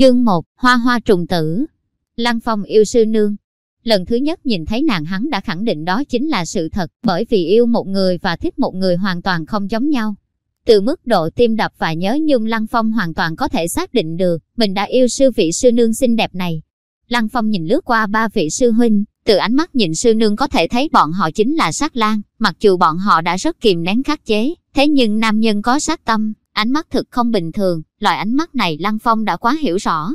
Chương 1, Hoa hoa trùng tử. Lăng Phong yêu sư nương. Lần thứ nhất nhìn thấy nàng hắn đã khẳng định đó chính là sự thật, bởi vì yêu một người và thích một người hoàn toàn không giống nhau. Từ mức độ tim đập và nhớ nhung Lăng Phong hoàn toàn có thể xác định được, mình đã yêu sư vị sư nương xinh đẹp này. Lăng Phong nhìn lướt qua ba vị sư huynh, từ ánh mắt nhìn sư nương có thể thấy bọn họ chính là sát lan, mặc dù bọn họ đã rất kìm nén khắc chế, thế nhưng nam nhân có sát tâm, ánh mắt thực không bình thường, loại ánh mắt này Lăng Phong đã quá hiểu rõ.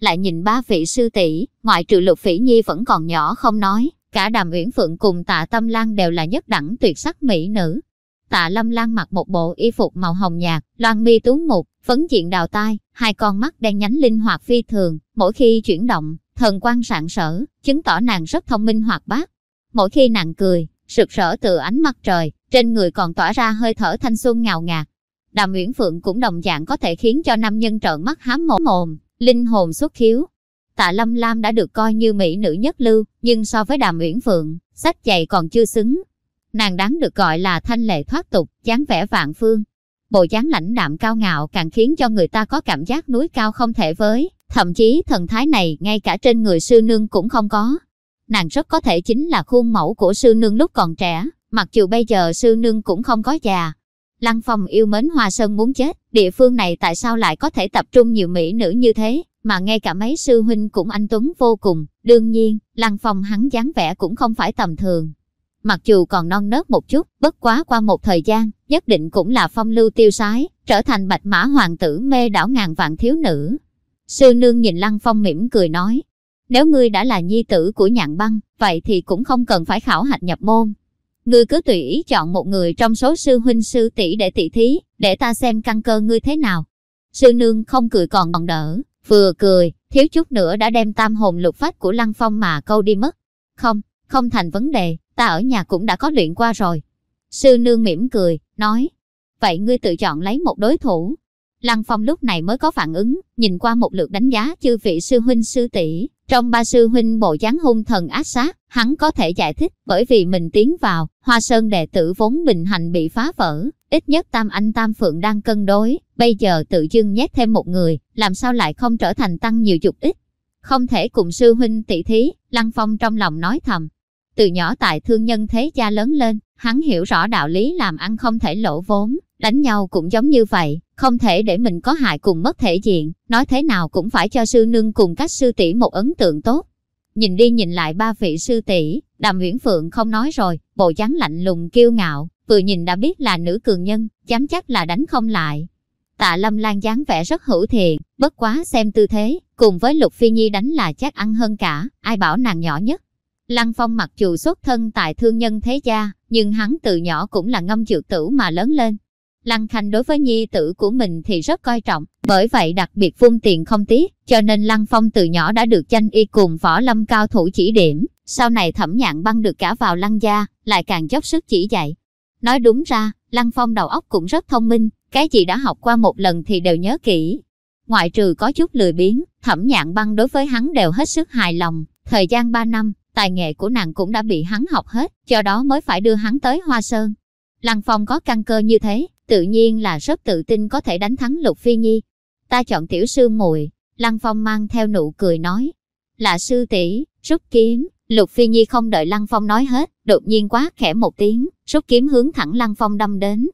Lại nhìn ba vị sư tỷ, ngoại trừ Lục Phỉ Nhi vẫn còn nhỏ không nói, cả Đàm Uyển Phượng cùng Tạ Tâm Lan đều là nhất đẳng tuyệt sắc mỹ nữ. Tạ Lâm Lan mặc một bộ y phục màu hồng nhạt, loan mi tú mục, phấn diện đào tai, hai con mắt đen nhánh linh hoạt phi thường, mỗi khi chuyển động, thần quan sạng sở, chứng tỏ nàng rất thông minh hoạt bát. Mỗi khi nàng cười, sực sỡ từ ánh mặt trời, trên người còn tỏa ra hơi thở thanh xuân ngào ngạt. Đàm Uyển Phượng cũng đồng dạng có thể khiến cho nam nhân trợn mắt hám mồm mồm, linh hồn xuất khiếu. Tạ Lâm Lam đã được coi như mỹ nữ nhất lưu, nhưng so với Đàm Uyển Phượng, sách giày còn chưa xứng. Nàng đáng được gọi là thanh lệ thoát tục, dáng vẻ vạn phương. Bộ dáng lãnh đạm cao ngạo càng khiến cho người ta có cảm giác núi cao không thể với, thậm chí thần thái này ngay cả trên người sư nương cũng không có. Nàng rất có thể chính là khuôn mẫu của sư nương lúc còn trẻ, mặc dù bây giờ sư nương cũng không có già, Lăng Phong yêu mến Hoa Sơn muốn chết, địa phương này tại sao lại có thể tập trung nhiều mỹ nữ như thế, mà ngay cả mấy sư huynh cũng anh tuấn vô cùng. Đương nhiên, Lăng Phong hắn dáng vẻ cũng không phải tầm thường. Mặc dù còn non nớt một chút, bất quá qua một thời gian, nhất định cũng là phong lưu tiêu sái, trở thành bạch mã hoàng tử mê đảo ngàn vạn thiếu nữ. Sư nương nhìn Lăng Phong mỉm cười nói, nếu ngươi đã là nhi tử của nhạn băng, vậy thì cũng không cần phải khảo hạch nhập môn, Ngươi cứ tùy ý chọn một người trong số sư huynh sư tỷ để tỷ thí, để ta xem căn cơ ngươi thế nào. Sư nương không cười còn còn đỡ, vừa cười, thiếu chút nữa đã đem tam hồn lục phách của Lăng Phong mà câu đi mất. Không, không thành vấn đề, ta ở nhà cũng đã có luyện qua rồi. Sư nương mỉm cười, nói, vậy ngươi tự chọn lấy một đối thủ. Lăng Phong lúc này mới có phản ứng, nhìn qua một lượt đánh giá chư vị sư huynh sư tỷ, trong ba sư huynh bộ dáng hung thần ác sát, hắn có thể giải thích bởi vì mình tiến vào, hoa sơn đệ tử vốn bình hành bị phá vỡ, ít nhất tam anh tam phượng đang cân đối, bây giờ tự dưng nhét thêm một người, làm sao lại không trở thành tăng nhiều chục ít. Không thể cùng sư huynh tỷ thí, Lăng Phong trong lòng nói thầm. Từ nhỏ tại thương nhân thế gia lớn lên, hắn hiểu rõ đạo lý làm ăn không thể lỗ vốn, đánh nhau cũng giống như vậy, không thể để mình có hại cùng mất thể diện, nói thế nào cũng phải cho sư nương cùng các sư tỷ một ấn tượng tốt. Nhìn đi nhìn lại ba vị sư tỷ, Đàm Uyển Phượng không nói rồi, bộ dáng lạnh lùng kiêu ngạo, vừa nhìn đã biết là nữ cường nhân, dám chắc là đánh không lại. Tạ Lâm Lan dáng vẻ rất hữu thiện, bất quá xem tư thế, cùng với Lục Phi Nhi đánh là chắc ăn hơn cả, ai bảo nàng nhỏ nhất. Lăng Phong mặc dù xuất thân tại thương nhân thế gia, nhưng hắn từ nhỏ cũng là ngâm dược tử mà lớn lên, Lăng Khanh đối với nhi tử của mình thì rất coi trọng, bởi vậy đặc biệt phun tiền không tiếc, cho nên Lăng Phong từ nhỏ đã được tranh y cùng võ lâm cao thủ chỉ điểm, sau này thẩm nhạn băng được cả vào Lăng gia, lại càng dốc sức chỉ dạy. Nói đúng ra, Lăng Phong đầu óc cũng rất thông minh, cái gì đã học qua một lần thì đều nhớ kỹ. Ngoại trừ có chút lười biếng, thẩm nhạn băng đối với hắn đều hết sức hài lòng, thời gian 3 năm, tài nghệ của nàng cũng đã bị hắn học hết, cho đó mới phải đưa hắn tới Hoa Sơn. Lăng Phong có căn cơ như thế, tự nhiên là rất tự tin có thể đánh thắng Lục Phi Nhi. Ta chọn tiểu sư muội Lăng Phong mang theo nụ cười nói. Là sư tỷ rút kiếm. Lục Phi Nhi không đợi Lăng Phong nói hết, đột nhiên quá khẽ một tiếng, rút kiếm hướng thẳng Lăng Phong đâm đến.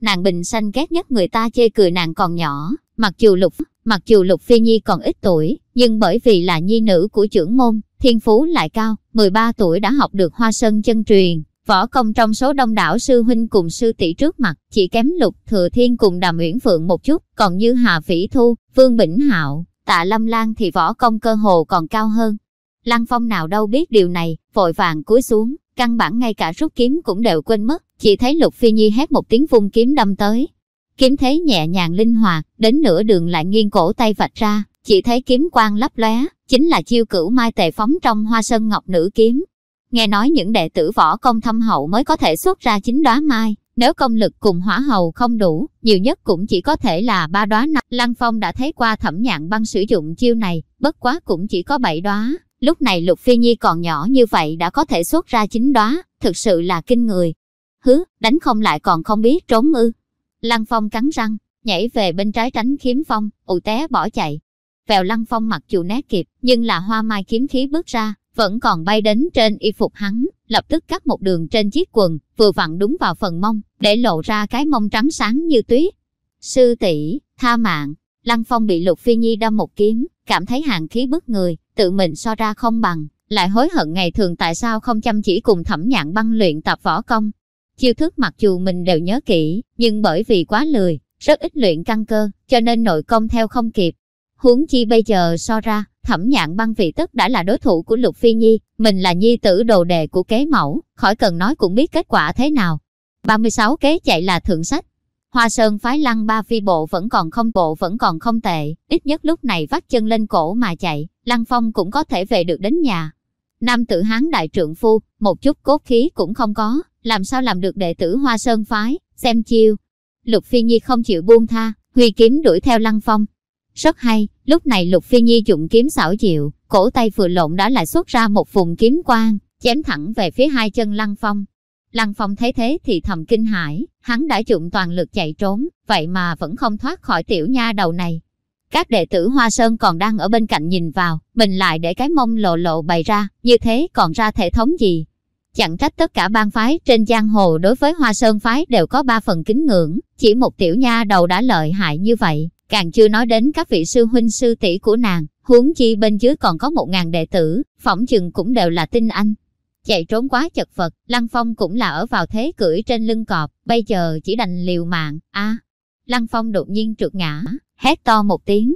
Nàng bình xanh ghét nhất người ta chê cười nàng còn nhỏ, mặc dù Lục mặc dù Lục Phi Nhi còn ít tuổi, nhưng bởi vì là nhi nữ của trưởng môn, thiên phú lại cao, 13 tuổi đã học được hoa sơn chân truyền, Võ công trong số đông đảo sư huynh cùng sư tỷ trước mặt, chỉ kém lục thừa thiên cùng đàm uyển phượng một chút, còn như Hà Phỉ Thu, Vương Bỉnh Hạo, tạ Lâm Lan thì võ công cơ hồ còn cao hơn. Lăng Phong nào đâu biết điều này, vội vàng cúi xuống, căn bản ngay cả rút kiếm cũng đều quên mất, chỉ thấy Lục Phi Nhi hét một tiếng vung kiếm đâm tới. Kiếm thế nhẹ nhàng linh hoạt, đến nửa đường lại nghiêng cổ tay vạch ra, chỉ thấy kiếm quang lấp lóe, chính là chiêu cửu mai tề phóng trong hoa sơn ngọc nữ kiếm, Nghe nói những đệ tử võ công thâm hậu mới có thể xuất ra chính đóa mai, nếu công lực cùng hỏa hầu không đủ, nhiều nhất cũng chỉ có thể là ba đóa năm. Lăng Phong đã thấy qua thẩm nhạn băng sử dụng chiêu này, bất quá cũng chỉ có bảy đóa. Lúc này Lục Phi Nhi còn nhỏ như vậy đã có thể xuất ra chính đóa, thực sự là kinh người. Hứ, đánh không lại còn không biết trốn ư. Lăng Phong cắn răng, nhảy về bên trái tránh khiếm phong, ù té bỏ chạy. vèo Lăng Phong mặc dù né kịp, nhưng là hoa mai kiếm khí bước ra, vẫn còn bay đến trên y phục hắn, lập tức cắt một đường trên chiếc quần, vừa vặn đúng vào phần mông, để lộ ra cái mông trắng sáng như tuyết. Sư tỷ tha mạng, Lăng Phong bị Lục Phi Nhi đâm một kiếm, cảm thấy hàng khí bức người, tự mình so ra không bằng, lại hối hận ngày thường tại sao không chăm chỉ cùng thẩm nhạn băng luyện tập võ công. Chiêu thức mặc dù mình đều nhớ kỹ, nhưng bởi vì quá lười, rất ít luyện căn cơ, cho nên nội công theo không kịp. Huống chi bây giờ so ra, thẩm nhạn băng vị tất đã là đối thủ của Lục Phi Nhi, mình là nhi tử đồ đề của kế mẫu, khỏi cần nói cũng biết kết quả thế nào. 36 kế chạy là thượng sách. Hoa Sơn phái lăng ba phi bộ vẫn còn không bộ vẫn còn không tệ, ít nhất lúc này vắt chân lên cổ mà chạy, lăng phong cũng có thể về được đến nhà. Nam tử hán đại trượng phu, một chút cốt khí cũng không có, làm sao làm được đệ tử Hoa Sơn phái, xem chiêu. Lục Phi Nhi không chịu buông tha, huy kiếm đuổi theo lăng phong, rất hay, lúc này Lục Phi Nhi dụng kiếm xảo diệu, cổ tay vừa lộn đã lại xuất ra một vùng kiếm quang, chém thẳng về phía hai chân Lăng Phong. Lăng Phong thấy thế thì thầm kinh hãi, hắn đã dụng toàn lực chạy trốn, vậy mà vẫn không thoát khỏi tiểu nha đầu này. Các đệ tử Hoa Sơn còn đang ở bên cạnh nhìn vào, mình lại để cái mông lộ lộ bày ra, như thế còn ra thể thống gì. Chẳng trách tất cả bang phái trên giang hồ đối với Hoa Sơn phái đều có ba phần kính ngưỡng, chỉ một tiểu nha đầu đã lợi hại như vậy, Càng chưa nói đến các vị sư huynh sư tỷ của nàng, huống chi bên dưới còn có một ngàn đệ tử, phỏng chừng cũng đều là tinh anh. Chạy trốn quá chật vật, Lăng Phong cũng là ở vào thế cưỡi trên lưng cọp, bây giờ chỉ đành liều mạng, a Lăng Phong đột nhiên trượt ngã, hét to một tiếng.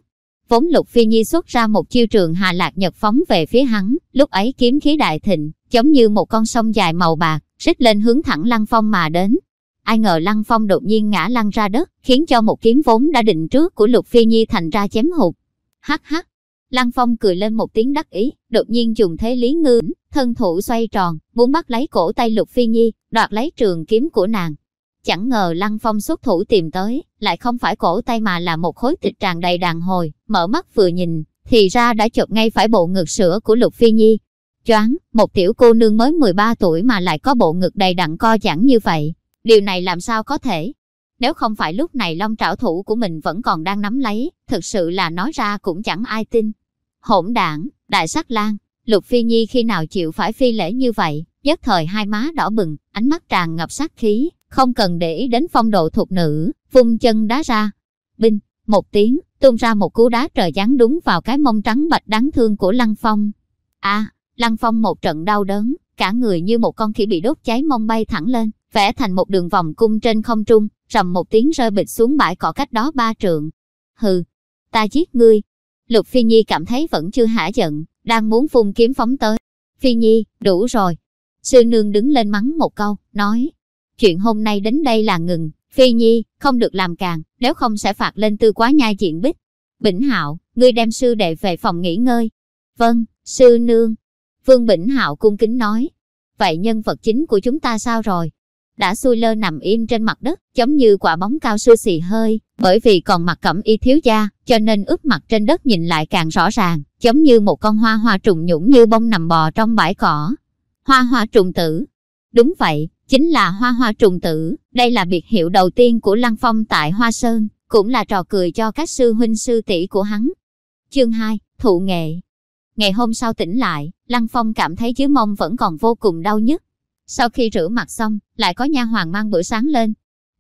Vốn Lục Phi Nhi xuất ra một chiêu trường Hà Lạc Nhật phóng về phía hắn, lúc ấy kiếm khí đại thịnh, giống như một con sông dài màu bạc, rít lên hướng thẳng Lăng Phong mà đến, Ai ngờ Lăng Phong đột nhiên ngã lăn ra đất, khiến cho một kiếm vốn đã định trước của Lục Phi Nhi thành ra chém hụt. Hắc hắc. Lăng Phong cười lên một tiếng đắc ý, đột nhiên dùng thế lý ngư, thân thủ xoay tròn, muốn bắt lấy cổ tay Lục Phi Nhi, đoạt lấy trường kiếm của nàng. Chẳng ngờ Lăng Phong xuất thủ tìm tới, lại không phải cổ tay mà là một khối thịt tràn đầy đàn hồi, mở mắt vừa nhìn, thì ra đã chụp ngay phải bộ ngực sữa của Lục Phi Nhi. Choáng, một tiểu cô nương mới 13 tuổi mà lại có bộ ngực đầy đặn co giãn như vậy, Điều này làm sao có thể? Nếu không phải lúc này long trảo thủ của mình vẫn còn đang nắm lấy, thực sự là nói ra cũng chẳng ai tin. Hỗn đảng, đại sắc lan, Lục Phi Nhi khi nào chịu phải phi lễ như vậy, nhất thời hai má đỏ bừng, ánh mắt tràn ngập sát khí, không cần để ý đến phong độ thuộc nữ, vung chân đá ra. Binh, một tiếng, tung ra một cú đá trời giáng đúng vào cái mông trắng bạch đáng thương của Lăng Phong. a Lăng Phong một trận đau đớn, cả người như một con khỉ bị đốt cháy mông bay thẳng lên, vẽ thành một đường vòng cung trên không trung, rầm một tiếng rơi bịch xuống bãi cỏ cách đó ba trượng. Hừ, ta giết ngươi. Lục Phi Nhi cảm thấy vẫn chưa hả giận, đang muốn phun kiếm phóng tới. Phi Nhi, đủ rồi. Sư nương đứng lên mắng một câu, nói. Chuyện hôm nay đến đây là ngừng, Phi Nhi, không được làm càng, nếu không sẽ phạt lên tư quá nhai diện bích. Bỉnh Hạo, ngươi đem sư đệ về phòng nghỉ ngơi. Vâng, sư nương. Vương Bỉnh Hạo cung kính nói. Vậy nhân vật chính của chúng ta sao rồi? đã xuôi lơ nằm im trên mặt đất, giống như quả bóng cao su xì hơi, bởi vì còn mặc cẩm y thiếu da, cho nên ướp mặt trên đất nhìn lại càng rõ ràng, giống như một con hoa hoa trùng nhũng như bông nằm bò trong bãi cỏ. Hoa hoa trùng tử. Đúng vậy, chính là hoa hoa trùng tử, đây là biệt hiệu đầu tiên của Lăng Phong tại Hoa Sơn, cũng là trò cười cho các sư huynh sư tỷ của hắn. Chương 2, Thụ nghệ Ngày hôm sau tỉnh lại, Lăng Phong cảm thấy chứa mông vẫn còn vô cùng đau nhức, sau khi rửa mặt xong, lại có nha hoàng mang bữa sáng lên.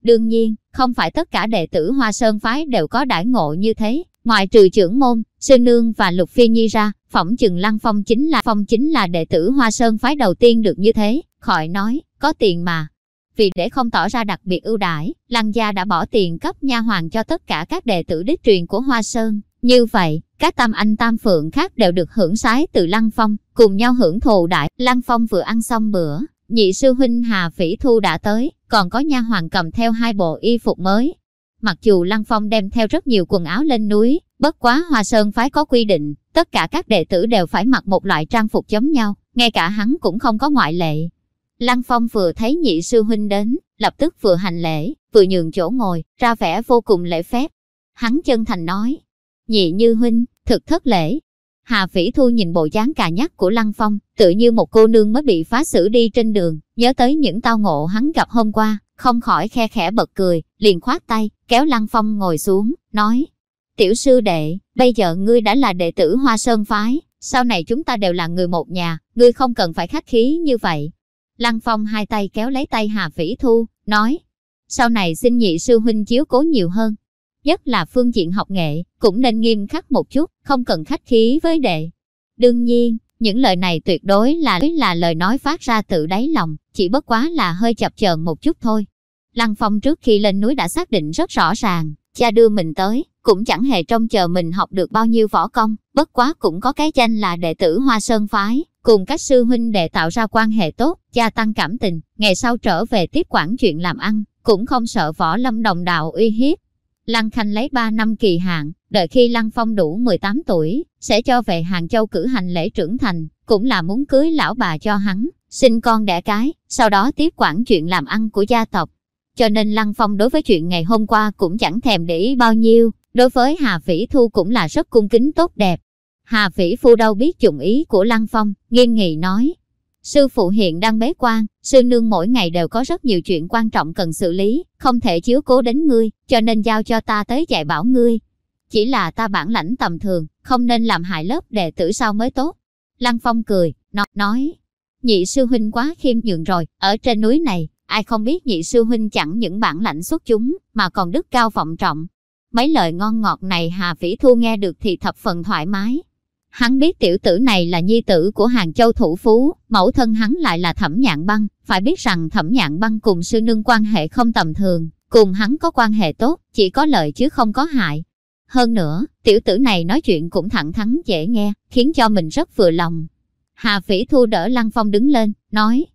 Đương nhiên, không phải tất cả đệ tử Hoa Sơn Phái đều có đãi ngộ như thế, ngoại trừ trưởng môn, sư nương và lục phi nhi ra, phỏng chừng lăng phong chính là phong chính là đệ tử Hoa Sơn Phái đầu tiên được như thế, khỏi nói, có tiền mà. Vì để không tỏ ra đặc biệt ưu đãi, lăng gia đã bỏ tiền cấp nha hoàng cho tất cả các đệ tử đích truyền của Hoa Sơn. Như vậy, các tam anh tam phượng khác đều được hưởng sái từ Lăng Phong, cùng nhau hưởng thụ đại. Lăng Phong vừa ăn xong bữa, Nhị sư huynh Hà Phỉ Thu đã tới, còn có nha hoàng cầm theo hai bộ y phục mới. Mặc dù Lăng Phong đem theo rất nhiều quần áo lên núi, bất quá Hoa Sơn phái có quy định, tất cả các đệ tử đều phải mặc một loại trang phục giống nhau, ngay cả hắn cũng không có ngoại lệ. Lăng Phong vừa thấy nhị sư huynh đến, lập tức vừa hành lễ, vừa nhường chỗ ngồi, ra vẻ vô cùng lễ phép. Hắn chân thành nói, nhị như huynh, thực thất lễ, Hà Phỉ Thu nhìn bộ dáng cà nhắc của Lăng Phong, tự như một cô nương mới bị phá xử đi trên đường, nhớ tới những tao ngộ hắn gặp hôm qua, không khỏi khe khẽ bật cười, liền khoát tay, kéo Lăng Phong ngồi xuống, nói, Tiểu sư đệ, bây giờ ngươi đã là đệ tử Hoa Sơn Phái, sau này chúng ta đều là người một nhà, ngươi không cần phải khách khí như vậy. Lăng Phong hai tay kéo lấy tay Hà Phỉ Thu, nói, sau này xin nhị sư huynh chiếu cố nhiều hơn. Nhất là phương diện học nghệ, cũng nên nghiêm khắc một chút, không cần khách khí với đệ. Đương nhiên, những lời này tuyệt đối là là lời nói phát ra từ đáy lòng, chỉ bất quá là hơi chập chờn một chút thôi. Lăng Phong trước khi lên núi đã xác định rất rõ ràng, cha đưa mình tới, cũng chẳng hề trông chờ mình học được bao nhiêu võ công, bất quá cũng có cái danh là đệ tử Hoa Sơn Phái, cùng các sư huynh đệ tạo ra quan hệ tốt, gia tăng cảm tình, ngày sau trở về tiếp quản chuyện làm ăn, cũng không sợ võ lâm đồng đạo uy hiếp. Lăng Khanh lấy 3 năm kỳ hạn, đợi khi Lăng Phong đủ 18 tuổi, sẽ cho về Hàng Châu cử hành lễ trưởng thành, cũng là muốn cưới lão bà cho hắn, sinh con đẻ cái, sau đó tiếp quản chuyện làm ăn của gia tộc. Cho nên Lăng Phong đối với chuyện ngày hôm qua cũng chẳng thèm để ý bao nhiêu, đối với Hà Vĩ Thu cũng là rất cung kính tốt đẹp. Hà Vĩ Phu đâu biết dụng ý của Lăng Phong, nghiêng nghị nói. Sư phụ hiện đang bế quan, sư nương mỗi ngày đều có rất nhiều chuyện quan trọng cần xử lý, không thể chiếu cố đến ngươi, cho nên giao cho ta tới dạy bảo ngươi. Chỉ là ta bản lãnh tầm thường, không nên làm hại lớp đệ tử sao mới tốt. Lăng Phong cười, nó, nói, nhị sư huynh quá khiêm nhường rồi, ở trên núi này, ai không biết nhị sư huynh chẳng những bản lãnh xuất chúng, mà còn đức cao vọng trọng. Mấy lời ngon ngọt này Hà Vĩ Thu nghe được thì thập phần thoải mái. Hắn biết tiểu tử này là nhi tử của Hàng Châu thủ phú, mẫu thân hắn lại là thẩm nhạn băng, phải biết rằng thẩm nhạn băng cùng sư nương quan hệ không tầm thường, cùng hắn có quan hệ tốt, chỉ có lợi chứ không có hại. Hơn nữa, tiểu tử này nói chuyện cũng thẳng thắn dễ nghe, khiến cho mình rất vừa lòng. Hà Phỉ Thu đỡ Lăng Phong đứng lên, nói,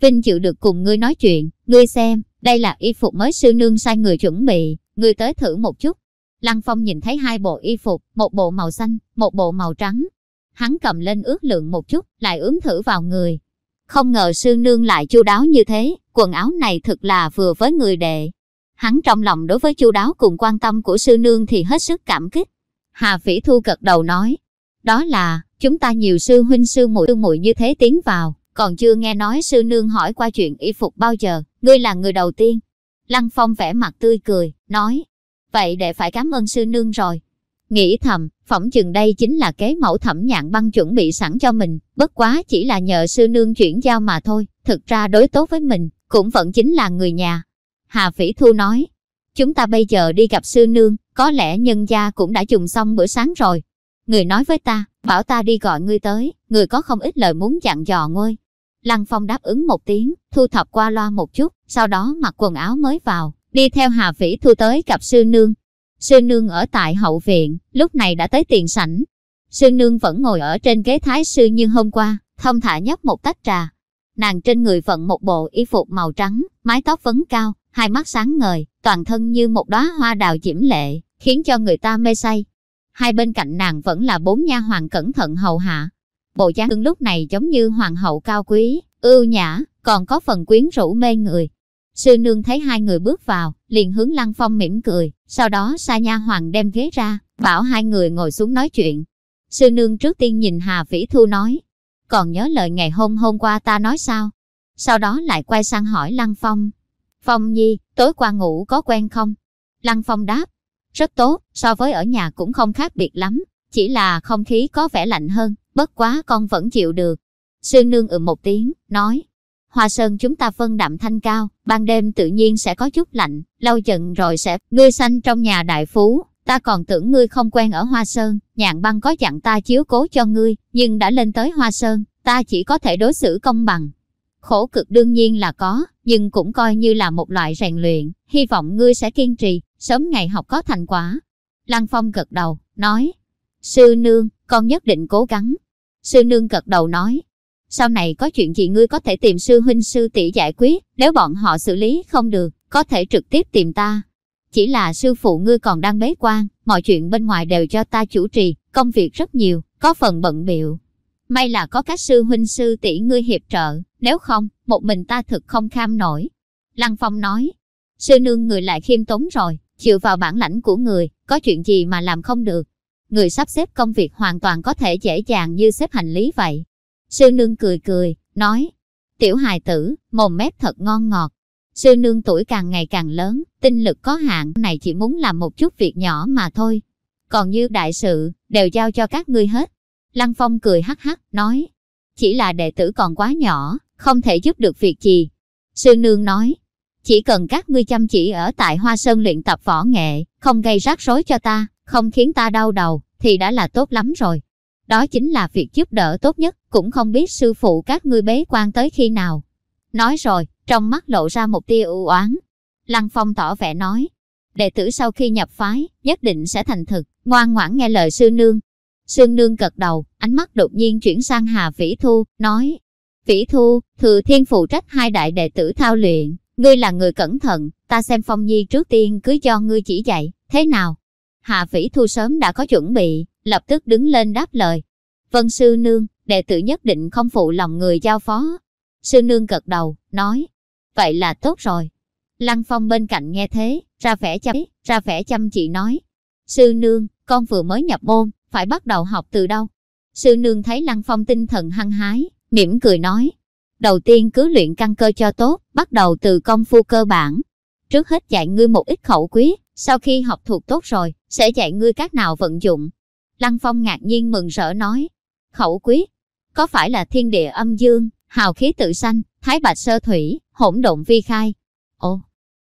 Vinh chịu được cùng ngươi nói chuyện, ngươi xem, đây là y phục mới sư nương sai người chuẩn bị, ngươi tới thử một chút. Lăng Phong nhìn thấy hai bộ y phục, một bộ màu xanh, một bộ màu trắng. Hắn cầm lên ước lượng một chút, lại ướm thử vào người. Không ngờ sư nương lại chu đáo như thế, quần áo này thật là vừa với người đệ. Hắn trong lòng đối với chu đáo cùng quan tâm của sư nương thì hết sức cảm kích. Hà Phỉ Thu gật đầu nói, đó là, chúng ta nhiều sư huynh sư muội muội như thế tiến vào, còn chưa nghe nói sư nương hỏi qua chuyện y phục bao giờ, ngươi là người đầu tiên. Lăng Phong vẽ mặt tươi cười, nói, vậy để phải cảm ơn sư nương rồi. Nghĩ thầm, phỏng chừng đây chính là kế mẫu thẩm nhạn băng chuẩn bị sẵn cho mình, bất quá chỉ là nhờ sư nương chuyển giao mà thôi, thực ra đối tốt với mình, cũng vẫn chính là người nhà. Hà Phỉ Thu nói, chúng ta bây giờ đi gặp sư nương, có lẽ nhân gia cũng đã dùng xong bữa sáng rồi. Người nói với ta, bảo ta đi gọi ngươi tới, người có không ít lời muốn dặn dò ngôi. Lăng Phong đáp ứng một tiếng, thu thập qua loa một chút, sau đó mặc quần áo mới vào, đi theo Hà Vĩ Thu tới gặp sư nương. Sư nương ở tại hậu viện, lúc này đã tới tiền sảnh. Sư nương vẫn ngồi ở trên ghế thái sư như hôm qua, thông thả nhấp một tách trà. Nàng trên người vận một bộ y phục màu trắng, mái tóc vấn cao, hai mắt sáng ngời, toàn thân như một đóa hoa đào diễm lệ, khiến cho người ta mê say. Hai bên cạnh nàng vẫn là bốn nha hoàng cẩn thận hầu hạ, Bộ dáng lúc này giống như hoàng hậu cao quý, ưu nhã, còn có phần quyến rũ mê người. Sư nương thấy hai người bước vào, liền hướng Lăng Phong mỉm cười, sau đó sa nha hoàng đem ghế ra, bảo hai người ngồi xuống nói chuyện. Sư nương trước tiên nhìn Hà Vĩ Thu nói, còn nhớ lời ngày hôm hôm qua ta nói sao? Sau đó lại quay sang hỏi Lăng Phong. Phong Nhi, tối qua ngủ có quen không? Lăng Phong đáp, rất tốt, so với ở nhà cũng không khác biệt lắm, chỉ là không khí có vẻ lạnh hơn bất quá con vẫn chịu được. Sư nương ừ một tiếng, nói, Hoa Sơn chúng ta phân đậm thanh cao, ban đêm tự nhiên sẽ có chút lạnh, lâu dần rồi sẽ, ngươi sanh trong nhà đại phú, ta còn tưởng ngươi không quen ở Hoa Sơn, nhạn băng có dặn ta chiếu cố cho ngươi, nhưng đã lên tới Hoa Sơn, ta chỉ có thể đối xử công bằng. Khổ cực đương nhiên là có, nhưng cũng coi như là một loại rèn luyện, hy vọng ngươi sẽ kiên trì, sớm ngày học có thành quả. Lăng Phong gật đầu, nói, sư nương, con nhất định cố gắng, Sư nương gật đầu nói, sau này có chuyện gì ngươi có thể tìm sư huynh sư tỷ giải quyết, nếu bọn họ xử lý không được, có thể trực tiếp tìm ta. Chỉ là sư phụ ngươi còn đang bế quan, mọi chuyện bên ngoài đều cho ta chủ trì, công việc rất nhiều, có phần bận biệu. May là có các sư huynh sư tỷ ngươi hiệp trợ, nếu không, một mình ta thực không kham nổi. Lăng Phong nói, sư nương người lại khiêm tốn rồi, chịu vào bản lãnh của người, có chuyện gì mà làm không được, người sắp xếp công việc hoàn toàn có thể dễ dàng như xếp hành lý vậy. Sư nương cười cười, nói, tiểu hài tử, mồm mép thật ngon ngọt. Sư nương tuổi càng ngày càng lớn, tinh lực có hạn, này chỉ muốn làm một chút việc nhỏ mà thôi. còn như đại sự, đều giao cho các ngươi hết. Lăng Phong cười hắc hắc, nói, chỉ là đệ tử còn quá nhỏ, không thể giúp được việc gì. Sư Nương nói, chỉ cần các ngươi chăm chỉ ở tại Hoa Sơn luyện tập võ nghệ, không gây rắc rối cho ta, không khiến ta đau đầu, thì đã là tốt lắm rồi. Đó chính là việc giúp đỡ tốt nhất, cũng không biết sư phụ các ngươi bế quan tới khi nào. Nói rồi, trong mắt lộ ra một tia ưu oán. Lăng Phong tỏ vẻ nói, đệ tử sau khi nhập phái, nhất định sẽ thành thực, ngoan ngoãn nghe lời sư nương. Sư nương gật đầu, ánh mắt đột nhiên chuyển sang Hà Vĩ Thu, nói, Vĩ Thu, thừa thiên phụ trách hai đại đệ tử thao luyện, ngươi là người cẩn thận, ta xem Phong Nhi trước tiên cứ cho ngươi chỉ dạy, thế nào? Hà Vĩ Thu sớm đã có chuẩn bị, lập tức đứng lên đáp lời. Vân sư nương, đệ tử nhất định không phụ lòng người giao phó. Sư nương gật đầu, nói, vậy là tốt rồi. Lăng Phong bên cạnh nghe thế, ra vẻ chăm, ra vẻ chăm chỉ nói, sư nương, con vừa mới nhập môn, phải bắt đầu học từ đâu? Sư nương thấy Lăng Phong tinh thần hăng hái, mỉm cười nói, đầu tiên cứ luyện căn cơ cho tốt, bắt đầu từ công phu cơ bản. Trước hết dạy ngươi một ít khẩu quyết, sau khi học thuộc tốt rồi, sẽ dạy ngươi các nào vận dụng. Lăng Phong ngạc nhiên mừng rỡ nói, khẩu quyết, có phải là thiên địa âm dương, hào khí tự sanh, thái bạch sơ thủy, hỗn độn vi khai? Ồ,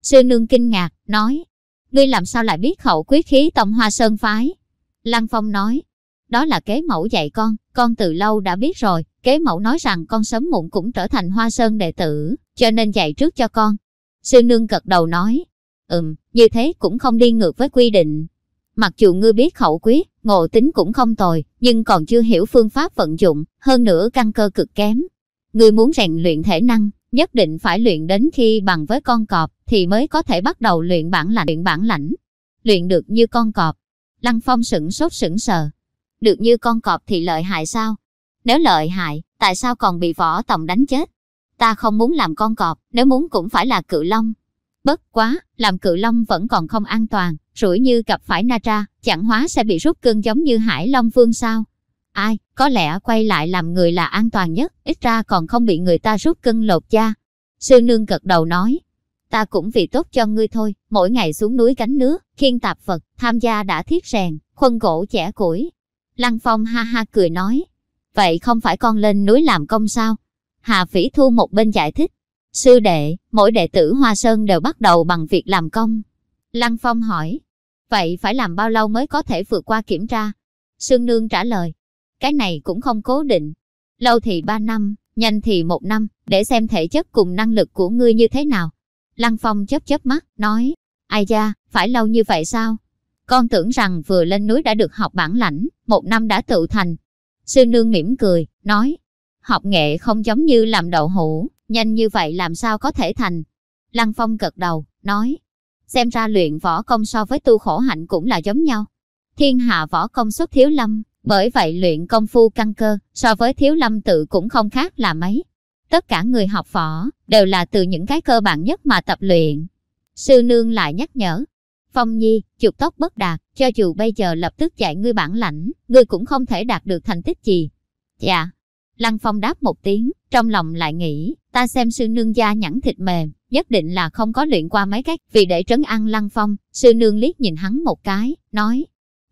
sư nương kinh ngạc, nói, ngươi làm sao lại biết khẩu quyết khí tông hoa sơn phái? Lăng Phong nói, đó là kế mẫu dạy con, con từ lâu đã biết rồi, kế mẫu nói rằng con sớm muộn cũng trở thành hoa sơn đệ tử, cho nên dạy trước cho con. Sư nương gật đầu nói, ừm, như thế cũng không đi ngược với quy định. Mặc dù ngươi biết khẩu quyết, ngộ tính cũng không tồi, nhưng còn chưa hiểu phương pháp vận dụng, hơn nữa căn cơ cực kém. Người muốn rèn luyện thể năng, nhất định phải luyện đến khi bằng với con cọp, thì mới có thể bắt đầu luyện bản lãnh. Luyện bản lãnh, luyện được như con cọp. Lăng Phong sửng sốt sững sờ. Được như con cọp thì lợi hại sao? Nếu lợi hại, tại sao còn bị võ tổng đánh chết? Ta không muốn làm con cọp, nếu muốn cũng phải là cự long. Bất quá, làm cự long vẫn còn không an toàn, rủi như gặp phải Na Tra, chẳng hóa sẽ bị rút cân giống như Hải Long Vương sao? Ai, có lẽ quay lại làm người là an toàn nhất, ít ra còn không bị người ta rút cưng lột da. Sư nương gật đầu nói, ta cũng vì tốt cho ngươi thôi, mỗi ngày xuống núi gánh nước, khiên tạp vật, tham gia đã thiết rèn, khuân gỗ chẻ củi. Lăng Phong ha ha cười nói, vậy không phải con lên núi làm công sao? Hà Phỉ Thu một bên giải thích, sư đệ, mỗi đệ tử Hoa Sơn đều bắt đầu bằng việc làm công. Lăng Phong hỏi, vậy phải làm bao lâu mới có thể vượt qua kiểm tra? Sương Nương trả lời, cái này cũng không cố định. Lâu thì ba năm, nhanh thì một năm, để xem thể chất cùng năng lực của ngươi như thế nào. Lăng Phong chớp chớp mắt, nói, ai da, phải lâu như vậy sao? Con tưởng rằng vừa lên núi đã được học bản lãnh, một năm đã tự thành. Sư nương mỉm cười, nói, học nghệ không giống như làm đậu hũ, nhanh như vậy làm sao có thể thành. Lăng Phong gật đầu, nói, xem ra luyện võ công so với tu khổ hạnh cũng là giống nhau. Thiên hạ võ công xuất thiếu lâm, bởi vậy luyện công phu căn cơ, so với thiếu lâm tự cũng không khác là mấy. Tất cả người học võ, đều là từ những cái cơ bản nhất mà tập luyện. Sư nương lại nhắc nhở. Phong Nhi, chụp tóc bất đạt, cho dù bây giờ lập tức dạy ngươi bản lãnh, ngươi cũng không thể đạt được thành tích gì. Dạ. Lăng Phong đáp một tiếng, trong lòng lại nghĩ, ta xem sư nương da nhẵn thịt mềm, nhất định là không có luyện qua mấy cách. Vì để trấn ăn Lăng Phong, sư nương liếc nhìn hắn một cái, nói,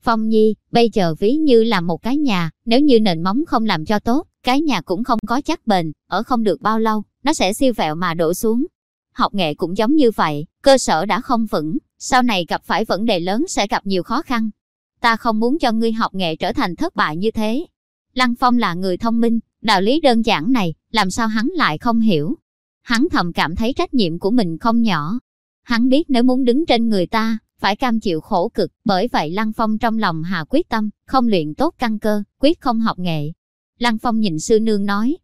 Phong Nhi, bây giờ ví như là một cái nhà, nếu như nền móng không làm cho tốt, cái nhà cũng không có chắc bền, ở không được bao lâu, nó sẽ siêu vẹo mà đổ xuống. Học nghệ cũng giống như vậy, cơ sở đã không vững, sau này gặp phải vấn đề lớn sẽ gặp nhiều khó khăn. Ta không muốn cho ngươi học nghệ trở thành thất bại như thế. Lăng Phong là người thông minh, đạo lý đơn giản này, làm sao hắn lại không hiểu. Hắn thầm cảm thấy trách nhiệm của mình không nhỏ. Hắn biết nếu muốn đứng trên người ta, phải cam chịu khổ cực, bởi vậy Lăng Phong trong lòng hà quyết tâm, không luyện tốt căn cơ, quyết không học nghệ. Lăng Phong nhìn sư nương nói,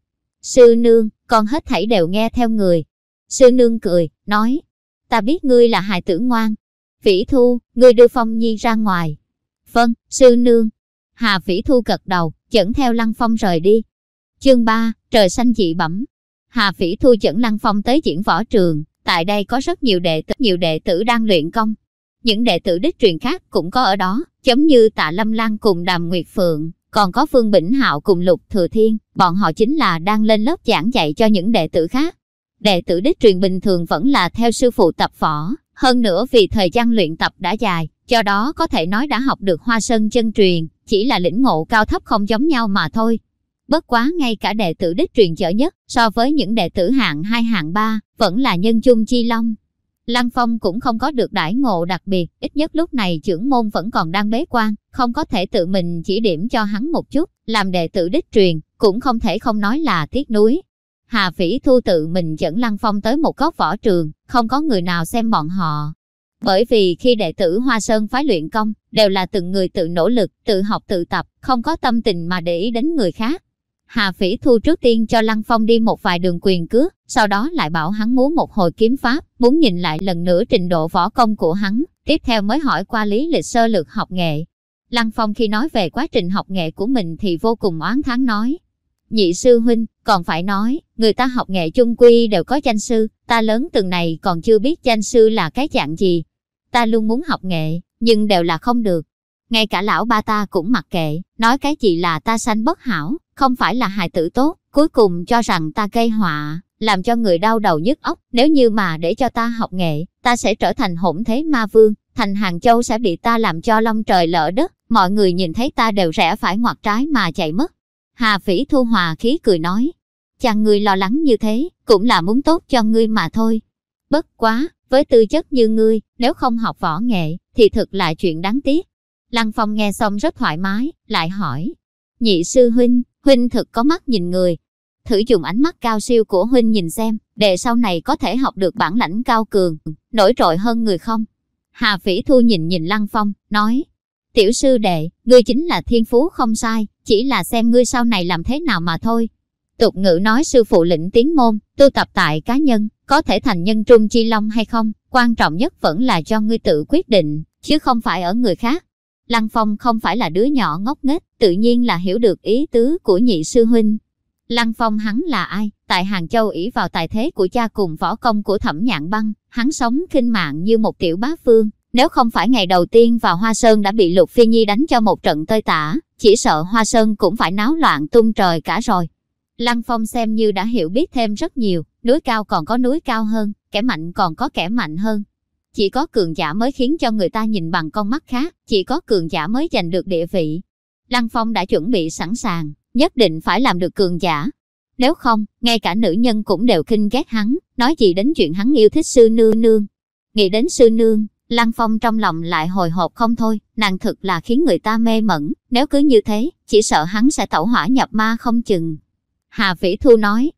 sư nương, con hết thảy đều nghe theo người. Sư nương cười, nói, ta biết ngươi là hài tử ngoan. Vĩ Thu, ngươi đưa Phong Nhi ra ngoài. Vâng, sư nương. Hà Vĩ Thu gật đầu, dẫn theo Lăng Phong rời đi. Chương 3, trời xanh dị bẩm. Hà Phỉ Thu dẫn Lăng Phong tới diễn võ trường, tại đây có rất nhiều đệ tử, nhiều đệ tử đang luyện công, những đệ tử đích truyền khác cũng có ở đó, giống như Tạ Lâm Lan cùng Đàm Nguyệt Phượng, còn có Phương Bỉnh Hạo cùng Lục Thừa Thiên, bọn họ chính là đang lên lớp giảng dạy cho những đệ tử khác. Đệ tử đích truyền bình thường vẫn là theo sư phụ tập võ, hơn nữa vì thời gian luyện tập đã dài, cho đó có thể nói đã học được hoa sơn chân truyền, chỉ là lĩnh ngộ cao thấp không giống nhau mà thôi. Bất quá ngay cả đệ tử đích truyền chở nhất, so với những đệ tử hạng hai hạng ba vẫn là nhân chung chi long. Lăng Phong cũng không có được đãi ngộ đặc biệt, ít nhất lúc này trưởng môn vẫn còn đang bế quan, không có thể tự mình chỉ điểm cho hắn một chút, làm đệ tử đích truyền, cũng không thể không nói là tiếc nuối. Hà Phỉ Thu tự mình dẫn Lăng Phong tới một góc võ trường, không có người nào xem bọn họ. Bởi vì khi đệ tử Hoa Sơn phái luyện công, đều là từng người tự nỗ lực, tự học tự tập, không có tâm tình mà để ý đến người khác. Hà Phỉ Thu trước tiên cho Lăng Phong đi một vài đường quyền cước, sau đó lại bảo hắn muốn một hồi kiếm pháp, muốn nhìn lại lần nữa trình độ võ công của hắn, tiếp theo mới hỏi qua lý lịch sơ lược học nghệ. Lăng Phong khi nói về quá trình học nghệ của mình thì vô cùng oán thán nói. Nhị sư huynh, còn phải nói, người ta học nghệ chung quy đều có danh sư, ta lớn từng này còn chưa biết danh sư là cái dạng gì. Ta luôn muốn học nghệ, nhưng đều là không được. Ngay cả lão ba ta cũng mặc kệ, nói cái gì là ta sanh bất hảo, không phải là hài tử tốt, cuối cùng cho rằng ta gây họa, làm cho người đau đầu nhức óc. Nếu như mà để cho ta học nghệ, ta sẽ trở thành hỗn thế ma vương, thành Hàng Châu sẽ bị ta làm cho long trời lỡ đất, mọi người nhìn thấy ta đều rẽ phải ngoặt trái mà chạy mất. Hà Phỉ thu hòa khí cười nói, chàng ngươi lo lắng như thế, cũng là muốn tốt cho ngươi mà thôi. Bất quá, với tư chất như ngươi, nếu không học võ nghệ, thì thực là chuyện đáng tiếc. Lăng Phong nghe xong rất thoải mái, lại hỏi, nhị sư huynh, huynh thực có mắt nhìn người. Thử dùng ánh mắt cao siêu của huynh nhìn xem, để sau này có thể học được bản lãnh cao cường, nổi trội hơn người không? Hà Phỉ Thu nhìn nhìn Lăng Phong, nói, tiểu sư đệ, ngươi chính là thiên phú không sai, chỉ là xem ngươi sau này làm thế nào mà thôi. Tục ngữ nói sư phụ lĩnh tiến môn, tu tập tại cá nhân, có thể thành nhân trung chi long hay không, quan trọng nhất vẫn là do ngươi tự quyết định, chứ không phải ở người khác. Lăng Phong không phải là đứa nhỏ ngốc nghếch, tự nhiên là hiểu được ý tứ của nhị sư huynh. Lăng Phong hắn là ai? Tại Hàng Châu ỷ vào tài thế của cha cùng võ công của thẩm nhạn băng, hắn sống kinh mạng như một tiểu bá phương. Nếu không phải ngày đầu tiên vào Hoa Sơn đã bị Lục Phi Nhi đánh cho một trận tơi tả, chỉ sợ Hoa Sơn cũng phải náo loạn tung trời cả rồi. Lăng Phong xem như đã hiểu biết thêm rất nhiều, núi cao còn có núi cao hơn, kẻ mạnh còn có kẻ mạnh hơn. Chỉ có cường giả mới khiến cho người ta nhìn bằng con mắt khác, chỉ có cường giả mới giành được địa vị. Lăng Phong đã chuẩn bị sẵn sàng, nhất định phải làm được cường giả. Nếu không, ngay cả nữ nhân cũng đều kinh ghét hắn, nói gì đến chuyện hắn yêu thích sư nương nương. Nghĩ đến sư nương, Lăng Phong trong lòng lại hồi hộp không thôi, nàng thực là khiến người ta mê mẩn, nếu cứ như thế, chỉ sợ hắn sẽ tẩu hỏa nhập ma không chừng. Hà Vĩ Thu nói,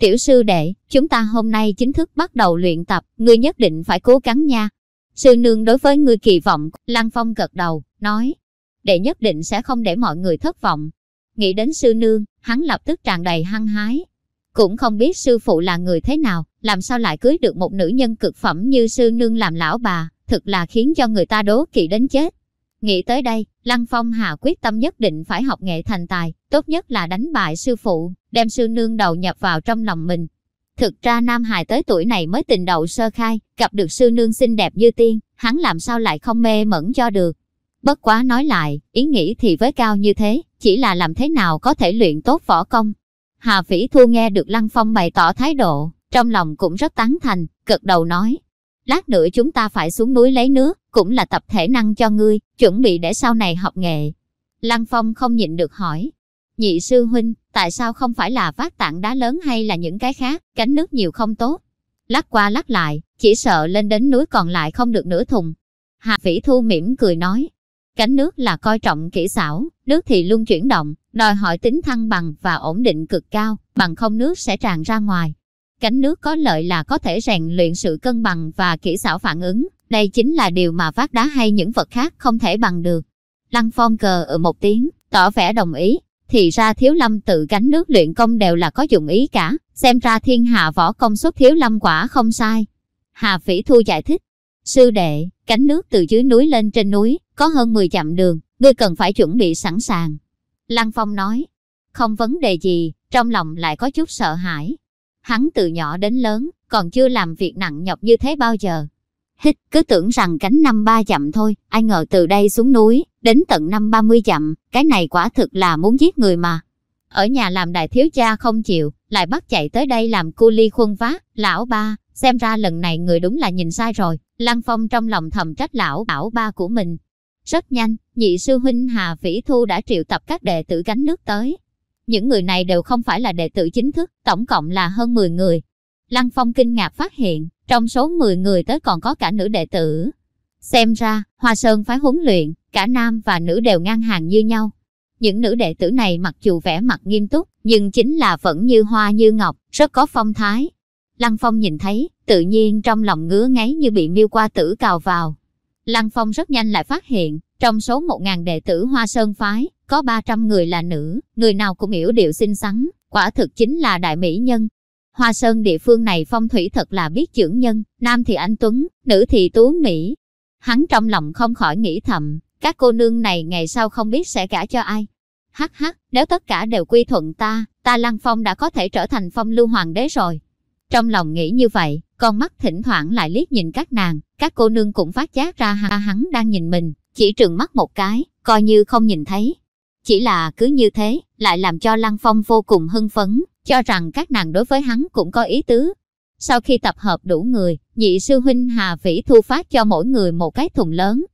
tiểu sư đệ, chúng ta hôm nay chính thức bắt đầu luyện tập, ngươi nhất định phải cố gắng nha. Sư nương đối với ngươi kỳ vọng, Lăng Phong gật đầu, nói, đệ nhất định sẽ không để mọi người thất vọng. Nghĩ đến sư nương, hắn lập tức tràn đầy hăng hái. Cũng không biết sư phụ là người thế nào, làm sao lại cưới được một nữ nhân cực phẩm như sư nương làm lão bà, thực là khiến cho người ta đố kỵ đến chết. Nghĩ tới đây, Lăng Phong Hà quyết tâm nhất định phải học nghệ thành tài, tốt nhất là đánh bại sư phụ, đem sư nương đầu nhập vào trong lòng mình. Thực ra Nam Hải tới tuổi này mới tình đầu sơ khai, gặp được sư nương xinh đẹp như tiên, hắn làm sao lại không mê mẩn cho được. Bất quá nói lại, ý nghĩ thì với cao như thế, chỉ là làm thế nào có thể luyện tốt võ công. Hà Phỉ Thu nghe được Lăng Phong bày tỏ thái độ, trong lòng cũng rất tán thành, cực đầu nói, lát nữa chúng ta phải xuống núi lấy nước, cũng là tập thể năng cho ngươi, chuẩn bị để sau này học nghệ. Lăng Phong không nhịn được hỏi, nhị sư huynh, tại sao không phải là vác tảng đá lớn hay là những cái khác, cánh nước nhiều không tốt. Lắc qua lắc lại, chỉ sợ lên đến núi còn lại không được nửa thùng. Hà Vĩ Thu mỉm cười nói, cánh nước là coi trọng kỹ xảo, nước thì luôn chuyển động, đòi hỏi tính thăng bằng và ổn định cực cao, bằng không nước sẽ tràn ra ngoài. Cánh nước có lợi là có thể rèn luyện sự cân bằng và kỹ xảo phản ứng. Đây chính là điều mà vác đá hay những vật khác không thể bằng được. Lăng Phong cờ ở một tiếng, tỏ vẻ đồng ý. Thì ra thiếu lâm tự cánh nước luyện công đều là có dụng ý cả. Xem ra thiên hạ võ công xuất thiếu lâm quả không sai. Hà Phỉ Thu giải thích. Sư đệ, cánh nước từ dưới núi lên trên núi, có hơn 10 dặm đường, ngươi cần phải chuẩn bị sẵn sàng. Lăng Phong nói, không vấn đề gì, trong lòng lại có chút sợ hãi, Hắn từ nhỏ đến lớn, còn chưa làm việc nặng nhọc như thế bao giờ. Hít, cứ tưởng rằng cánh năm ba chậm thôi, ai ngờ từ đây xuống núi, đến tận năm ba mươi chậm, cái này quả thực là muốn giết người mà. Ở nhà làm đại thiếu cha không chịu, lại bắt chạy tới đây làm cu ly khuân vác, lão ba, xem ra lần này người đúng là nhìn sai rồi, Lăng Phong trong lòng thầm trách lão bảo ba của mình. Rất nhanh, nhị sư huynh Hà Vĩ Thu đã triệu tập các đệ tử gánh nước tới. Những người này đều không phải là đệ tử chính thức, tổng cộng là hơn 10 người. Lăng Phong kinh ngạc phát hiện, trong số 10 người tới còn có cả nữ đệ tử. Xem ra, Hoa Sơn phái huấn luyện, cả nam và nữ đều ngang hàng như nhau. Những nữ đệ tử này mặc dù vẻ mặt nghiêm túc, nhưng chính là vẫn như hoa như ngọc, rất có phong thái. Lăng Phong nhìn thấy, tự nhiên trong lòng ngứa ngáy như bị miêu qua tử cào vào. Lăng Phong rất nhanh lại phát hiện, trong số 1.000 đệ tử Hoa Sơn Phái, có 300 người là nữ, người nào cũng hiểu điệu xinh xắn, quả thực chính là đại mỹ nhân. Hoa Sơn địa phương này phong thủy thật là biết trưởng nhân, nam thì anh Tuấn, nữ thì tú Mỹ. Hắn trong lòng không khỏi nghĩ thầm, các cô nương này ngày sau không biết sẽ gả cho ai. Hắc hắc, nếu tất cả đều quy thuận ta, ta Lăng Phong đã có thể trở thành phong lưu hoàng đế rồi. Trong lòng nghĩ như vậy, con mắt thỉnh thoảng lại liếc nhìn các nàng, các cô nương cũng phát giác ra ha hắn đang nhìn mình, chỉ trừng mắt một cái, coi như không nhìn thấy. Chỉ là cứ như thế, lại làm cho Lăng Phong vô cùng hưng phấn, cho rằng các nàng đối với hắn cũng có ý tứ. Sau khi tập hợp đủ người, nhị sư huynh Hà Vĩ thu phát cho mỗi người một cái thùng lớn.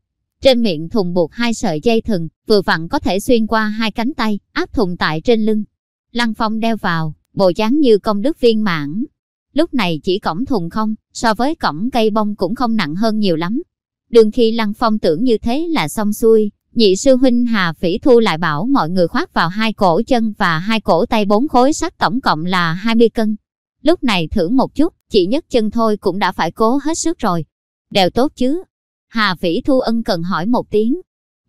Trên miệng thùng buộc hai sợi dây thừng, vừa vặn có thể xuyên qua hai cánh tay, áp thùng tại trên lưng. Lăng Phong đeo vào, bộ dáng như công đức viên mãn. Lúc này chỉ cổng thùng không, so với cổng cây bông cũng không nặng hơn nhiều lắm. Đường khi Lăng Phong tưởng như thế là xong xuôi, nhị sư huynh Hà Phỉ Thu lại bảo mọi người khoác vào hai cổ chân và hai cổ tay bốn khối sắt tổng cộng là 20 cân. Lúc này thử một chút, chỉ nhất chân thôi cũng đã phải cố hết sức rồi. Đều tốt chứ? Hà Phỉ Thu ân cần hỏi một tiếng.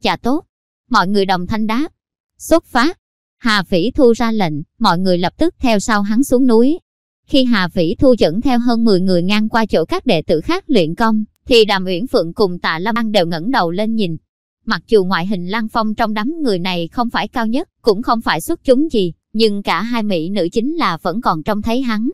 Dạ tốt. Mọi người đồng thanh đáp. Xuất phát. Hà Phỉ Thu ra lệnh, mọi người lập tức theo sau hắn xuống núi. Khi Hà Vĩ Thu dẫn theo hơn 10 người ngang qua chỗ các đệ tử khác luyện công, thì Đàm Uyển Phượng cùng Tạ Lâm An đều ngẩng đầu lên nhìn. Mặc dù ngoại hình Lăng Phong trong đám người này không phải cao nhất, cũng không phải xuất chúng gì, nhưng cả hai mỹ nữ chính là vẫn còn trông thấy hắn.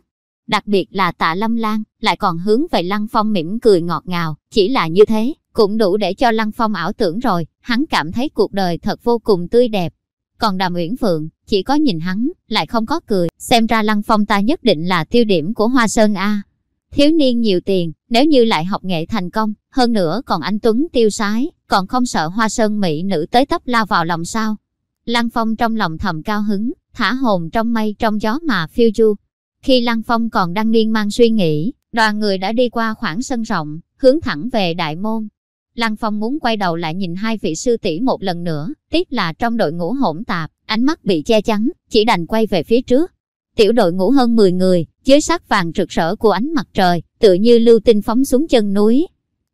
Đặc biệt là Tạ Lâm Lan, lại còn hướng về Lăng Phong mỉm cười ngọt ngào, chỉ là như thế, cũng đủ để cho Lăng Phong ảo tưởng rồi, hắn cảm thấy cuộc đời thật vô cùng tươi đẹp. Còn Đàm Uyển Phượng, chỉ có nhìn hắn, lại không có cười, xem ra Lăng Phong ta nhất định là tiêu điểm của Hoa Sơn A. Thiếu niên nhiều tiền, nếu như lại học nghệ thành công, hơn nữa còn anh Tuấn tiêu sái, còn không sợ Hoa Sơn mỹ nữ tới tấp lao vào lòng sao. Lăng Phong trong lòng thầm cao hứng, thả hồn trong mây trong gió mà phiêu du. Khi Lăng Phong còn đang miên mang suy nghĩ, đoàn người đã đi qua khoảng sân rộng, hướng thẳng về đại môn. Lăng Phong muốn quay đầu lại nhìn hai vị sư tỷ một lần nữa, tiếc là trong đội ngũ hỗn tạp, ánh mắt bị che chắn, chỉ đành quay về phía trước. Tiểu đội ngũ hơn 10 người, dưới sắc vàng rực rỡ của ánh mặt trời, tự như lưu tinh phóng xuống chân núi.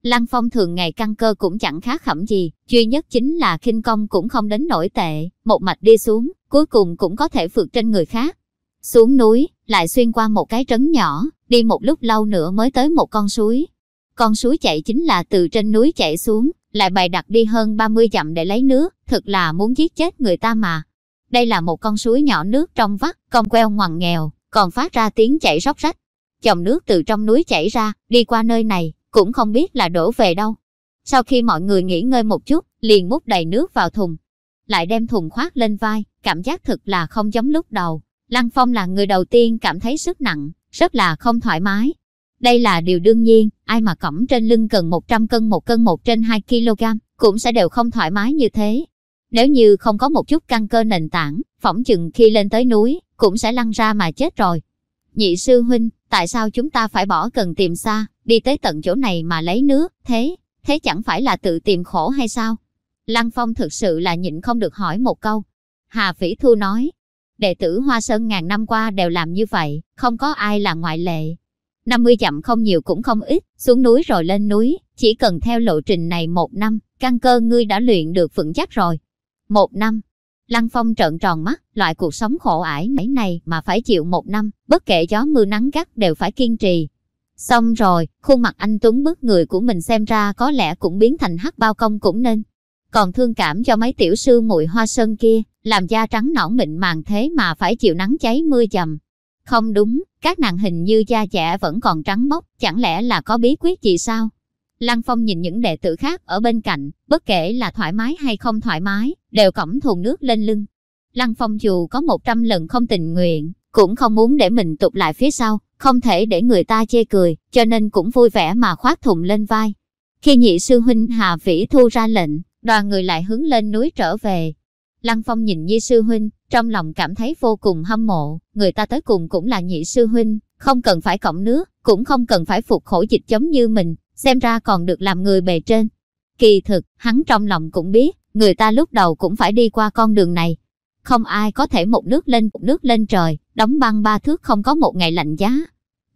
Lăng Phong thường ngày căn cơ cũng chẳng khá khẩm gì, duy nhất chính là khinh công cũng không đến nổi tệ, một mạch đi xuống, cuối cùng cũng có thể vượt trên người khác. Xuống núi, lại xuyên qua một cái trấn nhỏ, đi một lúc lâu nữa mới tới một con suối. Con suối chạy chính là từ trên núi chạy xuống, lại bày đặt đi hơn 30 dặm để lấy nước, thực là muốn giết chết người ta mà. Đây là một con suối nhỏ nước trong vắt, cong queo ngoằn nghèo, còn phát ra tiếng chảy róc rách. Dòng nước từ trong núi chảy ra, đi qua nơi này, cũng không biết là đổ về đâu. Sau khi mọi người nghỉ ngơi một chút, liền múc đầy nước vào thùng. Lại đem thùng khoác lên vai, cảm giác thực là không giống lúc đầu. Lăng Phong là người đầu tiên cảm thấy sức nặng, rất là không thoải mái. Đây là điều đương nhiên, ai mà cõng trên lưng cần 100 cân một cân một trên 2 kg, cũng sẽ đều không thoải mái như thế. Nếu như không có một chút căn cơ nền tảng, phỏng chừng khi lên tới núi, cũng sẽ lăn ra mà chết rồi. Nhị sư huynh, tại sao chúng ta phải bỏ cần tìm xa, đi tới tận chỗ này mà lấy nước, thế, thế chẳng phải là tự tìm khổ hay sao? Lăng Phong thực sự là nhịn không được hỏi một câu. Hà Phỉ Thu nói, đệ tử Hoa Sơn ngàn năm qua đều làm như vậy, không có ai là ngoại lệ. 50 dặm không nhiều cũng không ít, xuống núi rồi lên núi, chỉ cần theo lộ trình này một năm, căn cơ ngươi đã luyện được vững chắc rồi. Một năm, Lăng Phong trợn tròn mắt, loại cuộc sống khổ ải nãy này mà phải chịu một năm, bất kể gió mưa nắng gắt đều phải kiên trì. Xong rồi, khuôn mặt anh Tuấn bức người của mình xem ra có lẽ cũng biến thành hắc bao công cũng nên. Còn thương cảm cho mấy tiểu sư muội hoa sơn kia, làm da trắng nõn mịn màng thế mà phải chịu nắng cháy mưa dầm. Không đúng, các nàng hình như da trẻ vẫn còn trắng bóc, chẳng lẽ là có bí quyết gì sao? Lăng Phong nhìn những đệ tử khác ở bên cạnh, bất kể là thoải mái hay không thoải mái, đều cõng thùng nước lên lưng. Lăng Phong dù có một trăm lần không tình nguyện, cũng không muốn để mình tụt lại phía sau, không thể để người ta chê cười, cho nên cũng vui vẻ mà khoác thùng lên vai, Khi nhị sư huynh Hà Vĩ Thu ra lệnh, đoàn người lại hướng lên núi trở về. Lăng Phong nhìn Nhi sư huynh, trong lòng cảm thấy vô cùng hâm mộ, người ta tới cùng cũng là nhị sư huynh, không cần phải cõng nước, cũng không cần phải phục khổ dịch giống như mình, xem ra còn được làm người bề trên. Kỳ thực, hắn trong lòng cũng biết, người ta lúc đầu cũng phải đi qua con đường này. Không ai có thể một nước lên một nước lên trời, đóng băng ba thước không có một ngày lạnh giá.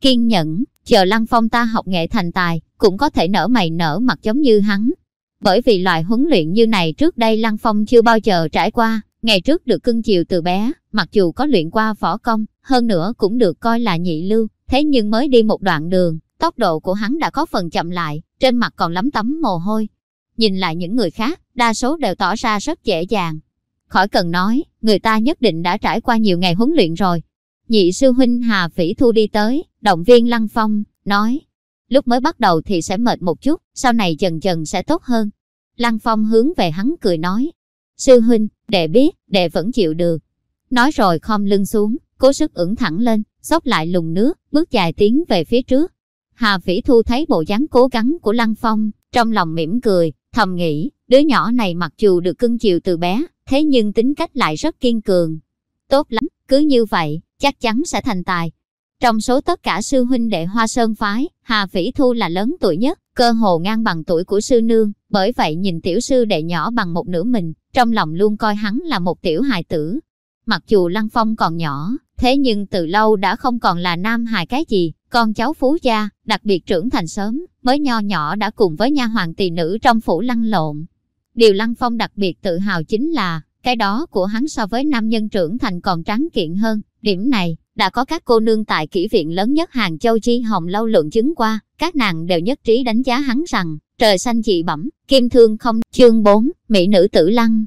Kiên nhẫn, chờ Lăng Phong ta học nghệ thành tài, cũng có thể nở mày nở mặt giống như hắn. Bởi vì loại huấn luyện như này trước đây Lăng Phong chưa bao giờ trải qua, ngày trước được cưng chiều từ bé, mặc dù có luyện qua võ công, hơn nữa cũng được coi là nhị lưu, thế nhưng mới đi một đoạn đường, tốc độ của hắn đã có phần chậm lại, trên mặt còn lắm tấm mồ hôi. Nhìn lại những người khác, đa số đều tỏ ra rất dễ dàng. Khỏi cần nói, người ta nhất định đã trải qua nhiều ngày huấn luyện rồi. Nhị sư huynh Hà Vĩ Thu đi tới, động viên Lăng Phong, nói, lúc mới bắt đầu thì sẽ mệt một chút, sau này dần dần sẽ tốt hơn. Lăng Phong hướng về hắn cười nói, sư huynh, đệ biết, đệ vẫn chịu được. Nói rồi khom lưng xuống, cố sức ưỡn thẳng lên, xốc lại lùng nước, bước dài tiến về phía trước. Hà Vĩ Thu thấy bộ dáng cố gắng của Lăng Phong, trong lòng mỉm cười, thầm nghĩ, đứa nhỏ này mặc dù được cưng chiều từ bé, thế nhưng tính cách lại rất kiên cường. Tốt lắm, cứ như vậy, chắc chắn sẽ thành tài. Trong số tất cả sư huynh đệ Hoa Sơn Phái, Hà Vĩ Thu là lớn tuổi nhất, cơ hồ ngang bằng tuổi của sư nương, bởi vậy nhìn tiểu sư đệ nhỏ bằng một nửa mình, trong lòng luôn coi hắn là một tiểu hài tử. Mặc dù Lăng Phong còn nhỏ, thế nhưng từ lâu đã không còn là nam hài cái gì, con cháu phú gia, đặc biệt trưởng thành sớm, mới nho nhỏ đã cùng với nha hoàng tỳ nữ trong phủ lăn lộn. Điều Lăng Phong đặc biệt tự hào chính là, cái đó của hắn so với nam nhân trưởng thành còn trắng kiện hơn. Điểm này, đã có các cô nương tại kỹ viện lớn nhất Hàng Châu Chi Hồng lâu lượng chứng qua, các nàng đều nhất trí đánh giá hắn rằng, trời xanh dị bẩm, kim thương không, chương 4, mỹ nữ tử lăng.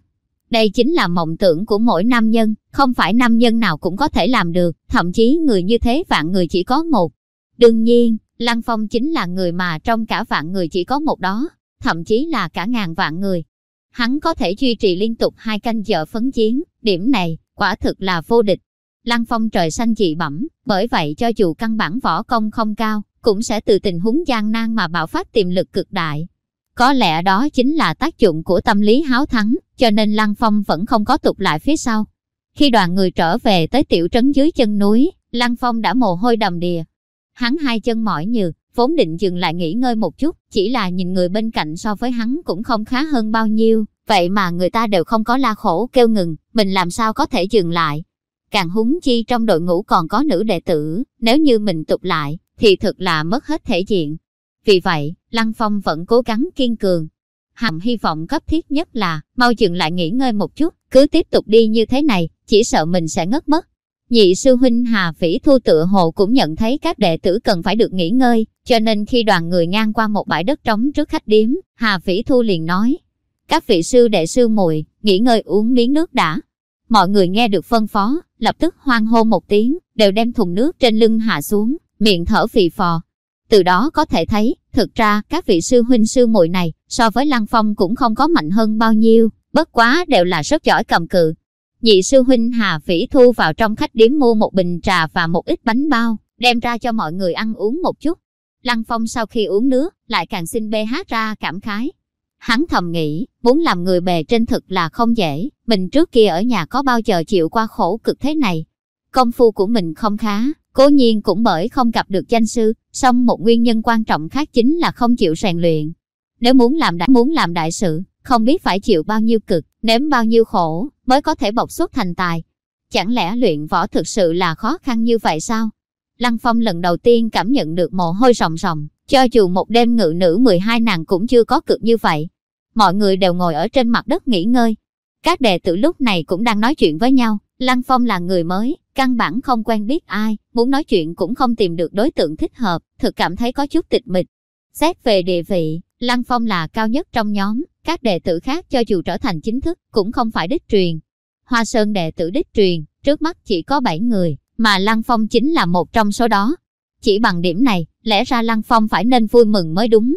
Đây chính là mộng tưởng của mỗi nam nhân, không phải nam nhân nào cũng có thể làm được, thậm chí người như thế vạn người chỉ có một. Đương nhiên, Lăng Phong chính là người mà trong cả vạn người chỉ có một đó, thậm chí là cả ngàn vạn người. Hắn có thể duy trì liên tục hai canh giờ phấn chiến, điểm này, quả thực là vô địch. Lăng Phong trời xanh dị bẩm, bởi vậy cho dù căn bản võ công không cao, cũng sẽ từ tình huống gian nan mà bạo phát tiềm lực cực đại. Có lẽ đó chính là tác dụng của tâm lý háo thắng, cho nên Lăng Phong vẫn không có tụt lại phía sau. Khi đoàn người trở về tới tiểu trấn dưới chân núi, Lăng Phong đã mồ hôi đầm đìa. Hắn hai chân mỏi nhừ, vốn định dừng lại nghỉ ngơi một chút, chỉ là nhìn người bên cạnh so với hắn cũng không khá hơn bao nhiêu, vậy mà người ta đều không có la khổ kêu ngừng, mình làm sao có thể dừng lại. Càng húng chi trong đội ngũ còn có nữ đệ tử, nếu như mình tụt lại, thì thật là mất hết thể diện. Vì vậy, Lăng Phong vẫn cố gắng kiên cường. Hằng hy vọng cấp thiết nhất là, mau dừng lại nghỉ ngơi một chút, cứ tiếp tục đi như thế này, chỉ sợ mình sẽ ngất mất. Nhị sư huynh Hà Phỉ Thu tựa hồ cũng nhận thấy các đệ tử cần phải được nghỉ ngơi, cho nên khi đoàn người ngang qua một bãi đất trống trước khách điếm, Hà Phỉ Thu liền nói, các vị sư đệ sư muội nghỉ ngơi uống miếng nước đã. Mọi người nghe được phân phó, lập tức hoang hô một tiếng, đều đem thùng nước trên lưng hạ xuống, miệng thở phì phò. Từ đó có thể thấy, thực ra các vị sư huynh sư muội này, so với Lăng Phong cũng không có mạnh hơn bao nhiêu, bất quá đều là rất giỏi cầm cự. Nhị sư huynh Hà Phỉ Thu vào trong khách điếm mua một bình trà và một ít bánh bao, đem ra cho mọi người ăn uống một chút. Lăng Phong sau khi uống nước, lại càng xin bê hát ra cảm khái. Hắn thầm nghĩ, muốn làm người bề trên thực là không dễ, mình trước kia ở nhà có bao giờ chịu qua khổ cực thế này. Công phu của mình không khá, cố nhiên cũng bởi không gặp được danh sư, song một nguyên nhân quan trọng khác chính là không chịu rèn luyện. Nếu muốn làm đại, muốn làm đại sự, không biết phải chịu bao nhiêu cực, nếm bao nhiêu khổ, mới có thể bộc xuất thành tài. Chẳng lẽ luyện võ thực sự là khó khăn như vậy sao? Lăng Phong lần đầu tiên cảm nhận được mồ hôi ròng ròng, cho dù một đêm ngự nữ 12 nàng cũng chưa có cực như vậy. Mọi người đều ngồi ở trên mặt đất nghỉ ngơi. Các đệ tử lúc này cũng đang nói chuyện với nhau. Lăng Phong là người mới, căn bản không quen biết ai, muốn nói chuyện cũng không tìm được đối tượng thích hợp, thực cảm thấy có chút tịch mịch. Xét về địa vị, Lăng Phong là cao nhất trong nhóm, các đệ tử khác cho dù trở thành chính thức, cũng không phải đích truyền. Hoa Sơn đệ tử đích truyền, trước mắt chỉ có 7 người, mà Lăng Phong chính là một trong số đó. Chỉ bằng điểm này, lẽ ra Lăng Phong phải nên vui mừng mới đúng.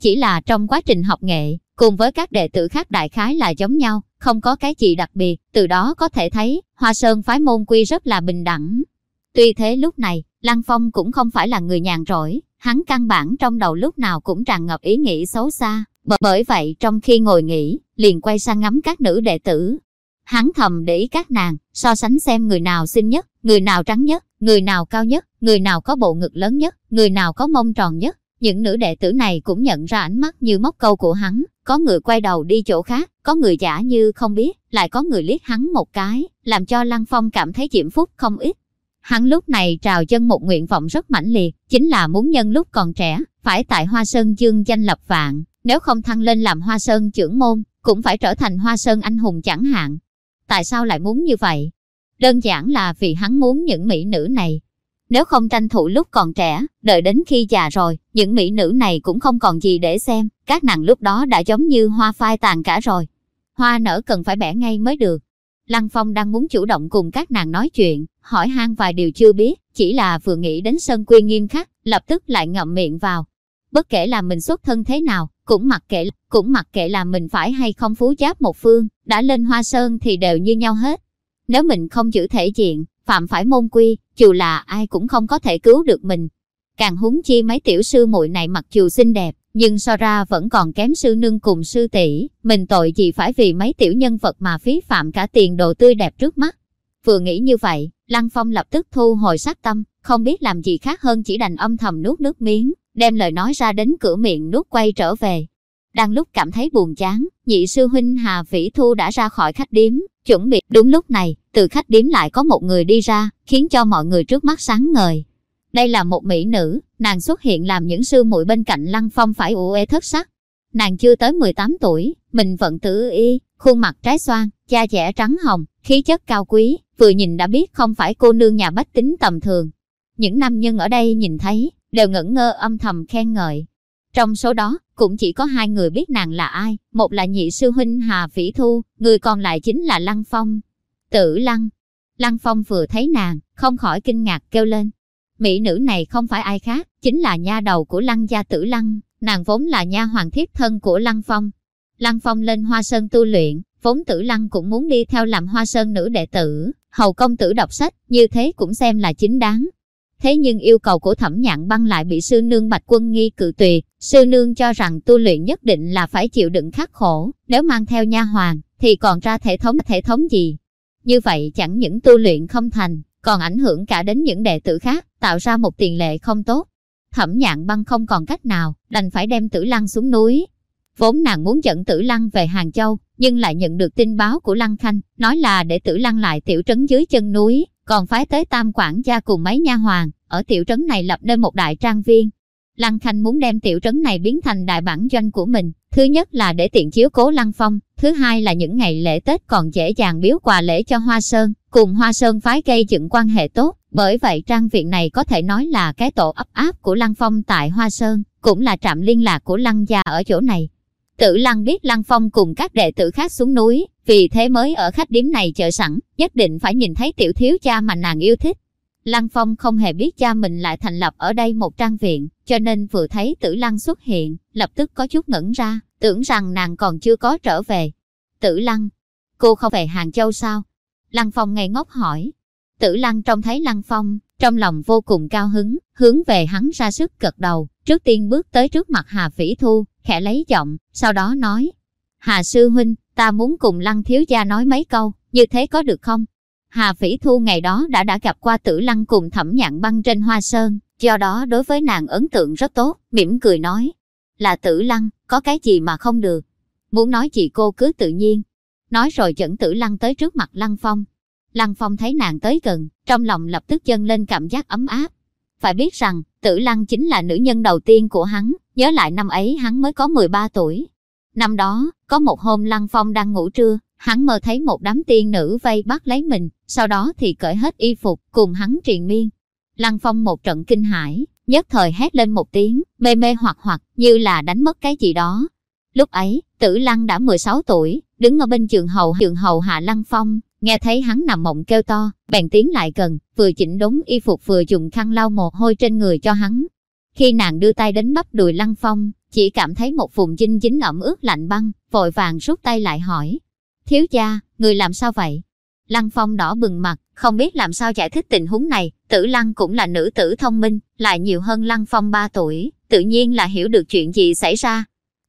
Chỉ là trong quá trình học nghệ, cùng với các đệ tử khác đại khái là giống nhau, không có cái gì đặc biệt, từ đó có thể thấy, Hoa Sơn phái môn quy rất là bình đẳng. Tuy thế lúc này, Lăng Phong cũng không phải là người nhàn rỗi, hắn căn bản trong đầu lúc nào cũng tràn ngập ý nghĩ xấu xa. Bởi vậy trong khi ngồi nghỉ, liền quay sang ngắm các nữ đệ tử. Hắn thầm để ý các nàng, so sánh xem người nào xinh nhất, người nào trắng nhất, người nào cao nhất, người nào có bộ ngực lớn nhất, người nào có mông tròn nhất. Những nữ đệ tử này cũng nhận ra ánh mắt như móc câu của hắn, có người quay đầu đi chỗ khác, có người giả như không biết, lại có người liếc hắn một cái, làm cho Lăng Phong cảm thấy diễm phúc không ít. Hắn lúc này trào chân một nguyện vọng rất mãnh liệt, chính là muốn nhân lúc còn trẻ, phải tại Hoa Sơn dương danh lập vạn, nếu không thăng lên làm Hoa Sơn trưởng môn, cũng phải trở thành Hoa Sơn anh hùng chẳng hạn. Tại sao lại muốn như vậy? Đơn giản là vì hắn muốn những mỹ nữ này. Nếu không tranh thủ lúc còn trẻ, đợi đến khi già rồi, những mỹ nữ này cũng không còn gì để xem, các nàng lúc đó đã giống như hoa phai tàn cả rồi. Hoa nở cần phải bẻ ngay mới được. Lăng Phong đang muốn chủ động cùng các nàng nói chuyện, hỏi han vài điều chưa biết, chỉ là vừa nghĩ đến Sơn Quy nghiêm khắc, lập tức lại ngậm miệng vào. Bất kể là mình xuất thân thế nào, cũng mặc kệ cũng mặc kệ là mình phải hay không phú giáp một phương, đã lên Hoa Sơn thì đều như nhau hết. Nếu mình không giữ thể diện, phạm phải môn quy, dù là ai cũng không có thể cứu được mình. Càng húng chi mấy tiểu sư muội này mặc dù xinh đẹp, nhưng so ra vẫn còn kém sư nương cùng sư tỷ mình tội gì phải vì mấy tiểu nhân vật mà phí phạm cả tiền đồ tươi đẹp trước mắt. Vừa nghĩ như vậy, Lăng Phong lập tức thu hồi sát tâm, không biết làm gì khác hơn chỉ đành âm thầm nuốt nước miếng, đem lời nói ra đến cửa miệng nuốt quay trở về. Đang lúc cảm thấy buồn chán, nhị sư huynh Hà Vĩ Thu đã ra khỏi khách điếm, chuẩn bị đúng lúc này, từ khách điếm lại có một người đi ra, khiến cho mọi người trước mắt sáng ngời. Đây là một mỹ nữ, nàng xuất hiện làm những sư muội bên cạnh Lăng Phong phải ủ ê thất sắc. Nàng chưa tới 18 tuổi, mình vận tử y, khuôn mặt trái xoan, da dẻ trắng hồng, khí chất cao quý, vừa nhìn đã biết không phải cô nương nhà bách tính tầm thường. Những nam nhân ở đây nhìn thấy, đều ngẩn ngơ âm thầm khen ngợi. Trong số đó, cũng chỉ có hai người biết nàng là ai, một là nhị sư huynh Hà Vĩ Thu, người còn lại chính là Lăng Phong. Tử Lăng. Lăng Phong vừa thấy nàng, không khỏi kinh ngạc kêu lên. Mỹ nữ này không phải ai khác, chính là nha đầu của Lăng gia Tử Lăng, nàng vốn là nha hoàng thiếp thân của Lăng Phong. Lăng Phong lên Hoa Sơn tu luyện, vốn Tử Lăng cũng muốn đi theo làm Hoa Sơn nữ đệ tử, hầu công tử đọc sách, như thế cũng xem là chính đáng. Thế nhưng yêu cầu của thẩm nhạn băng lại bị sư nương Bạch Quân Nghi cự tuyệt, sư nương cho rằng tu luyện nhất định là phải chịu đựng khắc khổ, nếu mang theo nha hoàng, thì còn ra thể thống thể thống gì. Như vậy chẳng những tu luyện không thành, còn ảnh hưởng cả đến những đệ tử khác, tạo ra một tiền lệ không tốt. Thẩm nhạn băng không còn cách nào, đành phải đem tử lăng xuống núi. Vốn nàng muốn dẫn tử lăng về Hàng Châu, nhưng lại nhận được tin báo của Lăng Khanh, nói là để tử lăng lại tiểu trấn dưới chân núi, còn phái tới tam quản gia cùng mấy nha hoàng, ở tiểu trấn này lập nên một đại trang viên. Lăng Khanh muốn đem tiểu trấn này biến thành đại bản doanh của mình, thứ nhất là để tiện chiếu cố Lăng Phong, thứ hai là những ngày lễ Tết còn dễ dàng biếu quà lễ cho Hoa Sơn, cùng Hoa Sơn phái gây dựng quan hệ tốt, bởi vậy trang viện này có thể nói là cái tổ ấp áp của Lăng Phong tại Hoa Sơn, cũng là trạm liên lạc của Lăng gia ở chỗ này. Tử Lăng biết Lăng Phong cùng các đệ tử khác xuống núi, vì thế mới ở khách điếm này chờ sẵn, nhất định phải nhìn thấy tiểu thiếu cha mà nàng yêu thích. Lăng Phong không hề biết cha mình lại thành lập ở đây một trang viện, cho nên vừa thấy Tử Lăng xuất hiện, lập tức có chút ngẩn ra, tưởng rằng nàng còn chưa có trở về. Tử Lăng, cô không về Hàng Châu sao? Lăng Phong ngây ngốc hỏi. Tử Lăng trông thấy Lăng Phong, trong lòng vô cùng cao hứng, hướng về hắn ra sức gật đầu, trước tiên bước tới trước mặt Hà Vĩ Thu, khẽ lấy giọng, sau đó nói. Hà Sư Huynh, ta muốn cùng Lăng Thiếu Gia nói mấy câu, như thế có được không? Hà Phỉ Thu ngày đó đã đã gặp qua tử lăng cùng thẩm nhạn băng trên hoa sơn, do đó đối với nàng ấn tượng rất tốt, mỉm cười nói. Là tử lăng, có cái gì mà không được. Muốn nói chị cô cứ tự nhiên. Nói rồi dẫn tử lăng tới trước mặt lăng phong. Lăng phong thấy nàng tới gần, trong lòng lập tức dâng lên cảm giác ấm áp. Phải biết rằng, tử lăng chính là nữ nhân đầu tiên của hắn, nhớ lại năm ấy hắn mới có 13 tuổi. Năm đó, có một hôm lăng phong đang ngủ trưa, hắn mơ thấy một đám tiên nữ vây bắt lấy mình, sau đó thì cởi hết y phục, cùng hắn triền miên. Lăng Phong một trận kinh hãi, nhất thời hét lên một tiếng, mê mê hoặc hoặc, như là đánh mất cái gì đó. Lúc ấy, tử lăng đã 16 tuổi, đứng ở bên trường hầu trường hầu hạ Lăng Phong, nghe thấy hắn nằm mộng kêu to, bèn tiến lại gần, vừa chỉnh đốn y phục vừa dùng khăn lau mồ hôi trên người cho hắn. Khi nàng đưa tay đến bắp đùi Lăng Phong, chỉ cảm thấy một vùng dinh dính ẩm ướt lạnh băng, vội vàng rút tay lại hỏi. Thiếu gia, người làm sao vậy? Lăng Phong đỏ bừng mặt, không biết làm sao giải thích tình huống này, tử Lăng cũng là nữ tử thông minh, lại nhiều hơn Lăng Phong 3 tuổi, tự nhiên là hiểu được chuyện gì xảy ra.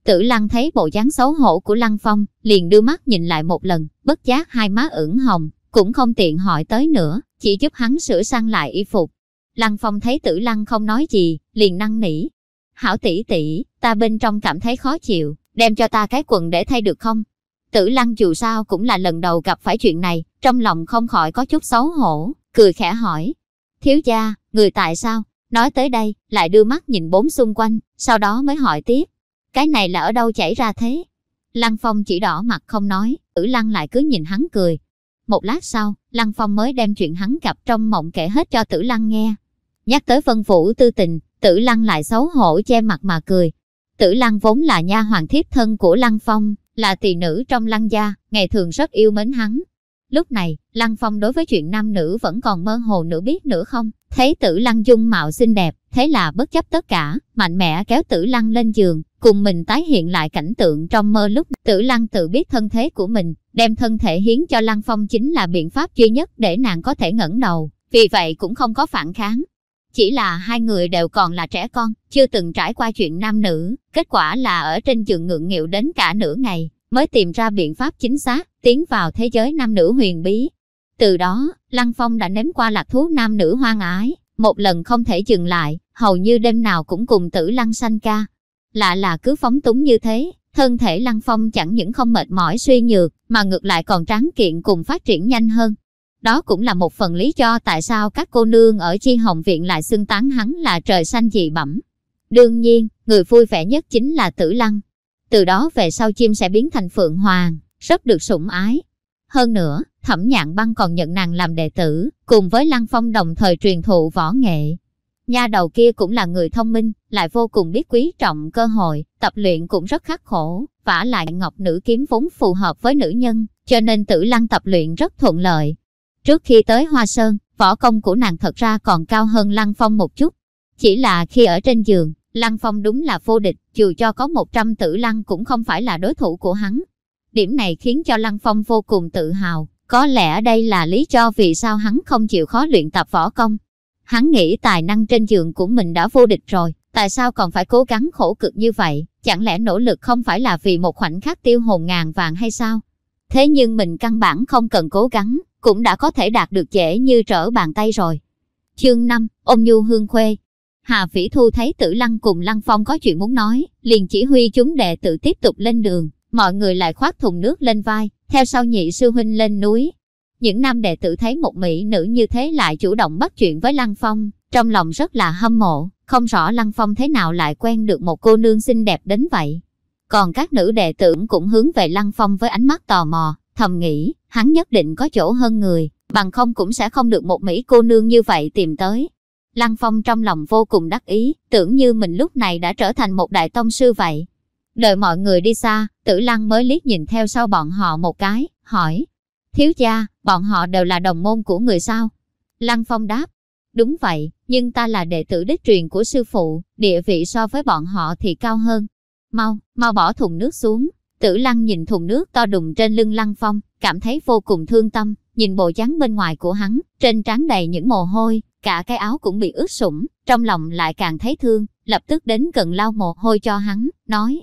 Tử Lăng thấy bộ dáng xấu hổ của Lăng Phong, liền đưa mắt nhìn lại một lần, bất giác hai má ửng hồng, cũng không tiện hỏi tới nữa, chỉ giúp hắn sửa sang lại y phục. Lăng Phong thấy Tử Lăng không nói gì, liền năn nỉ. Hảo tỷ tỷ, ta bên trong cảm thấy khó chịu, đem cho ta cái quần để thay được không? Tử Lăng dù sao cũng là lần đầu gặp phải chuyện này, trong lòng không khỏi có chút xấu hổ, cười khẽ hỏi. Thiếu gia, người tại sao? Nói tới đây, lại đưa mắt nhìn bốn xung quanh, sau đó mới hỏi tiếp. Cái này là ở đâu chảy ra thế? Lăng Phong chỉ đỏ mặt không nói, tử Lăng lại cứ nhìn hắn cười. Một lát sau, Lăng Phong mới đem chuyện hắn gặp trong mộng kể hết cho tử Lăng nghe. Nhắc tới vân vũ tư tình, tử Lăng lại xấu hổ che mặt mà cười. Tử Lăng vốn là nha hoàng thiếp thân của Lăng Phong, là tỳ nữ trong Lăng gia, ngày thường rất yêu mến hắn. Lúc này, Lăng Phong đối với chuyện nam nữ vẫn còn mơ hồ nửa biết nữa không, thấy tử Lăng dung mạo xinh đẹp, thế là bất chấp tất cả, mạnh mẽ kéo tử Lăng lên giường, cùng mình tái hiện lại cảnh tượng trong mơ lúc tử Lăng tự biết thân thế của mình, đem thân thể hiến cho Lăng Phong chính là biện pháp duy nhất để nàng có thể ngẩng đầu, vì vậy cũng không có phản kháng. Chỉ là hai người đều còn là trẻ con, chưa từng trải qua chuyện nam nữ, kết quả là ở trên giường ngượng nghịu đến cả nửa ngày, mới tìm ra biện pháp chính xác, tiến vào thế giới nam nữ huyền bí. Từ đó, Lăng Phong đã nếm qua lạc thú nam nữ hoang ái, một lần không thể dừng lại, hầu như đêm nào cũng cùng tử Lăng sanh ca. Lạ là cứ phóng túng như thế, thân thể Lăng Phong chẳng những không mệt mỏi suy nhược, mà ngược lại còn tráng kiện cùng phát triển nhanh hơn. Đó cũng là một phần lý do tại sao các cô nương ở Chi Hồng Viện lại xưng tán hắn là trời xanh dị bẩm. Đương nhiên, người vui vẻ nhất chính là Tử Lăng. Từ đó về sau chim sẽ biến thành Phượng Hoàng, rất được sủng ái. Hơn nữa, Thẩm Nhạn Băng còn nhận nàng làm đệ tử, cùng với Lăng Phong đồng thời truyền thụ võ nghệ. Nha đầu kia cũng là người thông minh, lại vô cùng biết quý trọng cơ hội, tập luyện cũng rất khắc khổ, vả lại ngọc nữ kiếm vốn phù hợp với nữ nhân, cho nên tử lăng tập luyện rất thuận lợi. Trước khi tới Hoa Sơn, võ công của nàng thật ra còn cao hơn Lăng Phong một chút. Chỉ là khi ở trên giường, Lăng Phong đúng là vô địch, dù cho có 100 tử lăng cũng không phải là đối thủ của hắn. Điểm này khiến cho Lăng Phong vô cùng tự hào, có lẽ đây là lý do vì sao hắn không chịu khó luyện tập võ công. Hắn nghĩ tài năng trên giường của mình đã vô địch rồi, tại sao còn phải cố gắng khổ cực như vậy, chẳng lẽ nỗ lực không phải là vì một khoảnh khắc tiêu hồn ngàn vàng hay sao? Thế nhưng mình căn bản không cần cố gắng, cũng đã có thể đạt được dễ như trở bàn tay rồi. Chương 5, ôm nhu hương khuê. Hà Phỉ Thu thấy Tử Lăng cùng Lăng Phong có chuyện muốn nói, liền chỉ huy chúng đệ tử tiếp tục lên đường, mọi người lại khoác thùng nước lên vai, theo sau nhị sư huynh lên núi. Những nam đệ tử thấy một mỹ nữ như thế lại chủ động bắt chuyện với Lăng Phong, trong lòng rất là hâm mộ, không rõ Lăng Phong thế nào lại quen được một cô nương xinh đẹp đến vậy. Còn các nữ đệ tử cũng hướng về Lăng Phong với ánh mắt tò mò, thầm nghĩ, hắn nhất định có chỗ hơn người, bằng không cũng sẽ không được một Mỹ cô nương như vậy tìm tới. Lăng Phong trong lòng vô cùng đắc ý, tưởng như mình lúc này đã trở thành một đại tông sư vậy. Đợi mọi người đi xa, tử lăng mới liếc nhìn theo sau bọn họ một cái, hỏi. Thiếu gia, bọn họ đều là đồng môn của người sao? Lăng Phong đáp. Đúng vậy, nhưng ta là đệ tử đích truyền của sư phụ, địa vị so với bọn họ thì cao hơn. Mau, mau bỏ thùng nước xuống, Tử lăng nhìn thùng nước to đùng trên lưng lăng phong, cảm thấy vô cùng thương tâm, nhìn bộ dáng bên ngoài của hắn, trên trán đầy những mồ hôi, cả cái áo cũng bị ướt sũng, trong lòng lại càng thấy thương, lập tức đến gần lau mồ hôi cho hắn, nói.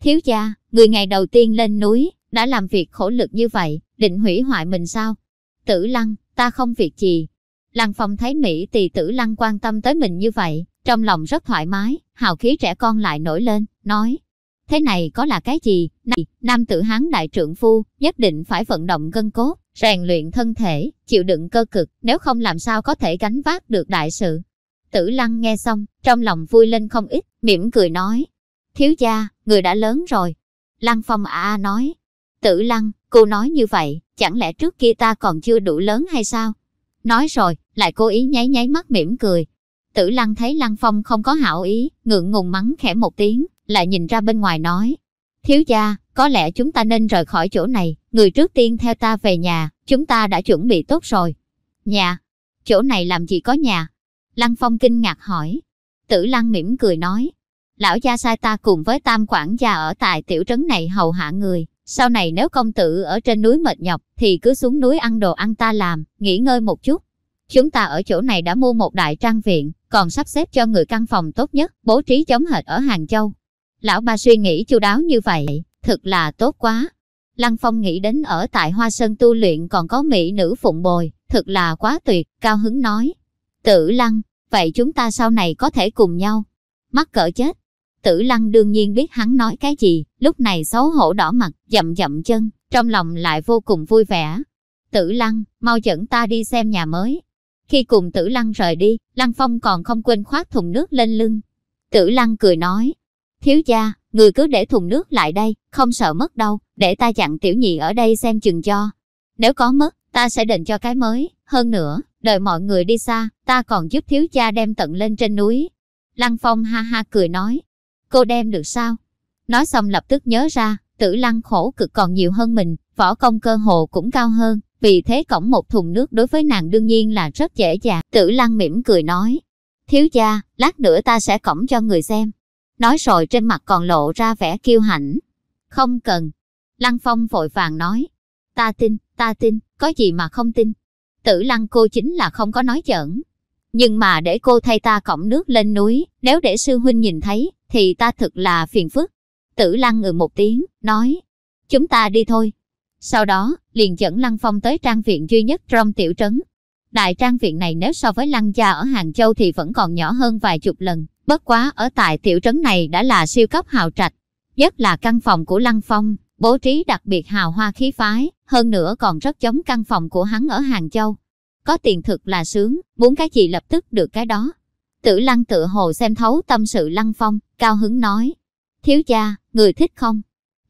Thiếu gia, người ngày đầu tiên lên núi, đã làm việc khổ lực như vậy, định hủy hoại mình sao? Tử lăng, ta không việc gì. Lăng phong thấy Mỹ tỳ tử lăng quan tâm tới mình như vậy, trong lòng rất thoải mái, hào khí trẻ con lại nổi lên, nói, Thế này có là cái gì? Này, nam tử hán đại trưởng phu, nhất định phải vận động gân cốt, rèn luyện thân thể, chịu đựng cơ cực, nếu không làm sao có thể gánh vác được đại sự. Tử lăng nghe xong, trong lòng vui lên không ít, mỉm cười nói. Thiếu gia, người đã lớn rồi. Lăng phong à à nói. Tử lăng, cô nói như vậy, chẳng lẽ trước kia ta còn chưa đủ lớn hay sao? Nói rồi, lại cố ý nháy nháy mắt mỉm cười. Tử lăng thấy lăng phong không có hảo ý, ngượng ngùng mắng khẽ một tiếng, lại nhìn ra bên ngoài nói. Thiếu gia, có lẽ chúng ta nên rời khỏi chỗ này, người trước tiên theo ta về nhà, chúng ta đã chuẩn bị tốt rồi. Nhà? Chỗ này làm gì có nhà? Lăng Phong kinh ngạc hỏi. Tử Lăng mỉm cười nói. Lão gia sai ta cùng với tam quản gia ở tại tiểu trấn này hầu hạ người, Sau này nếu công tử ở trên núi mệt nhọc, thì cứ xuống núi ăn đồ ăn ta làm, nghỉ ngơi một chút. Chúng ta ở chỗ này đã mua một đại trang viện, còn sắp xếp cho người căn phòng tốt nhất, bố trí chống hệt ở Hàng Châu. Lão ba suy nghĩ chu đáo như vậy, thực là tốt quá. Lăng Phong nghĩ đến ở tại Hoa Sơn tu luyện còn có mỹ nữ phụng bồi, thực là quá tuyệt, cao hứng nói. Tử Lăng, vậy chúng ta sau này có thể cùng nhau. Mắc cỡ chết. Tử Lăng đương nhiên biết hắn nói cái gì, lúc này xấu hổ đỏ mặt, dậm dậm chân, trong lòng lại vô cùng vui vẻ. Tử Lăng, mau dẫn ta đi xem nhà mới. Khi cùng Tử Lăng rời đi, Lăng Phong còn không quên khoác thùng nước lên lưng. Tử Lăng cười nói, thiếu gia, người cứ để thùng nước lại đây, không sợ mất đâu, để ta chặn tiểu nhị ở đây xem chừng cho. Nếu có mất, ta sẽ định cho cái mới, hơn nữa, đợi mọi người đi xa, ta còn giúp thiếu gia đem tận lên trên núi. Lăng Phong ha ha cười nói, cô đem được sao? Nói xong lập tức nhớ ra, tử lăng khổ cực còn nhiều hơn mình, võ công cơ hồ cũng cao hơn, vì thế cổng một thùng nước đối với nàng đương nhiên là rất dễ dàng. Tử lăng mỉm cười nói, thiếu gia, lát nữa ta sẽ cổng cho người xem. Nói rồi trên mặt còn lộ ra vẻ kiêu hãnh. Không cần. Lăng Phong vội vàng nói, ta tin, ta tin, có gì mà không tin. Tử lăng cô chính là không có nói giỡn. Nhưng mà để cô thay ta cổng nước lên núi, nếu để sư huynh nhìn thấy, thì ta thực là phiền phức. Tử lăng ngừ một tiếng, nói, chúng ta đi thôi. Sau đó, liền dẫn Lăng Phong tới trang viện duy nhất trong tiểu trấn. Đại trang viện này nếu so với Lăng gia ở Hàng Châu thì vẫn còn nhỏ hơn vài chục lần, bất quá ở tại tiểu trấn này đã là siêu cấp hào trạch. Nhất là căn phòng của Lăng Phong, bố trí đặc biệt hào hoa khí phái, hơn nữa còn rất giống căn phòng của hắn ở Hàng Châu. Có tiền thực là sướng, muốn cái gì lập tức được cái đó. Tử Lăng tự hồ xem thấu tâm sự Lăng Phong, cao hứng nói. Thiếu gia, người thích không?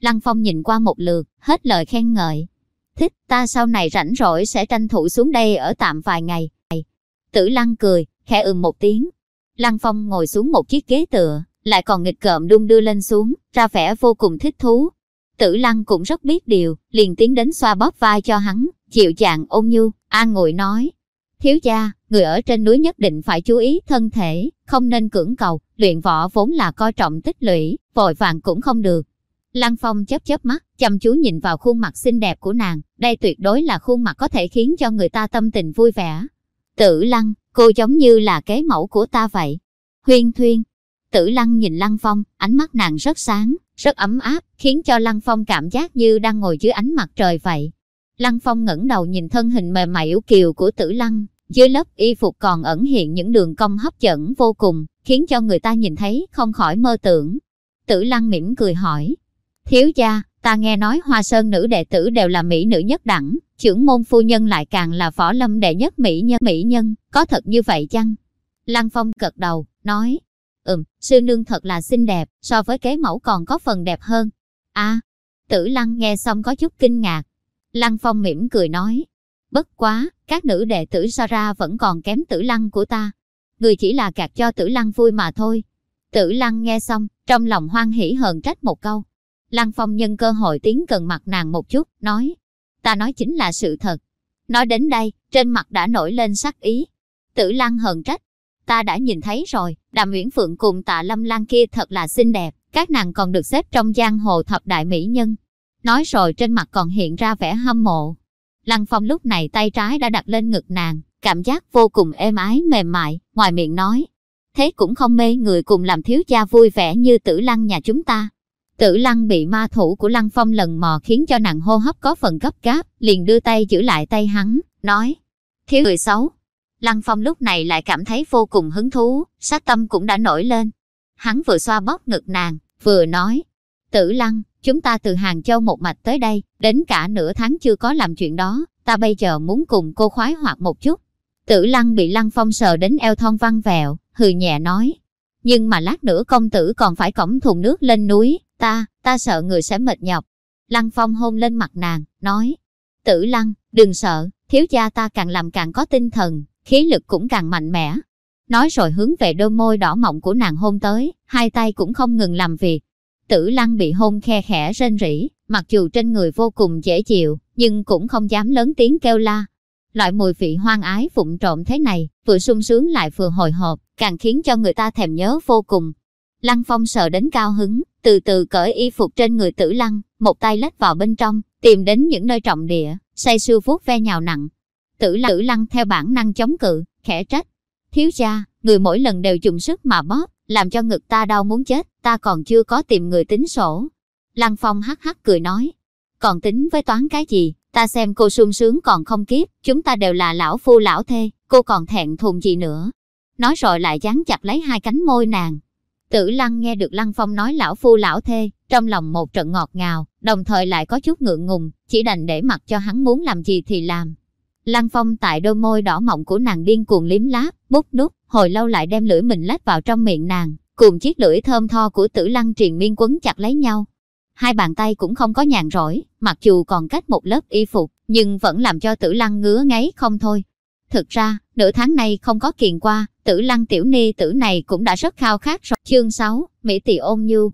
Lăng Phong nhìn qua một lượt, hết lời khen ngợi. Thích, ta sau này rảnh rỗi sẽ tranh thủ xuống đây ở tạm vài ngày. Tử Lăng cười, khẽ ừm một tiếng. Lăng Phong ngồi xuống một chiếc ghế tựa, lại còn nghịch cợm đung đưa lên xuống, ra vẻ vô cùng thích thú. Tử Lăng cũng rất biết điều, liền tiến đến xoa bóp vai cho hắn, chịu chàng ôn nhu, an ngồi nói. Thiếu gia, người ở trên núi nhất định phải chú ý thân thể, không nên cưỡng cầu, luyện võ vốn là coi trọng tích lũy, vội vàng cũng không được. Lăng Phong chớp chớp mắt, chăm chú nhìn vào khuôn mặt xinh đẹp của nàng, đây tuyệt đối là khuôn mặt có thể khiến cho người ta tâm tình vui vẻ. Tử Lăng, cô giống như là kế mẫu của ta vậy. Huyên Thuyên, Tử Lăng nhìn Lăng Phong, ánh mắt nàng rất sáng, rất ấm áp, khiến cho Lăng Phong cảm giác như đang ngồi dưới ánh mặt trời vậy. Lăng Phong ngẩng đầu nhìn thân hình mềm mại yếu kiều của Tử Lăng, dưới lớp y phục còn ẩn hiện những đường cong hấp dẫn vô cùng, khiến cho người ta nhìn thấy không khỏi mơ tưởng. Tử Lăng mỉm cười hỏi, Thiếu gia, ta nghe nói hoa sơn nữ đệ tử đều là mỹ nữ nhất đẳng, trưởng môn phu nhân lại càng là võ lâm đệ nhất mỹ nhân mỹ nhân, có thật như vậy chăng? Lăng Phong gật đầu, nói, ừm, sư nương thật là xinh đẹp, so với kế mẫu còn có phần đẹp hơn. a tử lăng nghe xong có chút kinh ngạc. Lăng Phong mỉm cười nói, bất quá, các nữ đệ tử so ra vẫn còn kém tử lăng của ta. Người chỉ là gạt cho tử lăng vui mà thôi. Tử lăng nghe xong, trong lòng hoan hỉ hờn trách một câu. Lăng Phong nhân cơ hội tiến gần mặt nàng một chút, nói, ta nói chính là sự thật. Nói đến đây, trên mặt đã nổi lên sắc ý. Tử Lăng hờn trách, ta đã nhìn thấy rồi, Đàm Nguyễn Phượng cùng tạ Lâm Lan kia thật là xinh đẹp, các nàng còn được xếp trong giang hồ thập đại mỹ nhân. Nói rồi trên mặt còn hiện ra vẻ hâm mộ. Lăng Phong lúc này tay trái đã đặt lên ngực nàng, cảm giác vô cùng êm ái mềm mại, ngoài miệng nói. Thế cũng không mê người cùng làm thiếu gia vui vẻ như tử lăng nhà chúng ta. Tử lăng bị ma thủ của lăng phong lần mò khiến cho nàng hô hấp có phần gấp gáp, liền đưa tay giữ lại tay hắn, nói. Thiếu người xấu. Lăng phong lúc này lại cảm thấy vô cùng hứng thú, sát tâm cũng đã nổi lên. Hắn vừa xoa bóp ngực nàng, vừa nói. Tử lăng, chúng ta từ Hàng Châu một mạch tới đây, đến cả nửa tháng chưa có làm chuyện đó, ta bây giờ muốn cùng cô khoái hoạt một chút. Tử lăng bị lăng phong sờ đến eo thon văn vẹo, hừ nhẹ nói. Nhưng mà lát nữa công tử còn phải cõng thùng nước lên núi, Ta, ta sợ người sẽ mệt nhọc. Lăng Phong hôn lên mặt nàng, nói. Tử Lăng, đừng sợ, thiếu gia ta càng làm càng có tinh thần, khí lực cũng càng mạnh mẽ. Nói rồi hướng về đôi môi đỏ mọng của nàng hôn tới, hai tay cũng không ngừng làm việc. Tử Lăng bị hôn khe khẽ rên rỉ, mặc dù trên người vô cùng dễ chịu, nhưng cũng không dám lớn tiếng kêu la. Loại mùi vị hoang ái vụng trộm thế này, vừa sung sướng lại vừa hồi hộp, càng khiến cho người ta thèm nhớ vô cùng. Lăng Phong sợ đến cao hứng, từ từ cởi y phục trên người tử lăng, một tay lách vào bên trong, tìm đến những nơi trọng địa, say sưa vuốt ve nhào nặng. Tử lăng, tử lăng theo bản năng chống cự, khẽ trách. Thiếu gia, người mỗi lần đều dùng sức mà bóp, làm cho ngực ta đau muốn chết, ta còn chưa có tìm người tính sổ. Lăng Phong hắc hắc cười nói, còn tính với toán cái gì, ta xem cô sung sướng còn không kiếp, chúng ta đều là lão phu lão thê, cô còn thẹn thùng gì nữa. Nói rồi lại dán chặt lấy hai cánh môi nàng. Tử Lăng nghe được Lăng Phong nói lão phu lão thê, trong lòng một trận ngọt ngào, đồng thời lại có chút ngượng ngùng, chỉ đành để mặc cho hắn muốn làm gì thì làm. Lăng Phong tại đôi môi đỏ mọng của nàng điên cuồng liếm láp, bút nút, hồi lâu lại đem lưỡi mình lách vào trong miệng nàng, cùng chiếc lưỡi thơm tho của Tử Lăng triền miên quấn chặt lấy nhau. Hai bàn tay cũng không có nhàn rỗi, mặc dù còn cách một lớp y phục, nhưng vẫn làm cho Tử Lăng ngứa ngáy không thôi. Thực ra, nửa tháng nay không có kiện qua, Tử Lăng tiểu ni tử này cũng đã rất khao khát rồi. Chương 6, Mỹ tỷ ôn nhu.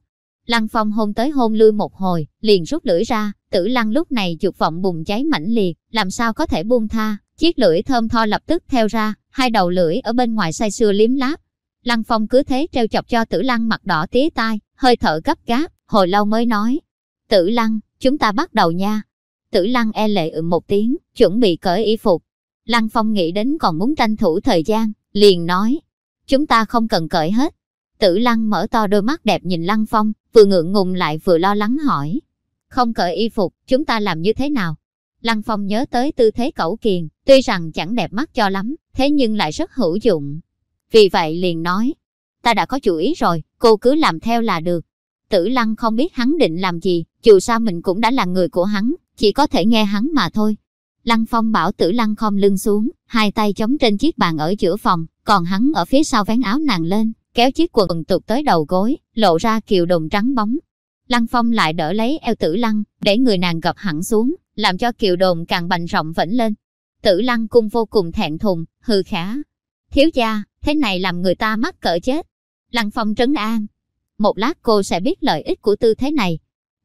Lăng Phong hôn tới hôn lui một hồi, liền rút lưỡi ra, Tử Lăng lúc này dục vọng bùng cháy mãnh liệt, làm sao có thể buông tha. Chiếc lưỡi thơm tho lập tức theo ra, hai đầu lưỡi ở bên ngoài say sưa liếm láp. Lăng Phong cứ thế treo chọc cho Tử Lăng mặt đỏ tía tai, hơi thở gấp gáp, hồi lâu mới nói. Tử Lăng, chúng ta bắt đầu nha. Tử Lăng e lệ ừ một tiếng, chuẩn bị cởi y phục. Lăng Phong nghĩ đến còn muốn tranh thủ thời gian, liền nói. Chúng ta không cần cởi hết. Tử Lăng mở to đôi mắt đẹp nhìn Lăng Phong, vừa ngượng ngùng lại vừa lo lắng hỏi. Không cởi y phục, chúng ta làm như thế nào? Lăng Phong nhớ tới tư thế cẩu kiền, tuy rằng chẳng đẹp mắt cho lắm, thế nhưng lại rất hữu dụng. Vì vậy liền nói, ta đã có chủ ý rồi, cô cứ làm theo là được. Tử Lăng không biết hắn định làm gì, dù sao mình cũng đã là người của hắn, chỉ có thể nghe hắn mà thôi. Lăng Phong bảo Tử Lăng khom lưng xuống, hai tay chống trên chiếc bàn ở giữa phòng, còn hắn ở phía sau vén áo nàng lên, kéo chiếc quần tụt tới đầu gối, lộ ra kiều đùng trắng bóng. Lăng Phong lại đỡ lấy eo Tử Lăng, để người nàng gập hẳn xuống, làm cho kiều đồn càng bành rộng vẫn lên. Tử Lăng cung vô cùng thẹn thùng, hư khả. Thiếu gia, thế này làm người ta mắc cỡ chết. Lăng Phong trấn an. Một lát cô sẽ biết lợi ích của tư thế này.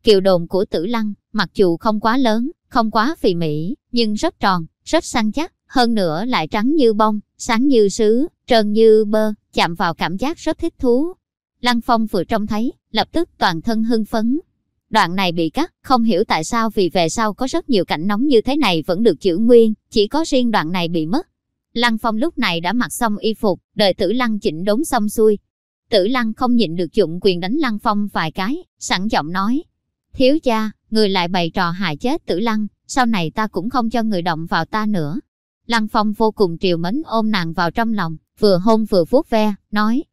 Kiều đồn của Tử Lăng, mặc dù không quá lớn, không quá phì mỹ, nhưng rất tròn, rất săn chắc, hơn nữa lại trắng như bông, sáng như sứ, trơn như bơ, chạm vào cảm giác rất thích thú. Lăng Phong vừa trông thấy, lập tức toàn thân hưng phấn. Đoạn này bị cắt, không hiểu tại sao vì về sau có rất nhiều cảnh nóng như thế này vẫn được giữ nguyên, chỉ có riêng đoạn này bị mất. Lăng Phong lúc này đã mặc xong y phục, đợi tử lăng chỉnh đốn xong xuôi. Tử lăng không nhịn được dụng quyền đánh Lăng Phong vài cái, sẵn giọng nói. Thiếu cha, người lại bày trò hại chết tử lăng, sau này ta cũng không cho người động vào ta nữa. Lăng Phong vô cùng triều mến ôm nàng vào trong lòng, vừa hôn vừa vuốt ve, nói.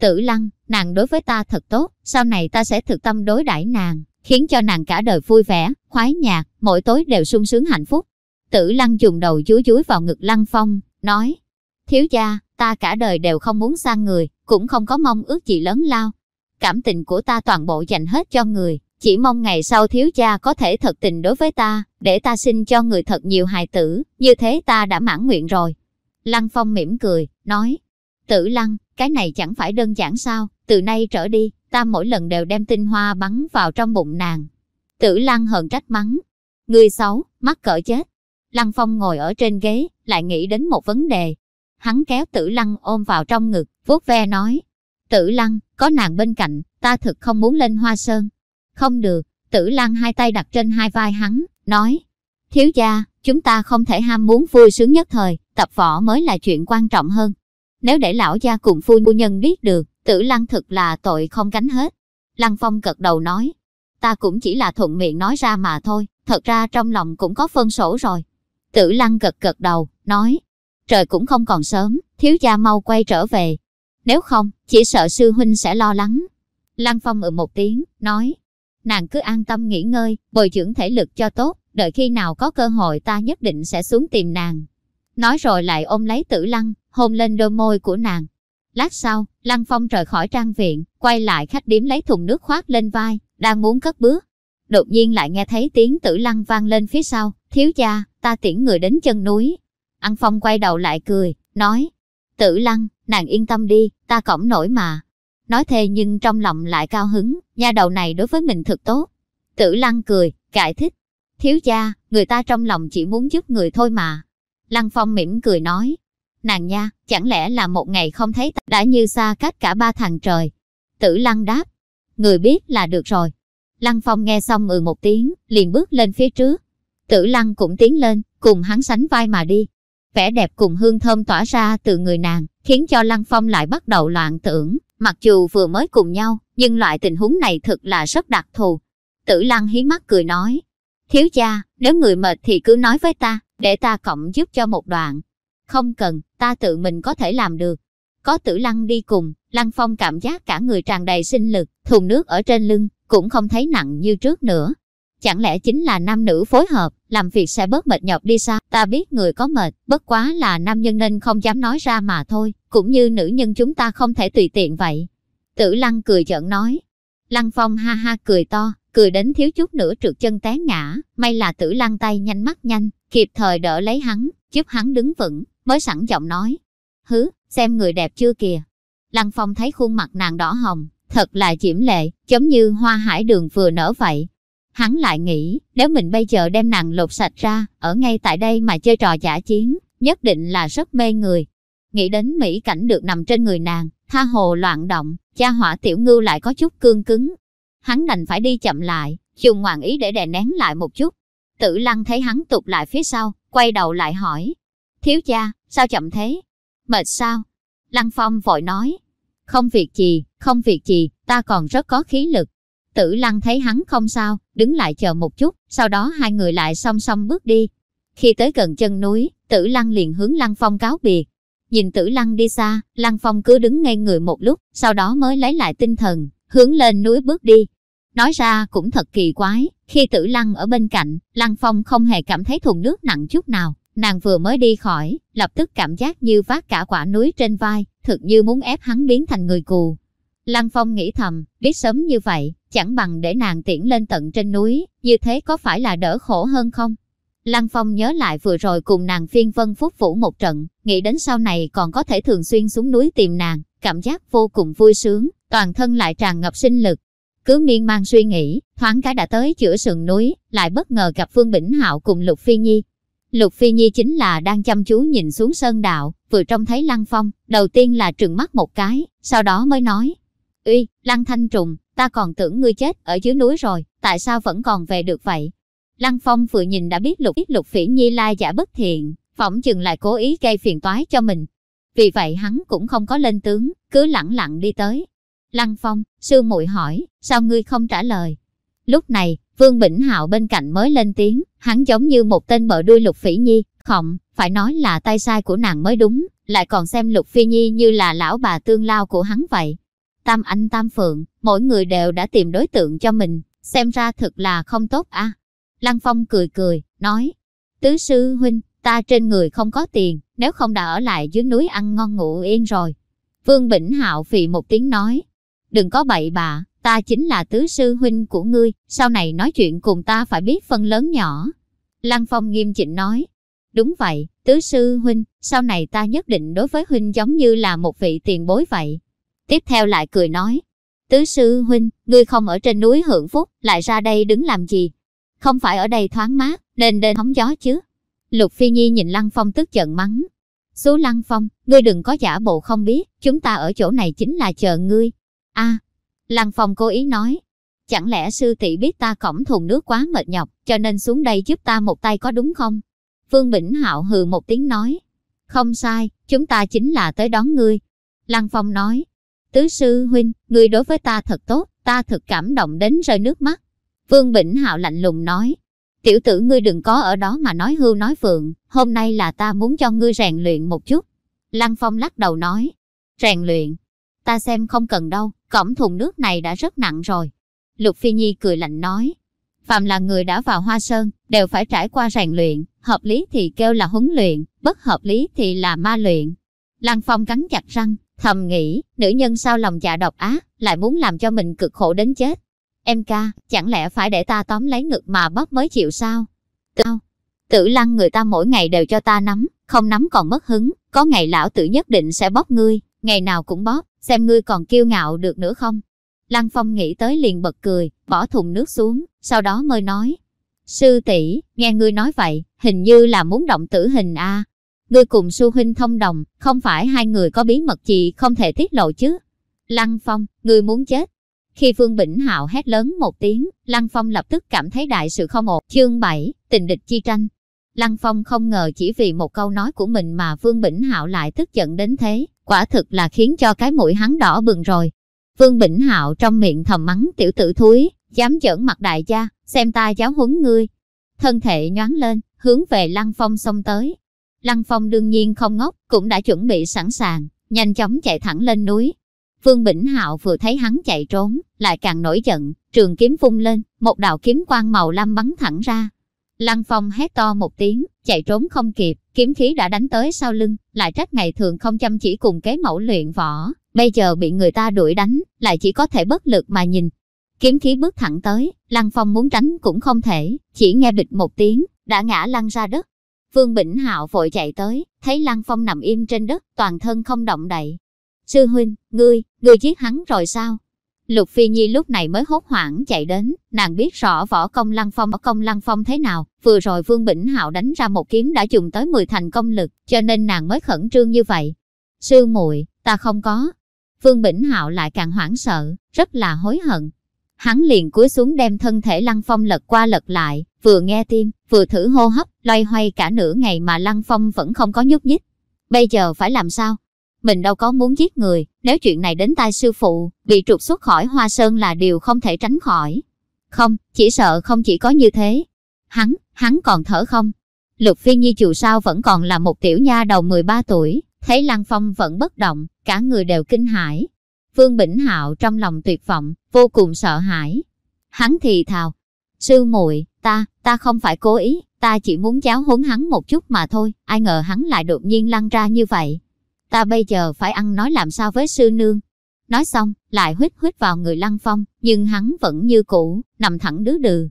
Tử Lăng, nàng đối với ta thật tốt, sau này ta sẽ thực tâm đối đãi nàng, khiến cho nàng cả đời vui vẻ, khoái nhạc, mỗi tối đều sung sướng hạnh phúc. Tử Lăng dùng đầu chúi chúi vào ngực Lăng Phong, nói. Thiếu gia, ta cả đời đều không muốn sang người, cũng không có mong ước gì lớn lao. Cảm tình của ta toàn bộ dành hết cho người, chỉ mong ngày sau thiếu cha có thể thật tình đối với ta, để ta xin cho người thật nhiều hài tử, như thế ta đã mãn nguyện rồi. Lăng Phong mỉm cười, nói, tử lăng, cái này chẳng phải đơn giản sao, từ nay trở đi, ta mỗi lần đều đem tinh hoa bắn vào trong bụng nàng. Tử lăng hờn trách mắng, người xấu, mắc cỡ chết. Lăng Phong ngồi ở trên ghế, lại nghĩ đến một vấn đề. Hắn kéo tử lăng ôm vào trong ngực, vuốt ve nói, tử lăng, có nàng bên cạnh, ta thực không muốn lên hoa sơn, không được, tử lăng hai tay đặt trên hai vai hắn, nói. Thiếu gia, chúng ta không thể ham muốn vui sướng nhất thời, tập võ mới là chuyện quan trọng hơn. Nếu để lão gia cùng phu nhân biết được, tử lăng thực là tội không cánh hết. Lăng Phong cật đầu nói, ta cũng chỉ là thuận miệng nói ra mà thôi, thật ra trong lòng cũng có phân sổ rồi. Tử lăng gật gật đầu, nói, trời cũng không còn sớm, thiếu gia mau quay trở về. Nếu không, chỉ sợ sư huynh sẽ lo lắng. Lăng Phong ừ một tiếng, nói, nàng cứ an tâm nghỉ ngơi, bồi dưỡng thể lực cho tốt, đợi khi nào có cơ hội ta nhất định sẽ xuống tìm nàng. Nói rồi lại ôm lấy tử lăng, hôn lên đôi môi của nàng. Lát sau, Lăng Phong rời khỏi trang viện, quay lại khách điếm lấy thùng nước khoác lên vai, đang muốn cất bước. Đột nhiên lại nghe thấy tiếng tử lăng vang lên phía sau, thiếu gia, ta tiễn người đến chân núi. Ăn Phong quay đầu lại cười, nói, tử lăng, nàng yên tâm đi, ta cổng nổi mà, nói thề nhưng trong lòng lại cao hứng, nha đầu này đối với mình thật tốt. Tử Lăng cười, cải thích. Thiếu gia, người ta trong lòng chỉ muốn giúp người thôi mà. Lăng Phong mỉm cười nói, nàng nha, chẳng lẽ là một ngày không thấy ta đã như xa cách cả ba thằng trời. Tử Lăng đáp, người biết là được rồi. Lăng Phong nghe xong ừ một tiếng, liền bước lên phía trước. Tử Lăng cũng tiến lên, cùng hắn sánh vai mà đi. Vẻ đẹp cùng hương thơm tỏa ra từ người nàng, khiến cho Lăng Phong lại bắt đầu loạn tưởng. Mặc dù vừa mới cùng nhau, nhưng loại tình huống này thật là rất đặc thù. Tử Lăng hí mắt cười nói, thiếu gia, nếu người mệt thì cứ nói với ta, để ta cộng giúp cho một đoạn. Không cần, ta tự mình có thể làm được. Có tử lăng đi cùng, lăng phong cảm giác cả người tràn đầy sinh lực, thùng nước ở trên lưng, cũng không thấy nặng như trước nữa. Chẳng lẽ chính là nam nữ phối hợp, làm việc sẽ bớt mệt nhọc đi sao? Ta biết người có mệt, bất quá là nam nhân nên không dám nói ra mà thôi, cũng như nữ nhân chúng ta không thể tùy tiện vậy. Tử lăng cười giỡn nói. Lăng phong ha ha cười to, cười đến thiếu chút nữa trượt chân té ngã, may là tử lăng tay nhanh mắt nhanh, kịp thời đỡ lấy hắn, giúp hắn đứng vững, mới sẵn giọng nói. Hứ, xem người đẹp chưa kìa. Lăng Phong thấy khuôn mặt nàng đỏ hồng, thật là chiếm lệ, giống như hoa hải đường vừa nở vậy. Hắn lại nghĩ, nếu mình bây giờ đem nàng lột sạch ra, ở ngay tại đây mà chơi trò giả chiến, nhất định là rất mê người. Nghĩ đến mỹ cảnh được nằm trên người nàng, tha hồ loạn động, cha hỏa tiểu ngưu lại có chút cương cứng. Hắn đành phải đi chậm lại, dùng ngoạn ý để đè nén lại một chút. Tử lăng thấy hắn tụt lại phía sau, quay đầu lại hỏi. Thiếu cha, sao chậm thế? Mệt sao? Lăng Phong vội nói. Không việc gì, không việc gì, ta còn rất có khí lực. Tử Lăng thấy hắn không sao, đứng lại chờ một chút, sau đó hai người lại song song bước đi. Khi tới gần chân núi, Tử Lăng liền hướng Lăng Phong cáo biệt. Nhìn Tử Lăng đi xa, Lăng Phong cứ đứng ngay người một lúc, sau đó mới lấy lại tinh thần, hướng lên núi bước đi. Nói ra cũng thật kỳ quái, khi Tử Lăng ở bên cạnh, Lăng Phong không hề cảm thấy thùng nước nặng chút nào. Nàng vừa mới đi khỏi, lập tức cảm giác như vác cả quả núi trên vai, thực như muốn ép hắn biến thành người cù. Lăng Phong nghĩ thầm, biết sớm như vậy, chẳng bằng để nàng tiễn lên tận trên núi, như thế có phải là đỡ khổ hơn không? Lăng Phong nhớ lại vừa rồi cùng nàng phiên vân phúc vũ một trận, nghĩ đến sau này còn có thể thường xuyên xuống núi tìm nàng, cảm giác vô cùng vui sướng, toàn thân lại tràn ngập sinh lực. Cứ miên man suy nghĩ, thoáng cái đã tới giữa sườn núi, lại bất ngờ gặp Phương Bỉnh Hạo cùng Lục Phi Nhi, Lục Phi Nhi chính là đang chăm chú nhìn xuống sơn đạo, vừa trông thấy Lăng Phong, đầu tiên là trừng mắt một cái, sau đó mới nói. Uy, Lăng Thanh Trùng, ta còn tưởng ngươi chết ở dưới núi rồi, tại sao vẫn còn về được vậy? Lăng Phong vừa nhìn đã biết Lục ít Lục Phỉ Nhi lai giả bất thiện, phỏng chừng lại cố ý gây phiền toái cho mình. Vì vậy hắn cũng không có lên tướng, cứ lặng lặng đi tới. Lăng Phong, sư muội hỏi, sao ngươi không trả lời? Lúc này, Vương Bỉnh Hạo bên cạnh mới lên tiếng, hắn giống như một tên bợ đuôi Lục Phỉ Nhi, không, phải nói là tay sai của nàng mới đúng, lại còn xem Lục Phi Nhi như là lão bà tương lao của hắn vậy. Tam anh tam phượng, mỗi người đều đã tìm đối tượng cho mình, xem ra thực là không tốt à. Lăng Phong cười cười, nói, tứ sư huynh, ta trên người không có tiền, nếu không đã ở lại dưới núi ăn ngon ngủ yên rồi. Vương Bỉnh Hạo phì một tiếng nói, đừng có bậy bạ, ta chính là tứ sư huynh của ngươi, sau này nói chuyện cùng ta phải biết phân lớn nhỏ. Lăng Phong nghiêm chỉnh nói, đúng vậy, tứ sư huynh, sau này ta nhất định đối với huynh giống như là một vị tiền bối vậy. Tiếp theo lại cười nói, tứ sư huynh, ngươi không ở trên núi hưởng phúc, lại ra đây đứng làm gì? Không phải ở đây thoáng mát, nên đến hóng gió chứ. Lục Phi Nhi nhìn Lăng Phong tức giận mắng. Số Lăng Phong, ngươi đừng có giả bộ không biết, chúng ta ở chỗ này chính là chờ ngươi. a Lăng Phong cố ý nói, chẳng lẽ sư tỷ biết ta cổng thùng nước quá mệt nhọc, cho nên xuống đây giúp ta một tay có đúng không? Vương Bỉnh Hạo hừ một tiếng nói, không sai, chúng ta chính là tới đón ngươi. Lăng Phong nói, tứ sư huynh, ngươi đối với ta thật tốt, ta thật cảm động đến rơi nước mắt. Vương Bỉnh Hạo lạnh lùng nói, tiểu tử ngươi đừng có ở đó mà nói hưu nói phượng, hôm nay là ta muốn cho ngươi rèn luyện một chút. Lăng Phong lắc đầu nói, rèn luyện, ta xem không cần đâu, cổng thùng nước này đã rất nặng rồi. Lục Phi Nhi cười lạnh nói, phàm là người đã vào Hoa Sơn, đều phải trải qua rèn luyện, hợp lý thì kêu là huấn luyện, bất hợp lý thì là ma luyện. Lăng Phong cắn chặt răng, thầm nghĩ, nữ nhân sao lòng dạ độc ác, lại muốn làm cho mình cực khổ đến chết. Em ca, chẳng lẽ phải để ta tóm lấy ngực mà bóp mới chịu sao? Tao, tử lăng người ta mỗi ngày đều cho ta nắm, không nắm còn mất hứng, có ngày lão tử nhất định sẽ bóp ngươi, ngày nào cũng bóp, xem ngươi còn kiêu ngạo được nữa không? Lăng Phong nghĩ tới liền bật cười, bỏ thùng nước xuống, sau đó mới nói. Sư tỷ nghe ngươi nói vậy, hình như là muốn động tử hình a. Ngươi cùng su huynh thông đồng, không phải hai người có bí mật gì không thể tiết lộ chứ? Lăng Phong, ngươi muốn chết. Khi Phương Bỉnh Hạo hét lớn một tiếng, Lăng Phong lập tức cảm thấy đại sự không ổn. Chương 7, tình địch chi tranh. Lăng Phong không ngờ chỉ vì một câu nói của mình mà Vương Bỉnh Hạo lại tức giận đến thế, quả thực là khiến cho cái mũi hắn đỏ bừng rồi. Vương Bỉnh Hạo trong miệng thầm mắng tiểu tử thúi, dám giỡn mặt đại gia, xem ta giáo huấn ngươi. Thân thể nhoáng lên, hướng về Lăng Phong xông tới. Lăng Phong đương nhiên không ngốc, cũng đã chuẩn bị sẵn sàng, nhanh chóng chạy thẳng lên núi. Vương Bỉnh Hạo vừa thấy hắn chạy trốn, lại càng nổi giận, trường kiếm vung lên, một đạo kiếm quang màu lam bắn thẳng ra. Lăng Phong hét to một tiếng, chạy trốn không kịp, kiếm khí đã đánh tới sau lưng, lại trách ngày thường không chăm chỉ cùng kế mẫu luyện võ, bây giờ bị người ta đuổi đánh, lại chỉ có thể bất lực mà nhìn. Kiếm khí bước thẳng tới, Lăng Phong muốn tránh cũng không thể, chỉ nghe bịch một tiếng, đã ngã lăn ra đất. Vương Bỉnh Hạo vội chạy tới, thấy Lăng Phong nằm im trên đất, toàn thân không động đậy. Sư huynh, ngươi, ngươi giết hắn rồi sao? Lục Phi Nhi lúc này mới hốt hoảng chạy đến, nàng biết rõ võ công Lăng Phong ở công Lăng Phong thế nào, vừa rồi Vương Bỉnh Hạo đánh ra một kiếm đã dùng tới 10 thành công lực, cho nên nàng mới khẩn trương như vậy. Sư muội, ta không có. Vương Bỉnh Hạo lại càng hoảng sợ, rất là hối hận. Hắn liền cúi xuống đem thân thể Lăng Phong lật qua lật lại, vừa nghe tim, vừa thử hô hấp, loay hoay cả nửa ngày mà Lăng Phong vẫn không có nhúc nhích. Bây giờ phải làm sao? Mình đâu có muốn giết người, nếu chuyện này đến tai sư phụ, bị trục xuất khỏi Hoa Sơn là điều không thể tránh khỏi. Không, chỉ sợ không chỉ có như thế. Hắn, hắn còn thở không? Lục Phi Nhi dù sao vẫn còn là một tiểu nha đầu 13 tuổi, thấy Lăng Phong vẫn bất động, cả người đều kinh hãi. Vương Bỉnh Hạo trong lòng tuyệt vọng, vô cùng sợ hãi. Hắn thì thào, sư muội, ta, ta không phải cố ý, ta chỉ muốn giáo huấn hắn một chút mà thôi, ai ngờ hắn lại đột nhiên lăn ra như vậy ta bây giờ phải ăn nói làm sao với sư nương. Nói xong, lại huyết huyết vào người Lăng Phong, nhưng hắn vẫn như cũ, nằm thẳng đứa đừ.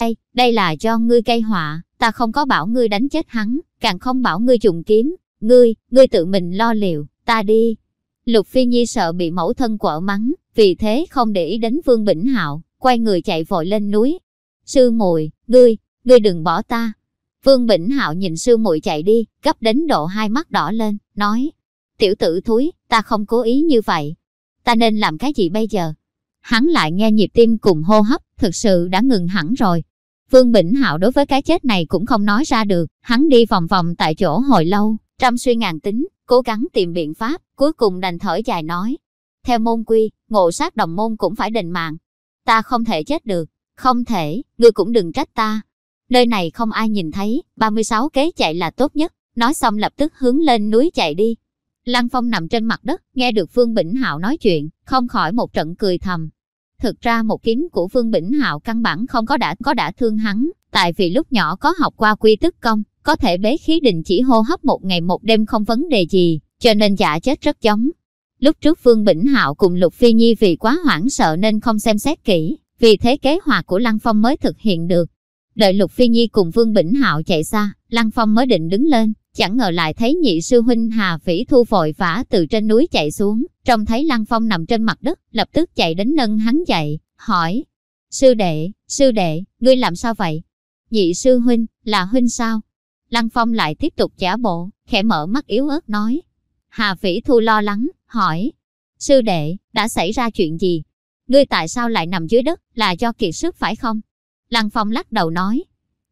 Đây, đây là do ngươi gây họa, ta không có bảo ngươi đánh chết hắn, càng không bảo ngươi dùng kiếm. Ngươi, ngươi tự mình lo liệu, ta đi. Lục Phi Nhi sợ bị mẫu thân quở mắng, vì thế không để ý đến Vương Bỉnh Hạo, quay người chạy vội lên núi. Sư muội, ngươi, ngươi đừng bỏ ta. Vương Bỉnh Hạo nhìn sư muội chạy đi, gấp đến độ hai mắt đỏ lên, nói, Tiểu tử thúi, ta không cố ý như vậy. Ta nên làm cái gì bây giờ? Hắn lại nghe nhịp tim cùng hô hấp, thực sự đã ngừng hẳn rồi. Vương Bỉnh Hạo đối với cái chết này cũng không nói ra được, hắn đi vòng vòng tại chỗ hồi lâu, trăm suy ngàn tính, cố gắng tìm biện pháp, cuối cùng đành thở dài nói. Theo môn quy, ngộ sát đồng môn cũng phải đền mạng. Ta không thể chết được, không thể, ngươi cũng đừng trách ta. Nơi này không ai nhìn thấy, 36 kế chạy là tốt nhất, nói xong lập tức hướng lên núi chạy đi. Lăng Phong nằm trên mặt đất, nghe được Phương Bỉnh Hạo nói chuyện, không khỏi một trận cười thầm. Thực ra một kiếm của Phương Bỉnh Hạo căn bản không có đã có đã thương hắn, tại vì lúc nhỏ có học qua quy tức công, có thể bế khí đình chỉ hô hấp một ngày một đêm không vấn đề gì, cho nên giả chết rất giống. Lúc trước Phương Bỉnh Hạo cùng Lục Phi Nhi vì quá hoảng sợ nên không xem xét kỹ, vì thế kế hoạch của Lăng Phong mới thực hiện được. Đợi Lục Phi Nhi cùng Vương Bỉnh Hạo chạy xa, Lăng Phong mới định đứng lên, chẳng ngờ lại thấy nhị sư huynh Hà Phỉ Thu vội vã từ trên núi chạy xuống, trông thấy Lăng Phong nằm trên mặt đất, lập tức chạy đến nâng hắn dậy, hỏi, sư đệ, sư đệ, ngươi làm sao vậy? Nhị sư huynh, là huynh sao? Lăng Phong lại tiếp tục giả bộ, khẽ mở mắt yếu ớt nói. Hà Phỉ Thu lo lắng, hỏi, sư đệ, đã xảy ra chuyện gì? Ngươi tại sao lại nằm dưới đất, là do kiệt sức phải không? Lăng Phong lắc đầu nói,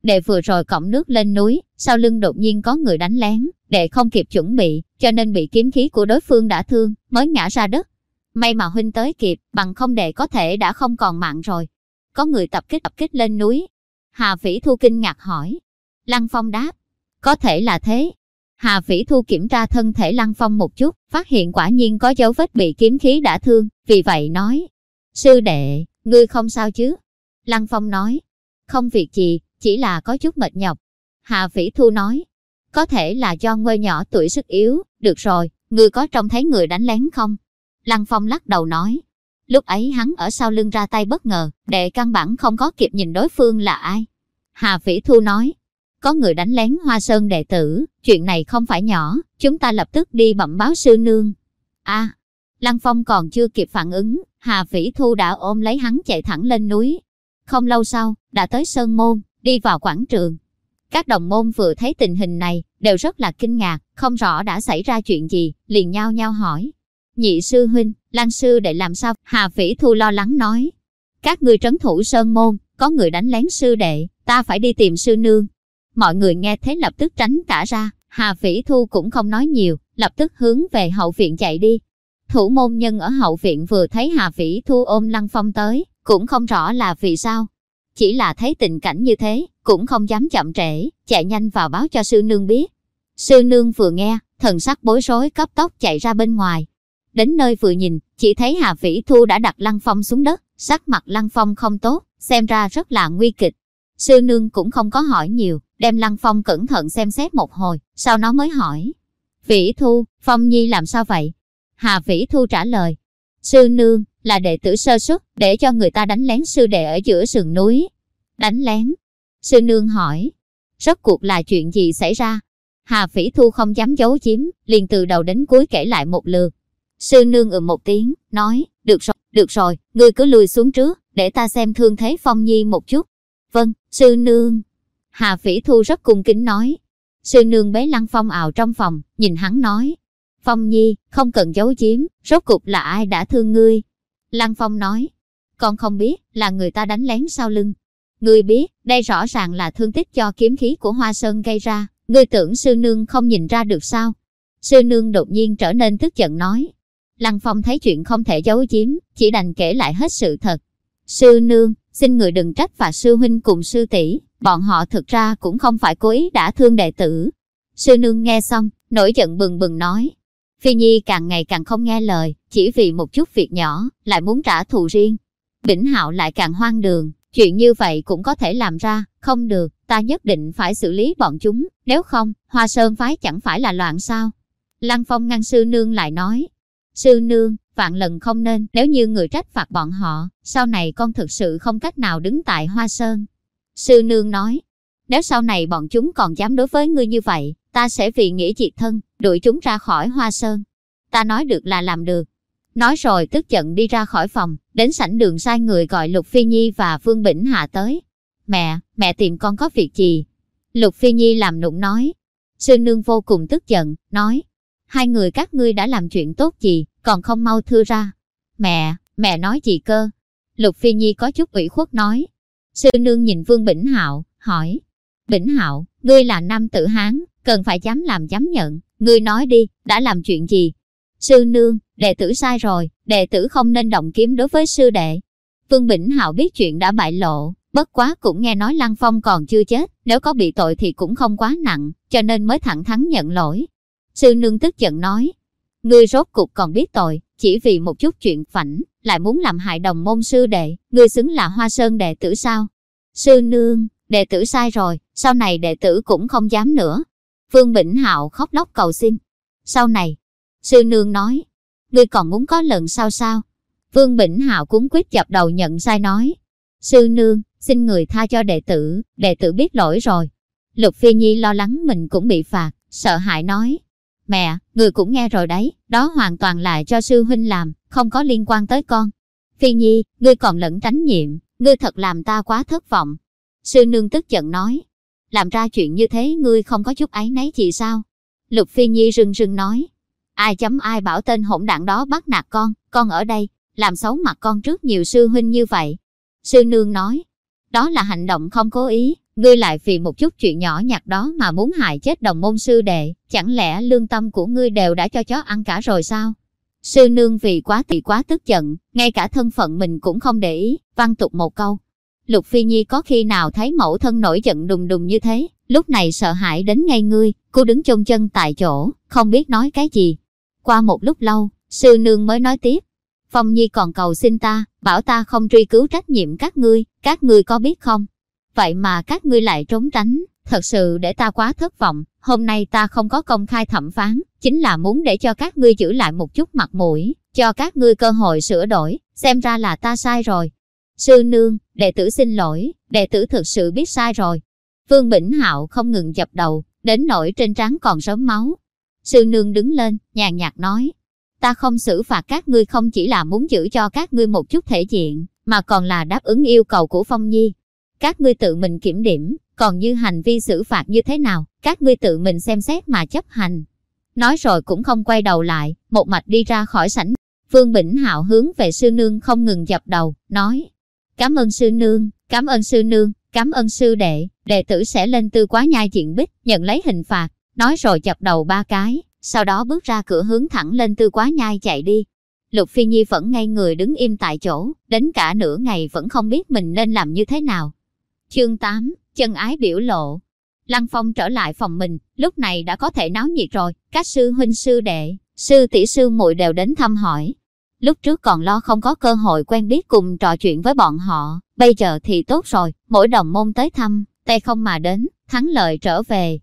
Đệ vừa rồi cõng nước lên núi, sau lưng đột nhiên có người đánh lén, đệ không kịp chuẩn bị, cho nên bị kiếm khí của đối phương đã thương, mới ngã ra đất. May mà huynh tới kịp, bằng không đệ có thể đã không còn mạng rồi. Có người tập kích tập kích lên núi. Hà Phỉ Thu kinh ngạc hỏi. Lăng Phong đáp. Có thể là thế. Hà Phỉ Thu kiểm tra thân thể Lăng Phong một chút, phát hiện quả nhiên có dấu vết bị kiếm khí đã thương, vì vậy nói. Sư đệ, ngươi không sao chứ? Lăng Phong nói. Không việc gì, chỉ là có chút mệt nhọc. Hạ Vĩ Thu nói, có thể là do ngôi nhỏ tuổi sức yếu, được rồi, người có trông thấy người đánh lén không? Lăng Phong lắc đầu nói, lúc ấy hắn ở sau lưng ra tay bất ngờ, đệ căn bản không có kịp nhìn đối phương là ai. Hà Vĩ Thu nói, có người đánh lén Hoa Sơn đệ tử, chuyện này không phải nhỏ, chúng ta lập tức đi bẩm báo sư nương. a Lăng Phong còn chưa kịp phản ứng, Hà Vĩ Thu đã ôm lấy hắn chạy thẳng lên núi. Không lâu sau, đã tới Sơn Môn đi vào quảng trường. Các đồng môn vừa thấy tình hình này, đều rất là kinh ngạc, không rõ đã xảy ra chuyện gì, liền nhau nhau hỏi. Nhị sư huynh, Lan sư đệ làm sao? Hà Phỉ Thu lo lắng nói. Các người trấn thủ sơn môn, có người đánh lén sư đệ, ta phải đi tìm sư nương. Mọi người nghe thế lập tức tránh cả ra, Hà Phỉ Thu cũng không nói nhiều, lập tức hướng về hậu viện chạy đi. Thủ môn nhân ở hậu viện vừa thấy Hà Phỉ Thu ôm Lăng Phong tới, cũng không rõ là vì sao. Chỉ là thấy tình cảnh như thế, cũng không dám chậm trễ, chạy nhanh vào báo cho sư nương biết. Sư nương vừa nghe, thần sắc bối rối cấp tốc chạy ra bên ngoài. Đến nơi vừa nhìn, chỉ thấy Hà vĩ Thu đã đặt Lăng Phong xuống đất, sắc mặt Lăng Phong không tốt, xem ra rất là nguy kịch. Sư nương cũng không có hỏi nhiều, đem Lăng Phong cẩn thận xem xét một hồi, sau nó mới hỏi. Vĩ Thu, Phong Nhi làm sao vậy? Hà Vĩ Thu trả lời. Sư nương, là đệ tử sơ xuất, để cho người ta đánh lén sư đệ ở giữa sườn núi. Đánh lén? Sư nương hỏi. Rốt cuộc là chuyện gì xảy ra? Hà Phỉ Thu không dám giấu chiếm, liền từ đầu đến cuối kể lại một lượt. Sư nương ừ một tiếng, nói, được rồi, được rồi, ngươi cứ lùi xuống trước, để ta xem thương thế Phong Nhi một chút. Vâng, sư nương. Hà Phỉ Thu rất cung kính nói. Sư nương bế Lăng Phong ảo trong phòng, nhìn hắn nói. Phong Nhi, không cần giấu chiếm, rốt cục là ai đã thương ngươi? Lăng Phong nói. Con không biết, là người ta đánh lén sau lưng. Ngươi biết, đây rõ ràng là thương tích cho kiếm khí của Hoa Sơn gây ra. Ngươi tưởng sư nương không nhìn ra được sao? Sư nương đột nhiên trở nên tức giận nói. Lăng Phong thấy chuyện không thể giấu giếm, chỉ đành kể lại hết sự thật. Sư nương, xin người đừng trách và sư huynh cùng sư tỷ, bọn họ thực ra cũng không phải cố ý đã thương đệ tử. Sư nương nghe xong, nổi giận bừng bừng nói. Phi Nhi càng ngày càng không nghe lời, chỉ vì một chút việc nhỏ, lại muốn trả thù riêng. Bỉnh Hạo lại càng hoang đường, chuyện như vậy cũng có thể làm ra, không được, ta nhất định phải xử lý bọn chúng, nếu không, Hoa Sơn phái chẳng phải là loạn sao. Lăng Phong ngăn sư nương lại nói, sư nương, vạn lần không nên, nếu như người trách phạt bọn họ, sau này con thực sự không cách nào đứng tại Hoa Sơn. Sư nương nói, nếu sau này bọn chúng còn dám đối với ngươi như vậy, ta sẽ vì nghĩa diệt thân, đuổi chúng ra khỏi Hoa Sơn. Ta nói được là làm được. Nói rồi tức giận đi ra khỏi phòng, đến sảnh đường sai người gọi Lục Phi Nhi và Phương Bỉnh Hạ tới. Mẹ, mẹ tìm con có việc gì? Lục Phi Nhi làm nụng nói. Sư nương vô cùng tức giận, nói. Hai người các ngươi đã làm chuyện tốt gì, còn không mau thưa ra. Mẹ, mẹ nói gì cơ? Lục Phi Nhi có chút ủy khuất nói. Sư nương nhìn Vương Bỉnh Hạo, hỏi. Bỉnh Hạo, ngươi là nam tử Hán, cần phải dám làm dám nhận. Ngươi nói đi, đã làm chuyện gì? Sư nương, đệ tử sai rồi, đệ tử không nên động kiếm đối với sư đệ. Vương Bỉnh Hạo biết chuyện đã bại lộ, bất quá cũng nghe nói Lăng Phong còn chưa chết, nếu có bị tội thì cũng không quá nặng, cho nên mới thẳng thắn nhận lỗi. Sư nương tức giận nói, ngươi rốt cục còn biết tội, chỉ vì một chút chuyện phảnh, lại muốn làm hại đồng môn sư đệ, ngươi xứng là hoa sơn đệ tử sao? Sư nương, đệ tử sai rồi, sau này đệ tử cũng không dám nữa. Vương Bỉnh Hạo khóc lóc cầu xin. Sau này, sư nương nói, ngươi còn muốn có lần sau sao? Vương Bỉnh Hạo cũng quyết dập đầu nhận sai nói. Sư nương, xin người tha cho đệ tử, đệ tử biết lỗi rồi. Lục Phi Nhi lo lắng mình cũng bị phạt, sợ hãi nói. Mẹ, người cũng nghe rồi đấy, đó hoàn toàn là cho sư huynh làm, không có liên quan tới con. Phi Nhi, ngươi còn lẫn tránh nhiệm, ngươi thật làm ta quá thất vọng. Sư nương tức giận nói, làm ra chuyện như thế ngươi không có chút ấy nấy gì sao? Lục Phi Nhi rưng rưng nói, ai chấm ai bảo tên hỗn đạn đó bắt nạt con, con ở đây, làm xấu mặt con trước nhiều sư huynh như vậy. Sư nương nói, đó là hành động không cố ý, ngươi lại vì một chút chuyện nhỏ nhặt đó mà muốn hại chết đồng môn sư đệ, chẳng lẽ lương tâm của ngươi đều đã cho chó ăn cả rồi sao? Sư nương vì quá thì quá tức giận, ngay cả thân phận mình cũng không để ý, văn tục một câu. Lục Phi Nhi có khi nào thấy mẫu thân nổi giận đùng đùng như thế, lúc này sợ hãi đến ngay ngươi, cô đứng chôn chân tại chỗ, không biết nói cái gì. Qua một lúc lâu, sư nương mới nói tiếp. Phong Nhi còn cầu xin ta, bảo ta không truy cứu trách nhiệm các ngươi, các ngươi có biết không? Vậy mà các ngươi lại trốn tránh, thật sự để ta quá thất vọng, hôm nay ta không có công khai thẩm phán, chính là muốn để cho các ngươi giữ lại một chút mặt mũi, cho các ngươi cơ hội sửa đổi, xem ra là ta sai rồi. Sư nương, đệ tử xin lỗi, đệ tử thực sự biết sai rồi. Vương Bỉnh Hạo không ngừng dập đầu, đến nỗi trên trán còn rớm máu. Sư nương đứng lên, nhàn nhạt nói, ta không xử phạt các ngươi không chỉ là muốn giữ cho các ngươi một chút thể diện, mà còn là đáp ứng yêu cầu của Phong Nhi. Các ngươi tự mình kiểm điểm, còn như hành vi xử phạt như thế nào, các ngươi tự mình xem xét mà chấp hành. Nói rồi cũng không quay đầu lại, một mạch đi ra khỏi sảnh. Vương Bỉnh Hạo hướng về sư nương không ngừng dập đầu, nói. Cảm ơn sư nương, cảm ơn sư nương, cảm ơn sư đệ, đệ tử sẽ lên tư quá nhai diện bích, nhận lấy hình phạt, nói rồi chập đầu ba cái, sau đó bước ra cửa hướng thẳng lên tư quá nhai chạy đi. Lục Phi Nhi vẫn ngay người đứng im tại chỗ, đến cả nửa ngày vẫn không biết mình nên làm như thế nào. Chương 8, chân ái biểu lộ. Lăng Phong trở lại phòng mình, lúc này đã có thể náo nhiệt rồi, các sư huynh sư đệ, sư tỷ sư muội đều đến thăm hỏi. Lúc trước còn lo không có cơ hội quen biết cùng trò chuyện với bọn họ, bây giờ thì tốt rồi, mỗi đồng môn tới thăm, tay không mà đến, thắng lợi trở về.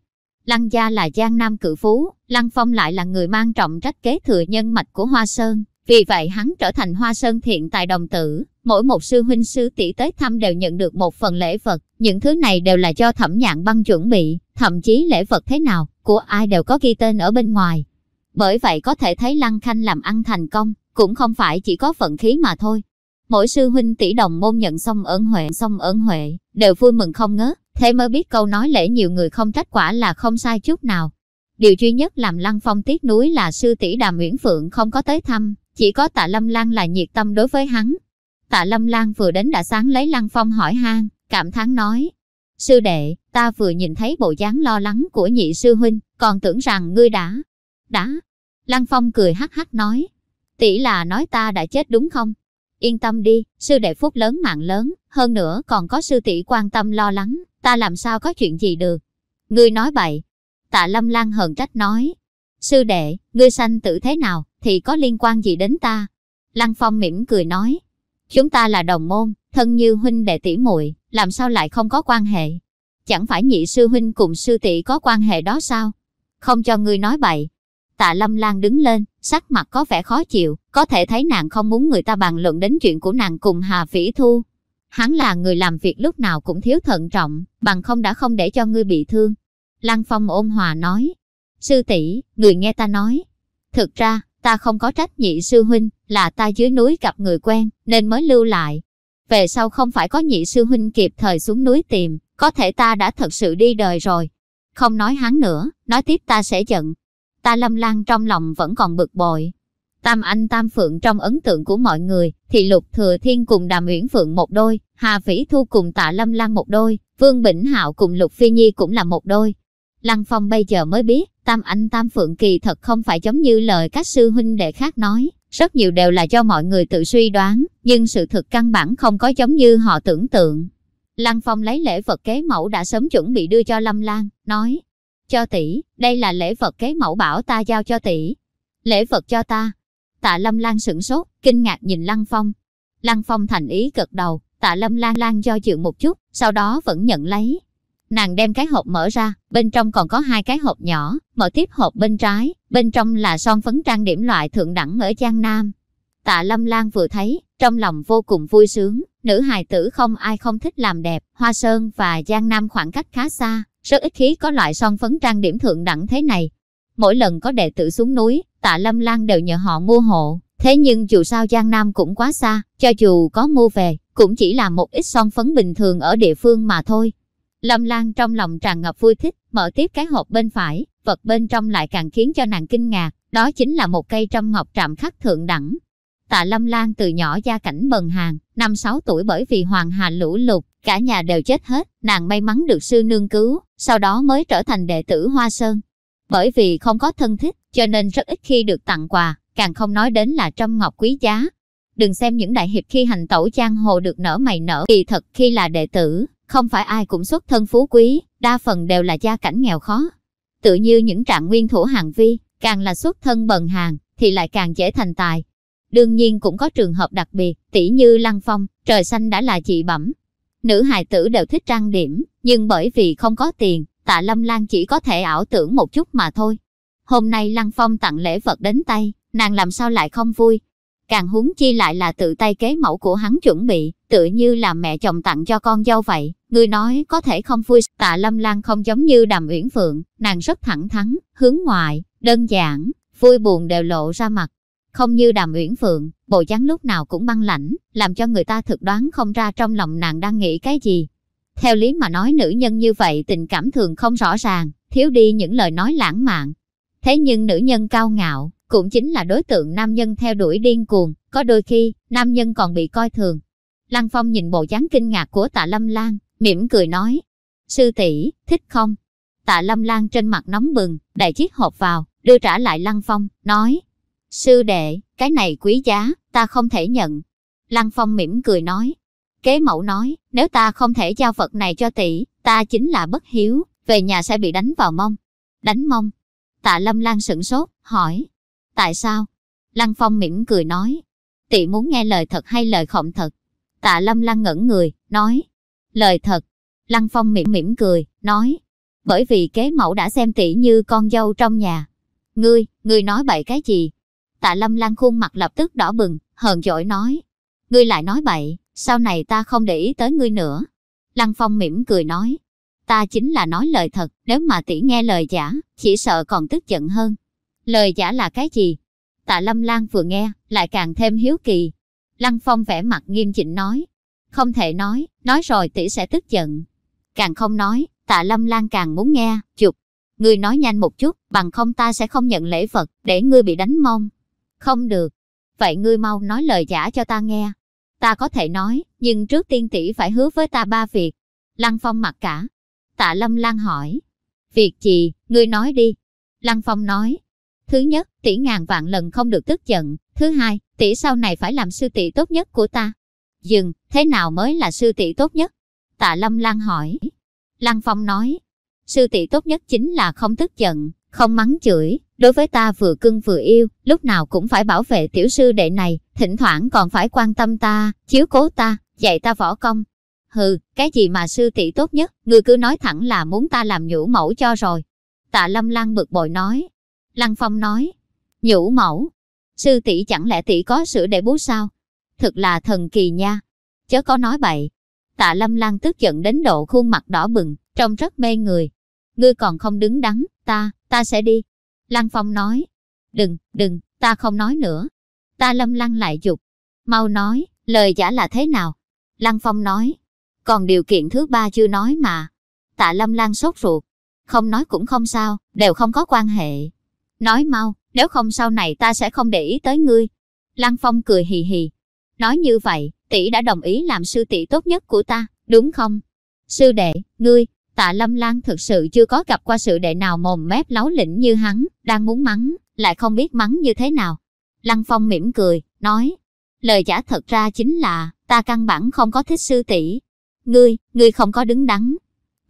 Lăng gia là giang nam cự phú, Lăng Phong lại là người mang trọng trách kế thừa nhân mạch của Hoa Sơn, vì vậy hắn trở thành Hoa Sơn thiện tài đồng tử, mỗi một sư huynh sư tỷ tới thăm đều nhận được một phần lễ vật, những thứ này đều là do thẩm nhạn băng chuẩn bị, thậm chí lễ vật thế nào, của ai đều có ghi tên ở bên ngoài. Bởi vậy có thể thấy Lăng Khanh làm ăn thành công, cũng không phải chỉ có vận khí mà thôi. Mỗi sư huynh tỷ đồng môn nhận xong ơn huệ xong ơn huệ, đều vui mừng không ngớt, thế mới biết câu nói lễ nhiều người không trách quả là không sai chút nào. Điều duy nhất làm Lăng Phong tiếc núi là sư tỷ Đàm Uyển Phượng không có tới thăm, chỉ có tạ Lâm Lan là nhiệt tâm đối với hắn. Tạ Lâm Lan vừa đến đã sáng lấy Lăng Phong hỏi han, cảm thán nói. Sư đệ, ta vừa nhìn thấy bộ dáng lo lắng của nhị sư huynh, còn tưởng rằng ngươi đã... Đã... Lăng Phong cười hắc hắc nói. Tỷ là nói ta đã chết đúng không? Yên tâm đi, sư đệ phúc lớn mạng lớn, hơn nữa còn có sư tỷ quan tâm lo lắng, ta làm sao có chuyện gì được. Ngươi nói bậy. Tạ Lâm Lan hờn trách nói. Sư đệ, ngươi sanh tử thế nào, thì có liên quan gì đến ta? Lăng Phong mỉm cười nói. Chúng ta là đồng môn, thân như huynh đệ tỷ muội, làm sao lại không có quan hệ? Chẳng phải nhị sư huynh cùng sư tỷ có quan hệ đó sao? Không cho ngươi nói bậy. Tạ Lâm Lan đứng lên, sắc mặt có vẻ khó chịu, có thể thấy nàng không muốn người ta bàn luận đến chuyện của nàng cùng Hà Phỉ Thu. Hắn là người làm việc lúc nào cũng thiếu thận trọng, bằng không đã không để cho ngươi bị thương. Lăng Phong ôn hòa nói, sư tỷ, người nghe ta nói. Thực ra, ta không có trách nhị sư huynh, là ta dưới núi gặp người quen, nên mới lưu lại. Về sau không phải có nhị sư huynh kịp thời xuống núi tìm, có thể ta đã thật sự đi đời rồi. Không nói hắn nữa, nói tiếp ta sẽ giận. Ta lâm lan trong lòng vẫn còn bực bội. Tam anh tam phượng trong ấn tượng của mọi người, thì lục thừa thiên cùng đàm uyển phượng một đôi, hà phỉ thu cùng tạ lâm lan một đôi, vương bỉnh hạo cùng lục phi nhi cũng là một đôi. Lăng Phong bây giờ mới biết, Tam Anh Tam Phượng kỳ thật không phải giống như lời các sư huynh đệ khác nói, rất nhiều đều là do mọi người tự suy đoán, nhưng sự thực căn bản không có giống như họ tưởng tượng. Lăng Phong lấy lễ vật kế mẫu đã sớm chuẩn bị đưa cho Lâm Lan, nói, cho tỷ, đây là lễ vật kế mẫu bảo ta giao cho tỷ. Lễ vật cho ta. Tạ Lâm Lan sửng sốt, kinh ngạc nhìn Lăng Phong. Lăng Phong thành ý gật đầu, tạ Lâm Lan Lan do dự một chút, sau đó vẫn nhận lấy, Nàng đem cái hộp mở ra, bên trong còn có hai cái hộp nhỏ, mở tiếp hộp bên trái, bên trong là son phấn trang điểm loại thượng đẳng ở Giang Nam. Tạ Lâm Lan vừa thấy, trong lòng vô cùng vui sướng, nữ hài tử không ai không thích làm đẹp, Hoa Sơn và Giang Nam khoảng cách khá xa, rất ít khí có loại son phấn trang điểm thượng đẳng thế này. Mỗi lần có đệ tử xuống núi, Tạ Lâm Lan đều nhờ họ mua hộ, thế nhưng dù sao Giang Nam cũng quá xa, cho dù có mua về, cũng chỉ là một ít son phấn bình thường ở địa phương mà thôi, Lâm Lan trong lòng tràn ngập vui thích, mở tiếp cái hộp bên phải, vật bên trong lại càng khiến cho nàng kinh ngạc, đó chính là một cây trăm ngọc trạm khắc thượng đẳng. Tạ Lâm Lan từ nhỏ gia cảnh bần hàng, năm sáu tuổi bởi vì hoàng hà lũ lụt, cả nhà đều chết hết, nàng may mắn được sư nương cứu, sau đó mới trở thành đệ tử Hoa Sơn. Bởi vì không có thân thích, cho nên rất ít khi được tặng quà, càng không nói đến là trăm ngọc quý giá. Đừng xem những đại hiệp khi hành tẩu giang hồ được nở mày nở, kỳ thật khi là đệ tử, không phải ai cũng xuất thân phú quý, đa phần đều là gia cảnh nghèo khó. Tự như những trạng nguyên thủ hàng vi, càng là xuất thân bần hàng, thì lại càng dễ thành tài. Đương nhiên cũng có trường hợp đặc biệt, tỷ như Lăng Phong, trời xanh đã là chị bẩm. Nữ hài tử đều thích trang điểm, nhưng bởi vì không có tiền, tạ Lâm Lan chỉ có thể ảo tưởng một chút mà thôi. Hôm nay Lăng Phong tặng lễ vật đến tay, nàng làm sao lại không vui, Càng huống chi lại là tự tay kế mẫu của hắn chuẩn bị, tự như là mẹ chồng tặng cho con dâu vậy. Người nói có thể không vui, tạ lâm lan không giống như đàm uyển phượng, nàng rất thẳng thắn, hướng ngoại, đơn giản, vui buồn đều lộ ra mặt. Không như đàm uyển phượng, bộ dáng lúc nào cũng băng lãnh, làm cho người ta thực đoán không ra trong lòng nàng đang nghĩ cái gì. Theo lý mà nói nữ nhân như vậy tình cảm thường không rõ ràng, thiếu đi những lời nói lãng mạn. Thế nhưng nữ nhân cao ngạo, cũng chính là đối tượng nam nhân theo đuổi điên cuồng, có đôi khi, nam nhân còn bị coi thường. Lăng Phong nhìn bộ dáng kinh ngạc của tạ Lâm Lan, mỉm cười nói, sư tỷ thích không? Tạ Lâm Lan trên mặt nóng bừng, đại chiếc hộp vào, đưa trả lại Lăng Phong, nói, sư đệ, cái này quý giá, ta không thể nhận. Lăng Phong mỉm cười nói, kế mẫu nói, nếu ta không thể giao vật này cho tỷ, ta chính là bất hiếu, về nhà sẽ bị đánh vào mông. Đánh mông. Tạ Lâm Lan sửng sốt, hỏi, tại sao? Lăng Phong mỉm cười nói, tỷ muốn nghe lời thật hay lời khổng thật? Tạ Lâm Lan ngẩn người, nói, lời thật. Lăng Phong mỉm mỉm cười, nói, bởi vì kế mẫu đã xem tỷ như con dâu trong nhà. Ngươi, ngươi nói bậy cái gì? Tạ Lâm Lan khuôn mặt lập tức đỏ bừng, hờn dỗi nói, ngươi lại nói bậy, sau này ta không để ý tới ngươi nữa. Lăng Phong mỉm cười nói, ta chính là nói lời thật, nếu mà tỷ nghe lời giả, chỉ sợ còn tức giận hơn. Lời giả là cái gì? Tạ Lâm Lan vừa nghe, lại càng thêm hiếu kỳ. Lăng Phong vẻ mặt nghiêm chỉnh nói, không thể nói, nói rồi tỷ sẽ tức giận. Càng không nói, tạ Lâm Lan càng muốn nghe, chụp. Ngươi nói nhanh một chút, bằng không ta sẽ không nhận lễ vật, để ngươi bị đánh mông. Không được. Vậy ngươi mau nói lời giả cho ta nghe. Ta có thể nói, nhưng trước tiên tỷ phải hứa với ta ba việc. Lăng Phong mặc cả. Tạ Lâm Lan hỏi. Việc gì, ngươi nói đi. Lăng Phong nói. Thứ nhất, tỷ ngàn vạn lần không được tức giận. Thứ hai, tỷ sau này phải làm sư tỷ tốt nhất của ta. Dừng, thế nào mới là sư tỷ tốt nhất? Tạ Lâm Lan hỏi. Lăng Phong nói. Sư tỷ tốt nhất chính là không tức giận, không mắng chửi, đối với ta vừa cưng vừa yêu, lúc nào cũng phải bảo vệ tiểu sư đệ này, thỉnh thoảng còn phải quan tâm ta, chiếu cố ta, dạy ta võ công. Hừ, cái gì mà sư tỷ tốt nhất, người cứ nói thẳng là muốn ta làm nhũ mẫu cho rồi. Tạ Lâm Lan bực bội nói. Lăng Phong nói, nhũ mẫu, sư tỷ chẳng lẽ tỷ có sữa để bú sao? Thực là thần kỳ nha. Chớ có nói bậy. Tạ Lâm Lan tức giận đến độ khuôn mặt đỏ bừng, trông rất mê người. Ngươi còn không đứng đắn, ta, ta sẽ đi. Lăng Phong nói, đừng, đừng, ta không nói nữa. Ta lâm lăng lại dục, mau nói, lời giả là thế nào? Lăng Phong nói, còn điều kiện thứ ba chưa nói mà. Tạ lâm lăng sốt ruột, không nói cũng không sao, đều không có quan hệ. Nói mau, nếu không sau này ta sẽ không để ý tới ngươi. Lăng Phong cười hì hì. Nói như vậy, tỷ đã đồng ý làm sư tỷ tốt nhất của ta, đúng không? Sư đệ, ngươi, Tạ Lâm Lan thực sự chưa có gặp qua sự đệ nào mồm mép láo lĩnh như hắn, đang muốn mắng, lại không biết mắng như thế nào. Lăng Phong mỉm cười, nói, lời giả thật ra chính là, ta căn bản không có thích sư tỷ. Ngươi, ngươi không có đứng đắn.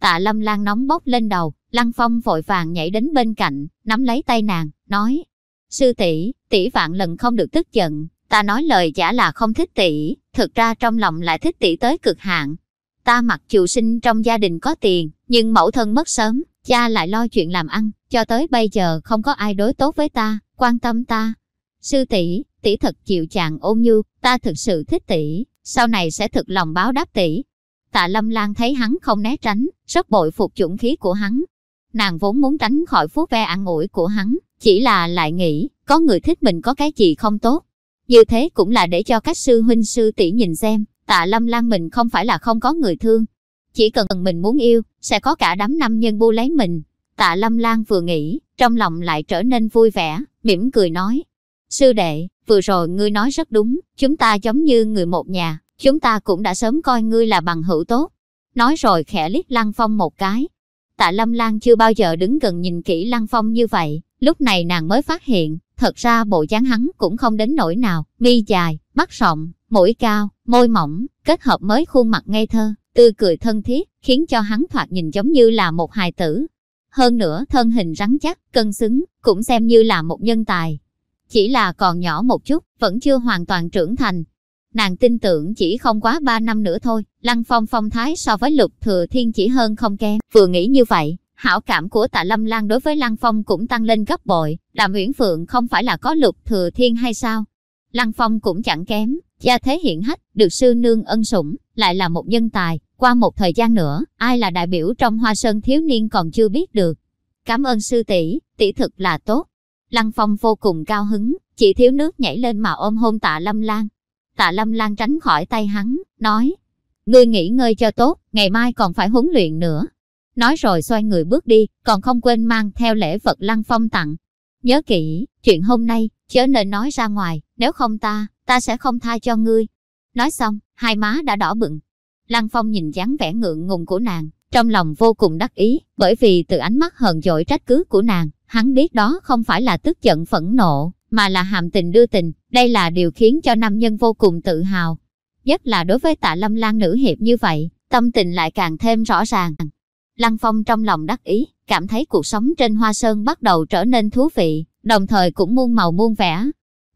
Tạ Lâm Lan nóng bốc lên đầu, Lăng Phong vội vàng nhảy đến bên cạnh, nắm lấy tay nàng, nói, sư tỷ, tỷ vạn lần không được tức giận, ta nói lời giả là không thích tỷ, thực ra trong lòng lại thích tỷ tới cực hạn, Ta mặc dù sinh trong gia đình có tiền, nhưng mẫu thân mất sớm, cha lại lo chuyện làm ăn, cho tới bây giờ không có ai đối tốt với ta, quan tâm ta. Sư tỷ, tỷ thật chịu chàng ôn nhu, ta thực sự thích tỷ, sau này sẽ thực lòng báo đáp tỷ. Tạ Lâm Lan thấy hắn không né tránh, rất bội phục chuẩn khí của hắn. Nàng vốn muốn tránh khỏi phú ve ăn ủi của hắn, chỉ là lại nghĩ, có người thích mình có cái gì không tốt. Như thế cũng là để cho các sư huynh sư tỷ nhìn xem, Tạ Lâm Lan mình không phải là không có người thương. Chỉ cần mình muốn yêu, sẽ có cả đám nam nhân bu lấy mình. Tạ Lâm Lan vừa nghĩ, trong lòng lại trở nên vui vẻ, mỉm cười nói. Sư đệ, vừa rồi ngươi nói rất đúng, chúng ta giống như người một nhà, chúng ta cũng đã sớm coi ngươi là bằng hữu tốt. Nói rồi khẽ liếc Lăng Phong một cái. Tạ Lâm Lan chưa bao giờ đứng gần nhìn kỹ Lăng Phong như vậy, lúc này nàng mới phát hiện, thật ra bộ dáng hắn cũng không đến nỗi nào, mi dài, mắt rộng, mũi cao, môi mỏng, kết hợp mới khuôn mặt ngây thơ, tươi cười thân thiết, khiến cho hắn thoạt nhìn giống như là một hài tử. Hơn nữa thân hình rắn chắc, cân xứng, cũng xem như là một nhân tài. Chỉ là còn nhỏ một chút, vẫn chưa hoàn toàn trưởng thành. Nàng tin tưởng chỉ không quá 3 năm nữa thôi, Lăng Phong phong thái so với Lục Thừa Thiên chỉ hơn không kém. Vừa nghĩ như vậy, hảo cảm của Tạ Lâm Lan đối với Lăng Phong cũng tăng lên gấp bội. làm Uyển Phượng không phải là có Lục Thừa Thiên hay sao? Lăng Phong cũng chẳng kém, gia thế hiện hách, được sư nương ân sủng, lại là một nhân tài. Qua một thời gian nữa, ai là đại biểu trong hoa sơn thiếu niên còn chưa biết được. Cảm ơn sư tỷ, tỷ thực là tốt. Lăng Phong vô cùng cao hứng, chỉ thiếu nước nhảy lên mà ôm hôn tạ Lâm Lan. Tạ Lâm Lan tránh khỏi tay hắn, nói, ngươi nghỉ ngơi cho tốt, ngày mai còn phải huấn luyện nữa. Nói rồi xoay người bước đi, còn không quên mang theo lễ vật Lăng Phong tặng. nhớ kỹ, chuyện hôm nay, chớ nên nói ra ngoài, nếu không ta, ta sẽ không tha cho ngươi. Nói xong, hai má đã đỏ bừng. Lăng Phong nhìn dáng vẻ ngượng ngùng của nàng, trong lòng vô cùng đắc ý, bởi vì từ ánh mắt hờn dỗi trách cứ của nàng, hắn biết đó không phải là tức giận phẫn nộ, mà là hàm tình đưa tình, đây là điều khiến cho nam nhân vô cùng tự hào. Nhất là đối với tạ lâm lan nữ hiệp như vậy, tâm tình lại càng thêm rõ ràng. Lăng Phong trong lòng đắc ý, cảm thấy cuộc sống trên Hoa Sơn bắt đầu trở nên thú vị, đồng thời cũng muôn màu muôn vẻ.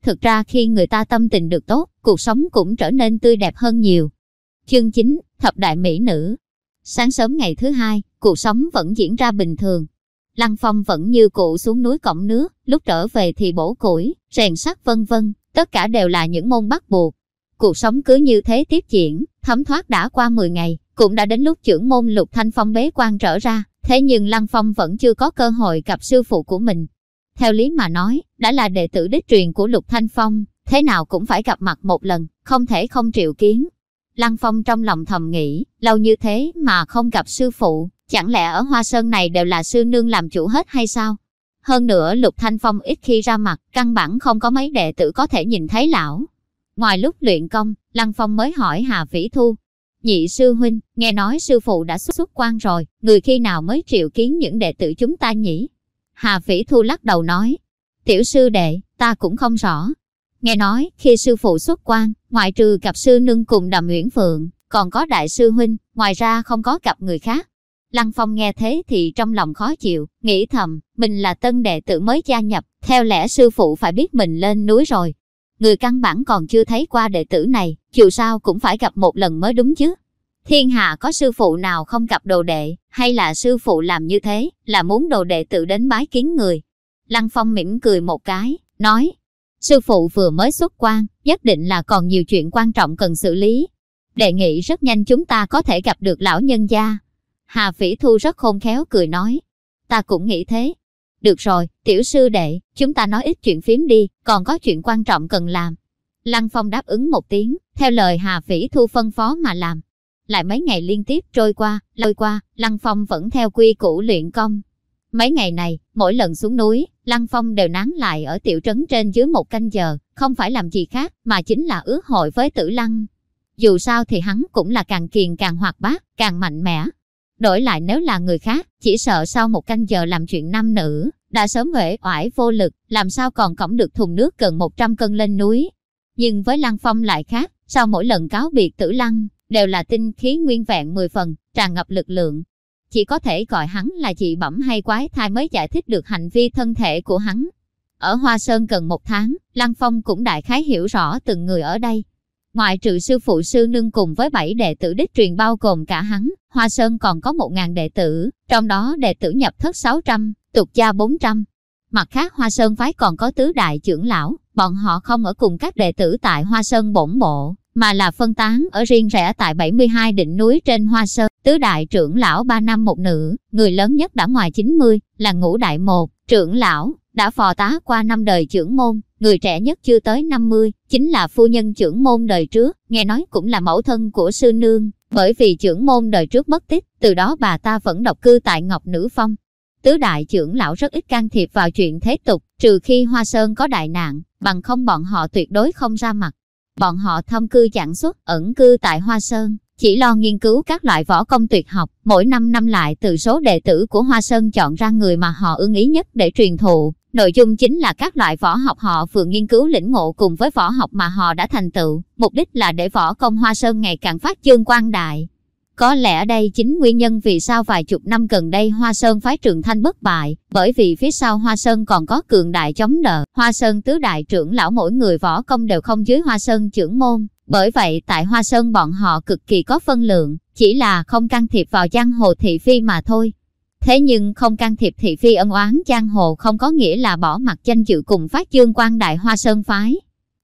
Thực ra khi người ta tâm tình được tốt, cuộc sống cũng trở nên tươi đẹp hơn nhiều. Chương 9, Thập Đại Mỹ Nữ Sáng sớm ngày thứ hai, cuộc sống vẫn diễn ra bình thường. Lăng Phong vẫn như cụ xuống núi cổng nước, lúc trở về thì bổ củi, rèn sắt vân vân, tất cả đều là những môn bắt buộc. Cuộc sống cứ như thế tiếp diễn, thấm thoát đã qua 10 ngày, cũng đã đến lúc trưởng môn Lục Thanh Phong bế quan trở ra, thế nhưng Lăng Phong vẫn chưa có cơ hội gặp sư phụ của mình. Theo lý mà nói, đã là đệ tử đích truyền của Lục Thanh Phong, thế nào cũng phải gặp mặt một lần, không thể không triệu kiến. Lăng Phong trong lòng thầm nghĩ, lâu như thế mà không gặp sư phụ, chẳng lẽ ở Hoa Sơn này đều là sư nương làm chủ hết hay sao? Hơn nữa Lục Thanh Phong ít khi ra mặt, căn bản không có mấy đệ tử có thể nhìn thấy lão. Ngoài lúc luyện công, Lăng Phong mới hỏi Hà Vĩ Thu. Nhị sư huynh, nghe nói sư phụ đã xuất xuất quan rồi, người khi nào mới triệu kiến những đệ tử chúng ta nhỉ? Hà Phỉ Thu lắc đầu nói. Tiểu sư đệ, ta cũng không rõ. Nghe nói, khi sư phụ xuất quan, ngoại trừ gặp sư nương cùng đàm Nguyễn Phượng, còn có đại sư huynh, ngoài ra không có gặp người khác. Lăng Phong nghe thế thì trong lòng khó chịu, nghĩ thầm, mình là tân đệ tử mới gia nhập, theo lẽ sư phụ phải biết mình lên núi rồi, người căn bản còn chưa thấy qua đệ tử này, dù sao cũng phải gặp một lần mới đúng chứ. Thiên hạ có sư phụ nào không gặp đồ đệ, hay là sư phụ làm như thế, là muốn đồ đệ tự đến bái kiến người. Lăng Phong mỉm cười một cái, nói, sư phụ vừa mới xuất quan, nhất định là còn nhiều chuyện quan trọng cần xử lý. Đề nghị rất nhanh chúng ta có thể gặp được lão nhân gia. Hà Phỉ Thu rất khôn khéo cười nói, ta cũng nghĩ thế, được rồi, tiểu sư đệ, chúng ta nói ít chuyện phím đi, còn có chuyện quan trọng cần làm. Lăng Phong đáp ứng một tiếng, theo lời Hà Phỉ Thu phân phó mà làm. Lại mấy ngày liên tiếp trôi qua, lôi qua, Lăng Phong vẫn theo quy củ luyện công. Mấy ngày này, mỗi lần xuống núi, Lăng Phong đều nán lại ở tiểu trấn trên dưới một canh giờ, không phải làm gì khác, mà chính là ước hội với tử Lăng. Dù sao thì hắn cũng là càng kiền càng hoạt bát, càng mạnh mẽ, Đổi lại nếu là người khác, chỉ sợ sau một canh giờ làm chuyện nam nữ, đã sớm uể oải vô lực, làm sao còn cõng được thùng nước gần 100 cân lên núi. Nhưng với Lăng Phong lại khác, sau mỗi lần cáo biệt tử Lăng, đều là tinh khí nguyên vẹn 10 phần, tràn ngập lực lượng. Chỉ có thể gọi hắn là chị bẩm hay quái thai mới giải thích được hành vi thân thể của hắn. Ở Hoa Sơn gần một tháng, Lăng Phong cũng đại khái hiểu rõ từng người ở đây, Ngoại trừ sư phụ sư nương cùng với bảy đệ tử đích truyền bao gồm cả hắn, Hoa Sơn còn có một ngàn đệ tử, trong đó đệ tử nhập thất 600, tục gia 400. Mặt khác Hoa Sơn phái còn có tứ đại trưởng lão, bọn họ không ở cùng các đệ tử tại Hoa Sơn bổn bộ, mà là phân tán ở riêng rẽ tại 72 đỉnh núi trên Hoa Sơn. Tứ đại trưởng lão ba năm một nữ, người lớn nhất đã ngoài 90, là ngũ đại một, trưởng lão, đã phò tá qua năm đời trưởng môn, người trẻ nhất chưa tới 50, chính là phu nhân trưởng môn đời trước, nghe nói cũng là mẫu thân của sư nương, bởi vì trưởng môn đời trước mất tích, từ đó bà ta vẫn độc cư tại Ngọc Nữ Phong. Tứ đại trưởng lão rất ít can thiệp vào chuyện thế tục, trừ khi Hoa Sơn có đại nạn, bằng không bọn họ tuyệt đối không ra mặt. Bọn họ thâm cư chẳng xuất, ẩn cư tại Hoa Sơn, chỉ lo nghiên cứu các loại võ công tuyệt học, mỗi năm năm lại từ số đệ tử của Hoa Sơn chọn ra người mà họ ưng ý nhất để truyền thụ, Nội dung chính là các loại võ học họ vừa nghiên cứu lĩnh ngộ cùng với võ học mà họ đã thành tựu, mục đích là để võ công Hoa Sơn ngày càng phát dương quang đại. Có lẽ đây chính nguyên nhân vì sao vài chục năm gần đây Hoa Sơn phái trường thanh bất bại, bởi vì phía sau Hoa Sơn còn có cường đại chống đỡ. Hoa Sơn tứ đại trưởng lão mỗi người võ công đều không dưới Hoa Sơn trưởng môn, bởi vậy tại Hoa Sơn bọn họ cực kỳ có phân lượng, chỉ là không can thiệp vào giang hồ thị phi mà thôi. Thế nhưng không can thiệp thị phi ân oán giang hồ không có nghĩa là bỏ mặt danh dự cùng phát dương quan đại Hoa Sơn phái.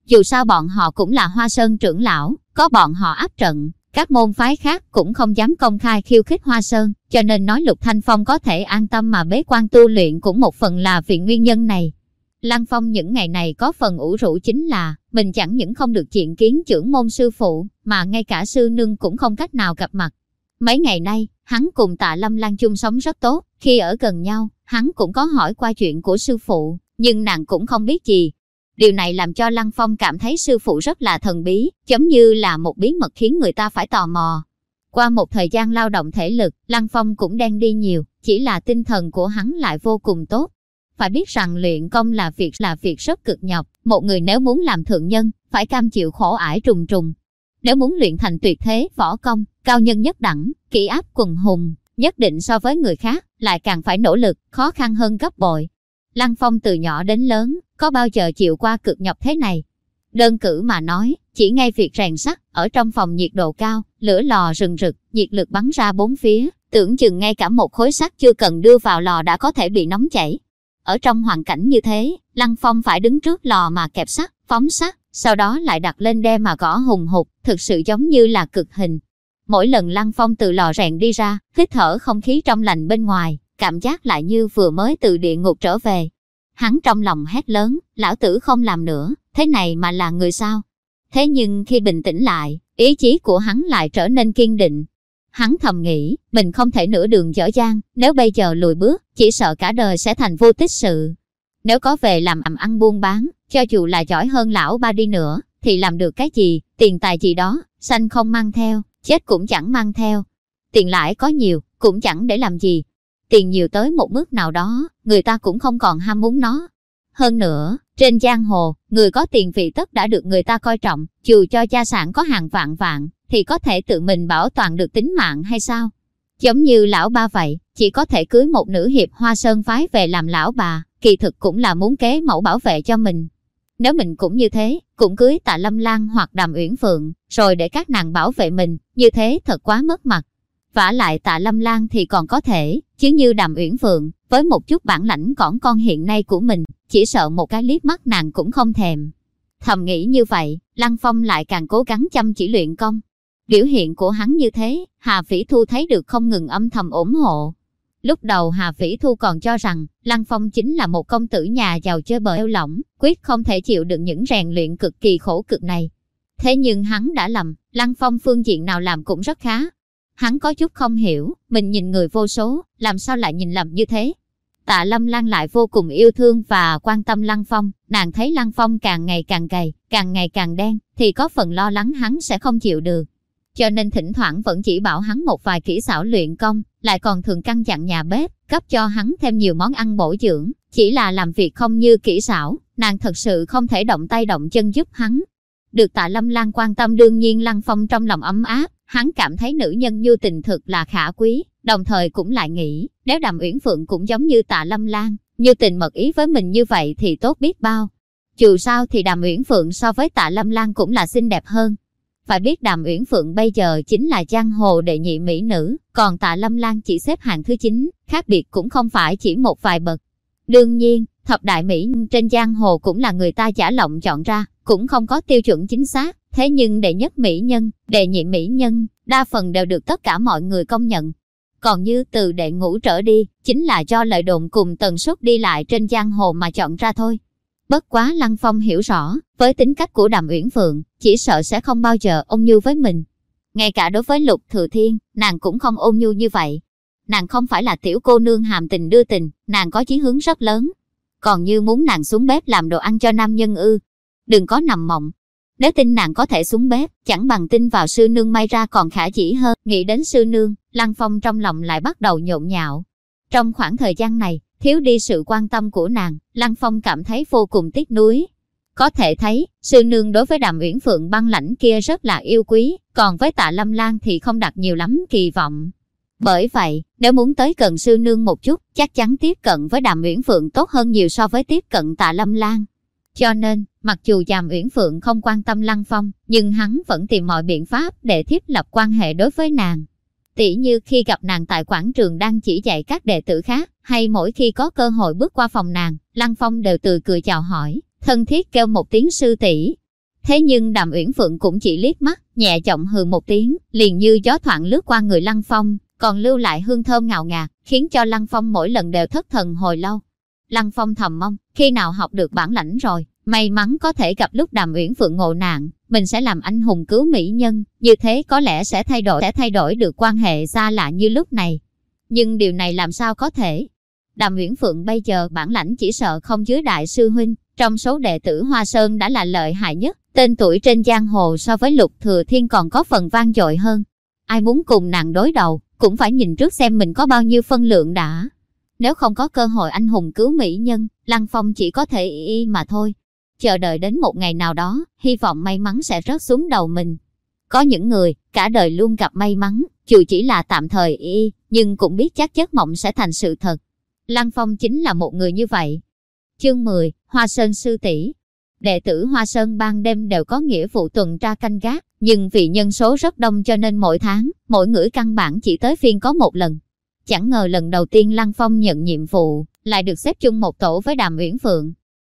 Dù sao bọn họ cũng là Hoa Sơn trưởng lão, có bọn họ áp trận, các môn phái khác cũng không dám công khai khiêu khích Hoa Sơn, cho nên nói Lục Thanh Phong có thể an tâm mà bế quan tu luyện cũng một phần là vì nguyên nhân này. Lăng Phong những ngày này có phần ủ rũ chính là, mình chẳng những không được chuyện kiến trưởng môn sư phụ, mà ngay cả sư nương cũng không cách nào gặp mặt. Mấy ngày nay, hắn cùng tạ Lâm Lan chung sống rất tốt, khi ở gần nhau, hắn cũng có hỏi qua chuyện của sư phụ, nhưng nàng cũng không biết gì. Điều này làm cho Lăng Phong cảm thấy sư phụ rất là thần bí, giống như là một bí mật khiến người ta phải tò mò. Qua một thời gian lao động thể lực, Lăng Phong cũng đang đi nhiều, chỉ là tinh thần của hắn lại vô cùng tốt. Phải biết rằng luyện công là việc là việc rất cực nhọc, một người nếu muốn làm thượng nhân, phải cam chịu khổ ải trùng trùng. Nếu muốn luyện thành tuyệt thế, võ công, cao nhân nhất đẳng, kỹ áp quần hùng, nhất định so với người khác, lại càng phải nỗ lực, khó khăn hơn gấp bội. Lăng Phong từ nhỏ đến lớn, có bao giờ chịu qua cực nhọc thế này? Đơn cử mà nói, chỉ ngay việc rèn sắt, ở trong phòng nhiệt độ cao, lửa lò rừng rực, nhiệt lực bắn ra bốn phía, tưởng chừng ngay cả một khối sắt chưa cần đưa vào lò đã có thể bị nóng chảy. Ở trong hoàn cảnh như thế, Lăng Phong phải đứng trước lò mà kẹp sắt, phóng sắt, sau đó lại đặt lên đe mà gõ hùng hục, thực sự giống như là cực hình. Mỗi lần Lăng Phong từ lò rèn đi ra, hít thở không khí trong lành bên ngoài, cảm giác lại như vừa mới từ địa ngục trở về. Hắn trong lòng hét lớn, lão tử không làm nữa, thế này mà là người sao? Thế nhưng khi bình tĩnh lại, ý chí của hắn lại trở nên kiên định. Hắn thầm nghĩ, mình không thể nửa đường dở dang, nếu bây giờ lùi bước, chỉ sợ cả đời sẽ thành vô tích sự. Nếu có về làm ẩm ăn buôn bán, cho dù là giỏi hơn lão ba đi nữa, thì làm được cái gì, tiền tài gì đó, sanh không mang theo, chết cũng chẳng mang theo. Tiền lãi có nhiều, cũng chẳng để làm gì. Tiền nhiều tới một mức nào đó, người ta cũng không còn ham muốn nó. Hơn nữa, trên giang hồ, người có tiền vị tất đã được người ta coi trọng, dù cho gia sản có hàng vạn vạn, thì có thể tự mình bảo toàn được tính mạng hay sao? Giống như lão ba vậy, chỉ có thể cưới một nữ hiệp hoa sơn phái về làm lão bà, kỳ thực cũng là muốn kế mẫu bảo vệ cho mình. Nếu mình cũng như thế, cũng cưới tạ Lâm Lan hoặc Đàm Uyển Phượng, rồi để các nàng bảo vệ mình, như thế thật quá mất mặt vả lại tạ Lâm Lan thì còn có thể, chứ như Đàm Uyển Phượng, với một chút bản lãnh cỏn con hiện nay của mình, chỉ sợ một cái liếc mắt nàng cũng không thèm. Thầm nghĩ như vậy, Lăng Phong lại càng cố gắng chăm chỉ luyện công. Biểu hiện của hắn như thế, Hà Phỉ Thu thấy được không ngừng âm thầm ủng hộ, Lúc đầu Hà phỉ Thu còn cho rằng Lăng Phong chính là một công tử nhà giàu chơi bời eo lỏng, quyết không thể chịu được những rèn luyện cực kỳ khổ cực này. Thế nhưng hắn đã lầm, Lăng Phong phương diện nào làm cũng rất khá. Hắn có chút không hiểu, mình nhìn người vô số, làm sao lại nhìn lầm như thế. Tạ Lâm Lan lại vô cùng yêu thương và quan tâm Lăng Phong, nàng thấy Lăng Phong càng ngày càng gầy, càng ngày càng đen, thì có phần lo lắng hắn sẽ không chịu được cho nên thỉnh thoảng vẫn chỉ bảo hắn một vài kỹ xảo luyện công, lại còn thường căn dặn nhà bếp, cấp cho hắn thêm nhiều món ăn bổ dưỡng, chỉ là làm việc không như kỹ xảo, nàng thật sự không thể động tay động chân giúp hắn. Được tạ Lâm Lan quan tâm đương nhiên Lăng Phong trong lòng ấm áp, hắn cảm thấy nữ nhân như tình thực là khả quý, đồng thời cũng lại nghĩ, nếu Đàm Uyển Phượng cũng giống như tạ Lâm Lan, như tình mật ý với mình như vậy thì tốt biết bao. Dù sao thì Đàm Uyển Phượng so với tạ Lâm Lan cũng là xinh đẹp hơn, phải biết Đàm Uyển Phượng bây giờ chính là giang hồ đệ nhị mỹ nữ, còn tạ Lâm Lan chỉ xếp hạng thứ 9, khác biệt cũng không phải chỉ một vài bậc. Đương nhiên, thập đại mỹ trên giang hồ cũng là người ta giả lộng chọn ra, cũng không có tiêu chuẩn chính xác, thế nhưng đệ nhất mỹ nhân, đệ nhị mỹ nhân, đa phần đều được tất cả mọi người công nhận. Còn như từ đệ ngũ trở đi, chính là do lợi đồn cùng tần suất đi lại trên giang hồ mà chọn ra thôi. Bất quá Lăng Phong hiểu rõ, với tính cách của Đàm Uyển Phượng, chỉ sợ sẽ không bao giờ ôn nhu với mình. Ngay cả đối với Lục Thừa Thiên, nàng cũng không ôn nhu như vậy. Nàng không phải là tiểu cô nương hàm tình đưa tình, nàng có chí hướng rất lớn. Còn như muốn nàng xuống bếp làm đồ ăn cho nam nhân ư. Đừng có nằm mộng. Nếu tin nàng có thể xuống bếp, chẳng bằng tin vào sư nương may ra còn khả dĩ hơn. Nghĩ đến sư nương, Lăng Phong trong lòng lại bắt đầu nhộn nhạo. Trong khoảng thời gian này, thiếu đi sự quan tâm của nàng, Lăng Phong cảm thấy vô cùng tiếc nuối. Có thể thấy, sư nương đối với đàm uyển phượng băng lãnh kia rất là yêu quý, còn với tạ lâm lan thì không đặt nhiều lắm kỳ vọng. Bởi vậy, nếu muốn tới gần sư nương một chút, chắc chắn tiếp cận với đàm uyển phượng tốt hơn nhiều so với tiếp cận tạ lâm lan. Cho nên, mặc dù đàm uyển phượng không quan tâm lăng phong, nhưng hắn vẫn tìm mọi biện pháp để thiết lập quan hệ đối với nàng. Tỷ như khi gặp nàng tại quảng trường đang chỉ dạy các đệ tử khác, hay mỗi khi có cơ hội bước qua phòng nàng, Lăng Phong đều từ cười chào hỏi, thân thiết kêu một tiếng sư tỷ. Thế nhưng Đàm Uyển Phượng cũng chỉ liếc mắt, nhẹ giọng hừ một tiếng, liền như gió thoảng lướt qua người Lăng Phong, còn lưu lại hương thơm ngào ngạt, khiến cho Lăng Phong mỗi lần đều thất thần hồi lâu. Lăng Phong thầm mong, khi nào học được bản lãnh rồi, may mắn có thể gặp lúc Đàm Uyển Phượng ngộ nạn, mình sẽ làm anh hùng cứu mỹ nhân, như thế có lẽ sẽ thay đổi sẽ thay đổi được quan hệ xa lạ như lúc này. Nhưng điều này làm sao có thể? Đàm uyển Phượng bây giờ bản lãnh chỉ sợ không dưới đại sư huynh, trong số đệ tử Hoa Sơn đã là lợi hại nhất, tên tuổi trên giang hồ so với Lục Thừa Thiên còn có phần vang dội hơn. Ai muốn cùng nàng đối đầu, cũng phải nhìn trước xem mình có bao nhiêu phân lượng đã. Nếu không có cơ hội anh hùng cứu mỹ nhân, Lăng Phong chỉ có thể y mà thôi. Chờ đợi đến một ngày nào đó, hy vọng may mắn sẽ rớt xuống đầu mình. Có những người, cả đời luôn gặp may mắn, dù chỉ là tạm thời y, nhưng cũng biết chắc giấc mộng sẽ thành sự thật. Lăng Phong chính là một người như vậy. Chương 10, Hoa Sơn Sư tỷ Đệ tử Hoa Sơn ban đêm đều có nghĩa vụ tuần tra canh gác, nhưng vì nhân số rất đông cho nên mỗi tháng, mỗi ngửi căn bản chỉ tới phiên có một lần. Chẳng ngờ lần đầu tiên Lăng Phong nhận nhiệm vụ, lại được xếp chung một tổ với Đàm Uyển Phượng.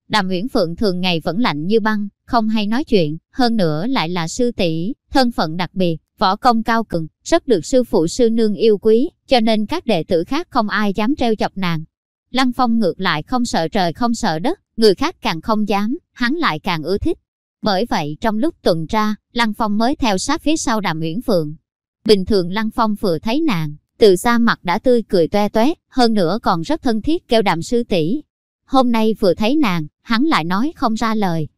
Đàm Uyển Phượng thường ngày vẫn lạnh như băng, không hay nói chuyện, hơn nữa lại là sư tỷ, thân phận đặc biệt, võ công cao cường, rất được sư phụ sư nương yêu quý, cho nên các đệ tử khác không ai dám treo chọc nàng. Lăng Phong ngược lại không sợ trời không sợ đất, người khác càng không dám, hắn lại càng ưa thích. Bởi vậy trong lúc tuần tra, Lăng Phong mới theo sát phía sau Đàm Uyển Phượng. Bình thường Lăng Phong vừa thấy nàng, từ xa mặt đã tươi cười toe toét, hơn nữa còn rất thân thiết kêu Đàm sư tỷ. Hôm nay vừa thấy nàng, hắn lại nói không ra lời.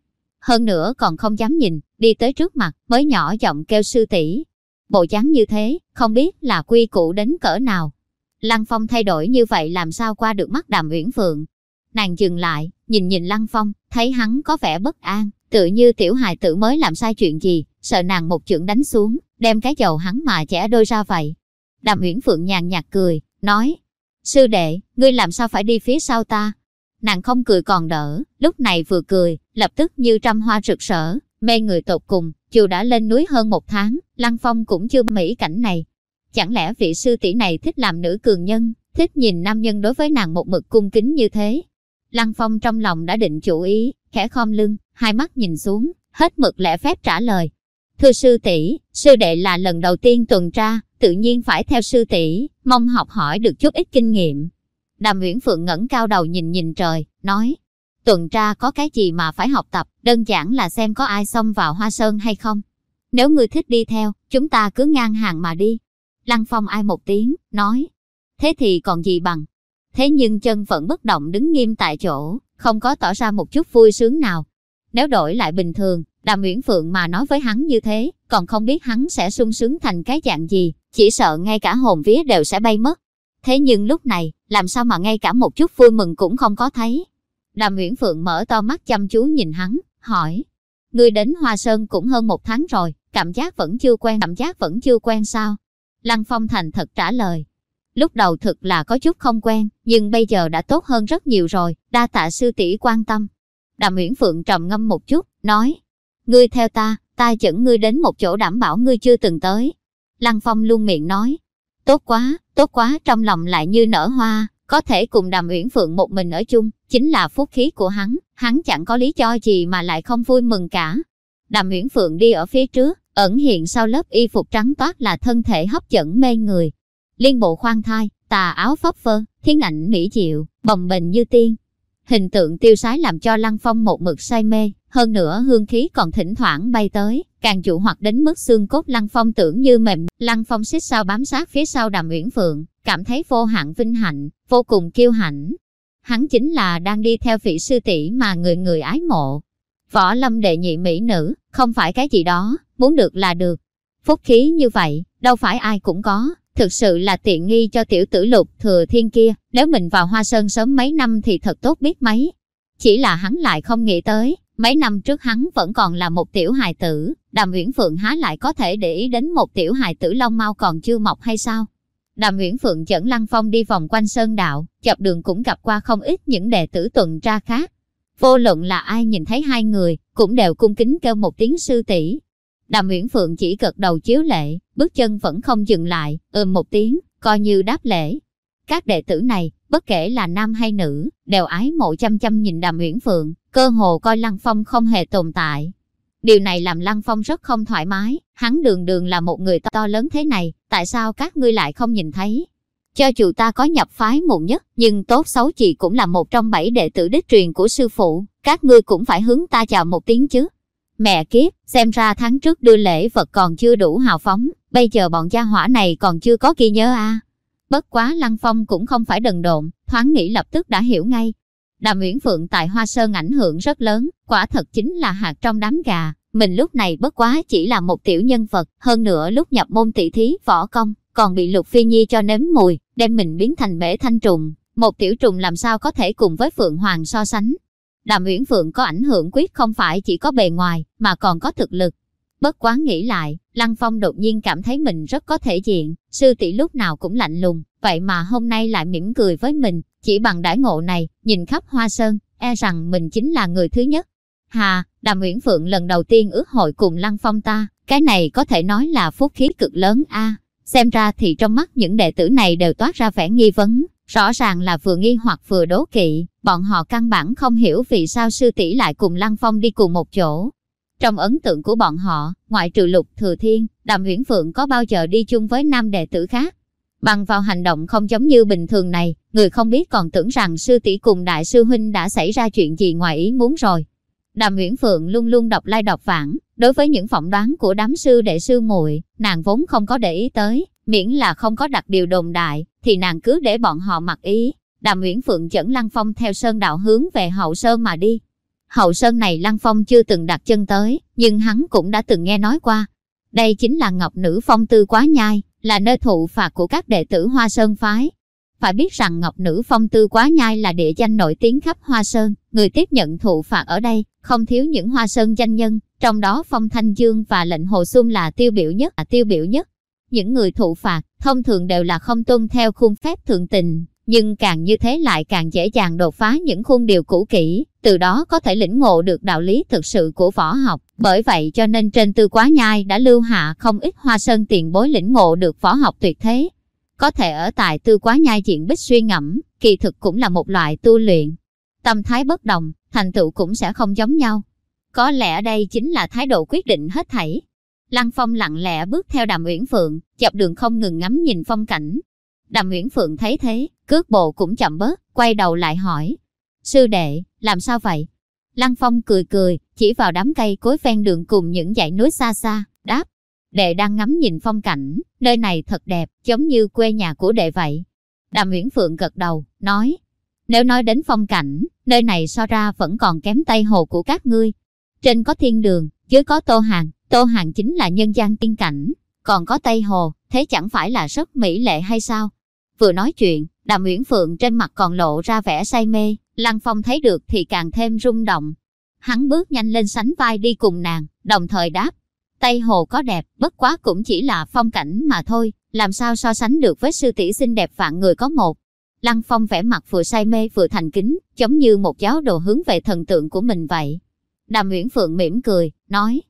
Hơn nữa còn không dám nhìn, đi tới trước mặt, mới nhỏ giọng kêu sư tỷ. Bộ dáng như thế, không biết là quy củ đến cỡ nào. Lăng Phong thay đổi như vậy làm sao qua được mắt Đàm Uyển Phượng. Nàng dừng lại, nhìn nhìn Lăng Phong, thấy hắn có vẻ bất an, tự như tiểu hài tử mới làm sai chuyện gì, sợ nàng một chưởng đánh xuống, đem cái dầu hắn mà chẻ đôi ra vậy. Đàm Uyển Phượng nhàn nhạt cười, nói, sư đệ, ngươi làm sao phải đi phía sau ta? Nàng không cười còn đỡ, lúc này vừa cười, lập tức như trăm hoa rực rỡ, mê người tột cùng, dù đã lên núi hơn một tháng, Lăng Phong cũng chưa mỹ cảnh này. Chẳng lẽ vị sư tỷ này thích làm nữ cường nhân, thích nhìn nam nhân đối với nàng một mực cung kính như thế? Lăng Phong trong lòng đã định chủ ý, khẽ khom lưng, hai mắt nhìn xuống, hết mực lẽ phép trả lời. Thưa sư tỷ, sư đệ là lần đầu tiên tuần tra, tự nhiên phải theo sư tỷ, mong học hỏi được chút ít kinh nghiệm. Đàm Uyển Phượng ngẩng cao đầu nhìn nhìn trời, nói, tuần tra có cái gì mà phải học tập, đơn giản là xem có ai xông vào hoa sơn hay không. Nếu ngươi thích đi theo, chúng ta cứ ngang hàng mà đi. Lăng Phong ai một tiếng, nói, thế thì còn gì bằng. Thế nhưng chân vẫn bất động đứng nghiêm tại chỗ, không có tỏ ra một chút vui sướng nào. Nếu đổi lại bình thường, Đàm Uyển Phượng mà nói với hắn như thế, còn không biết hắn sẽ sung sướng thành cái dạng gì, chỉ sợ ngay cả hồn vía đều sẽ bay mất. Thế nhưng lúc này, làm sao mà ngay cả một chút vui mừng cũng không có thấy. Đàm Uyển Phượng mở to mắt chăm chú nhìn hắn, hỏi. Ngươi đến Hoa Sơn cũng hơn một tháng rồi, cảm giác vẫn chưa quen, cảm giác vẫn chưa quen sao? Lăng Phong thành thật trả lời. Lúc đầu thực là có chút không quen, nhưng bây giờ đã tốt hơn rất nhiều rồi, đa tạ sư tỷ quan tâm. Đàm Uyển Phượng trầm ngâm một chút, nói. Ngươi theo ta, ta dẫn ngươi đến một chỗ đảm bảo ngươi chưa từng tới. Lăng Phong luôn miệng nói. Tốt quá, tốt quá trong lòng lại như nở hoa, có thể cùng Đàm Uyển Phượng một mình ở chung, chính là phúc khí của hắn, hắn chẳng có lý do gì mà lại không vui mừng cả. Đàm Uyển Phượng đi ở phía trước, ẩn hiện sau lớp y phục trắng toát là thân thể hấp dẫn mê người. Liên bộ khoan thai, tà áo phấp phơ, thiên ảnh mỹ diệu, bồng bềnh như tiên. Hình tượng tiêu sái làm cho Lăng Phong một mực say mê, hơn nữa hương khí còn thỉnh thoảng bay tới, càng dụ hoặc đến mức xương cốt Lăng Phong tưởng như mềm. Lăng Phong xích sao bám sát phía sau Đàm Uyển Phượng, cảm thấy vô hạn vinh hạnh, vô cùng kiêu hãnh. Hắn chính là đang đi theo vị sư tỷ mà người người ái mộ. Võ lâm đệ nhị mỹ nữ, không phải cái gì đó, muốn được là được. Phúc khí như vậy, đâu phải ai cũng có, thực sự là tiện nghi cho tiểu tử lục thừa thiên kia, nếu mình vào Hoa Sơn sớm mấy năm thì thật tốt biết mấy. Chỉ là hắn lại không nghĩ tới, mấy năm trước hắn vẫn còn là một tiểu hài tử, Đàm Uyển Phượng há lại có thể để ý đến một tiểu hài tử long mau còn chưa mọc hay sao? Đàm Uyển Phượng dẫn Lăng Phong đi vòng quanh sơn đạo, chập đường cũng gặp qua không ít những đệ tử tuần tra khác. Vô luận là ai nhìn thấy hai người, cũng đều cung kính kêu một tiếng sư tỷ. Đàm Uyển Phượng chỉ gật đầu chiếu lệ, bước chân vẫn không dừng lại, ừm một tiếng, coi như đáp lễ. Các đệ tử này, bất kể là nam hay nữ, đều ái mộ chăm chăm nhìn Đàm Uyển Phượng, cơ hồ coi Lăng Phong không hề tồn tại. Điều này làm Lăng Phong rất không thoải mái, hắn đường đường là một người to lớn thế này, tại sao các ngươi lại không nhìn thấy? Cho dù ta có nhập phái muộn nhất, nhưng tốt xấu chị cũng là một trong bảy đệ tử đích truyền của sư phụ, các ngươi cũng phải hướng ta chào một tiếng chứ. Mẹ kiếp, xem ra tháng trước đưa lễ vật còn chưa đủ hào phóng, bây giờ bọn gia hỏa này còn chưa có ghi nhớ a. À. Bất quá Lăng Phong cũng không phải đần độn, thoáng nghĩ lập tức đã hiểu ngay. Đàm Uyển Phượng tại Hoa Sơn ảnh hưởng rất lớn, quả thật chính là hạt trong đám gà. Mình lúc này bất quá chỉ là một tiểu nhân vật, hơn nữa lúc nhập môn tỷ thí võ công, còn bị Lục Phi Nhi cho nếm mùi, đem mình biến thành bể thanh trùng. Một tiểu trùng làm sao có thể cùng với Phượng Hoàng so sánh. Đàm Uyển Phượng có ảnh hưởng quyết không phải chỉ có bề ngoài, mà còn có thực lực. Bất quá nghĩ lại, Lăng Phong đột nhiên cảm thấy mình rất có thể diện, sư tỷ lúc nào cũng lạnh lùng, vậy mà hôm nay lại mỉm cười với mình, chỉ bằng đãi ngộ này, nhìn khắp hoa sơn, e rằng mình chính là người thứ nhất. Hà, Đàm Uyển Phượng lần đầu tiên ước hội cùng Lăng Phong ta, cái này có thể nói là phúc khí cực lớn a. Xem ra thì trong mắt những đệ tử này đều toát ra vẻ nghi vấn, rõ ràng là vừa nghi hoặc vừa đố kỵ, bọn họ căn bản không hiểu vì sao sư tỷ lại cùng Lăng Phong đi cùng một chỗ. Trong ấn tượng của bọn họ, ngoại trừ Lục Thừa Thiên, Đàm huyễn Phượng có bao giờ đi chung với nam đệ tử khác. Bằng vào hành động không giống như bình thường này, người không biết còn tưởng rằng sư tỷ cùng đại sư huynh đã xảy ra chuyện gì ngoài ý muốn rồi. Đàm Uyển Phượng luôn luôn đọc lai đọc vãng, đối với những phỏng đoán của đám sư đệ sư muội, nàng vốn không có để ý tới, miễn là không có đặt điều đồn đại, thì nàng cứ để bọn họ mặc ý. Đàm Uyển Phượng dẫn Lăng Phong theo sơn đạo hướng về hậu sơn mà đi. Hậu sơn này Lăng Phong chưa từng đặt chân tới, nhưng hắn cũng đã từng nghe nói qua. Đây chính là Ngọc Nữ Phong Tư Quá Nhai, là nơi thụ phạt của các đệ tử Hoa Sơn Phái. Phải biết rằng Ngọc Nữ Phong Tư Quá Nhai là địa danh nổi tiếng khắp Hoa Sơn, người tiếp nhận thụ phạt ở đây, không thiếu những Hoa Sơn danh nhân, trong đó Phong Thanh Dương và lệnh Hồ Xuân là tiêu biểu nhất, À, tiêu biểu nhất. Những người thụ phạt, thông thường đều là không tuân theo khuôn phép thượng tình, nhưng càng như thế lại càng dễ dàng đột phá những khuôn điều cũ kỹ, từ đó có thể lĩnh ngộ được đạo lý thực sự của võ học. Bởi vậy cho nên trên tư quá nhai đã lưu hạ không ít hoa sơn tiền bối lĩnh ngộ được võ học tuyệt thế. Có thể ở tại tư quá nhai diện bích suy ngẫm, kỳ thực cũng là một loại tu luyện. Tâm thái bất đồng, thành tựu cũng sẽ không giống nhau. Có lẽ đây chính là thái độ quyết định hết thảy. Lăng Phong lặng lẽ bước theo Đàm Uyển Phượng, dọc đường không ngừng ngắm nhìn phong cảnh. Đàm Uyển Phượng thấy thế, cước bộ cũng chậm bớt, quay đầu lại hỏi. Sư đệ, làm sao vậy? Lăng Phong cười cười, chỉ vào đám cây cối ven đường cùng những dãy núi xa xa, đáp. Đệ đang ngắm nhìn phong cảnh, nơi này thật đẹp, giống như quê nhà của đệ vậy. Đàm Uyển Phượng gật đầu, nói. Nếu nói đến phong cảnh, nơi này so ra vẫn còn kém Tây Hồ của các ngươi. Trên có thiên đường, dưới có tô hàng, tô hàng chính là nhân gian tiên cảnh, còn có Tây Hồ, thế chẳng phải là rất mỹ lệ hay sao? Vừa nói chuyện, Đàm Uyển Phượng trên mặt còn lộ ra vẻ say mê, Lăng Phong thấy được thì càng thêm rung động. Hắn bước nhanh lên sánh vai đi cùng nàng, đồng thời đáp. Tây Hồ có đẹp, bất quá cũng chỉ là phong cảnh mà thôi, làm sao so sánh được với sư tỷ xinh đẹp vạn người có một. Lăng Phong vẻ mặt vừa say mê vừa thành kính, giống như một giáo đồ hướng về thần tượng của mình vậy. Đàm Uyển Phượng mỉm cười, nói,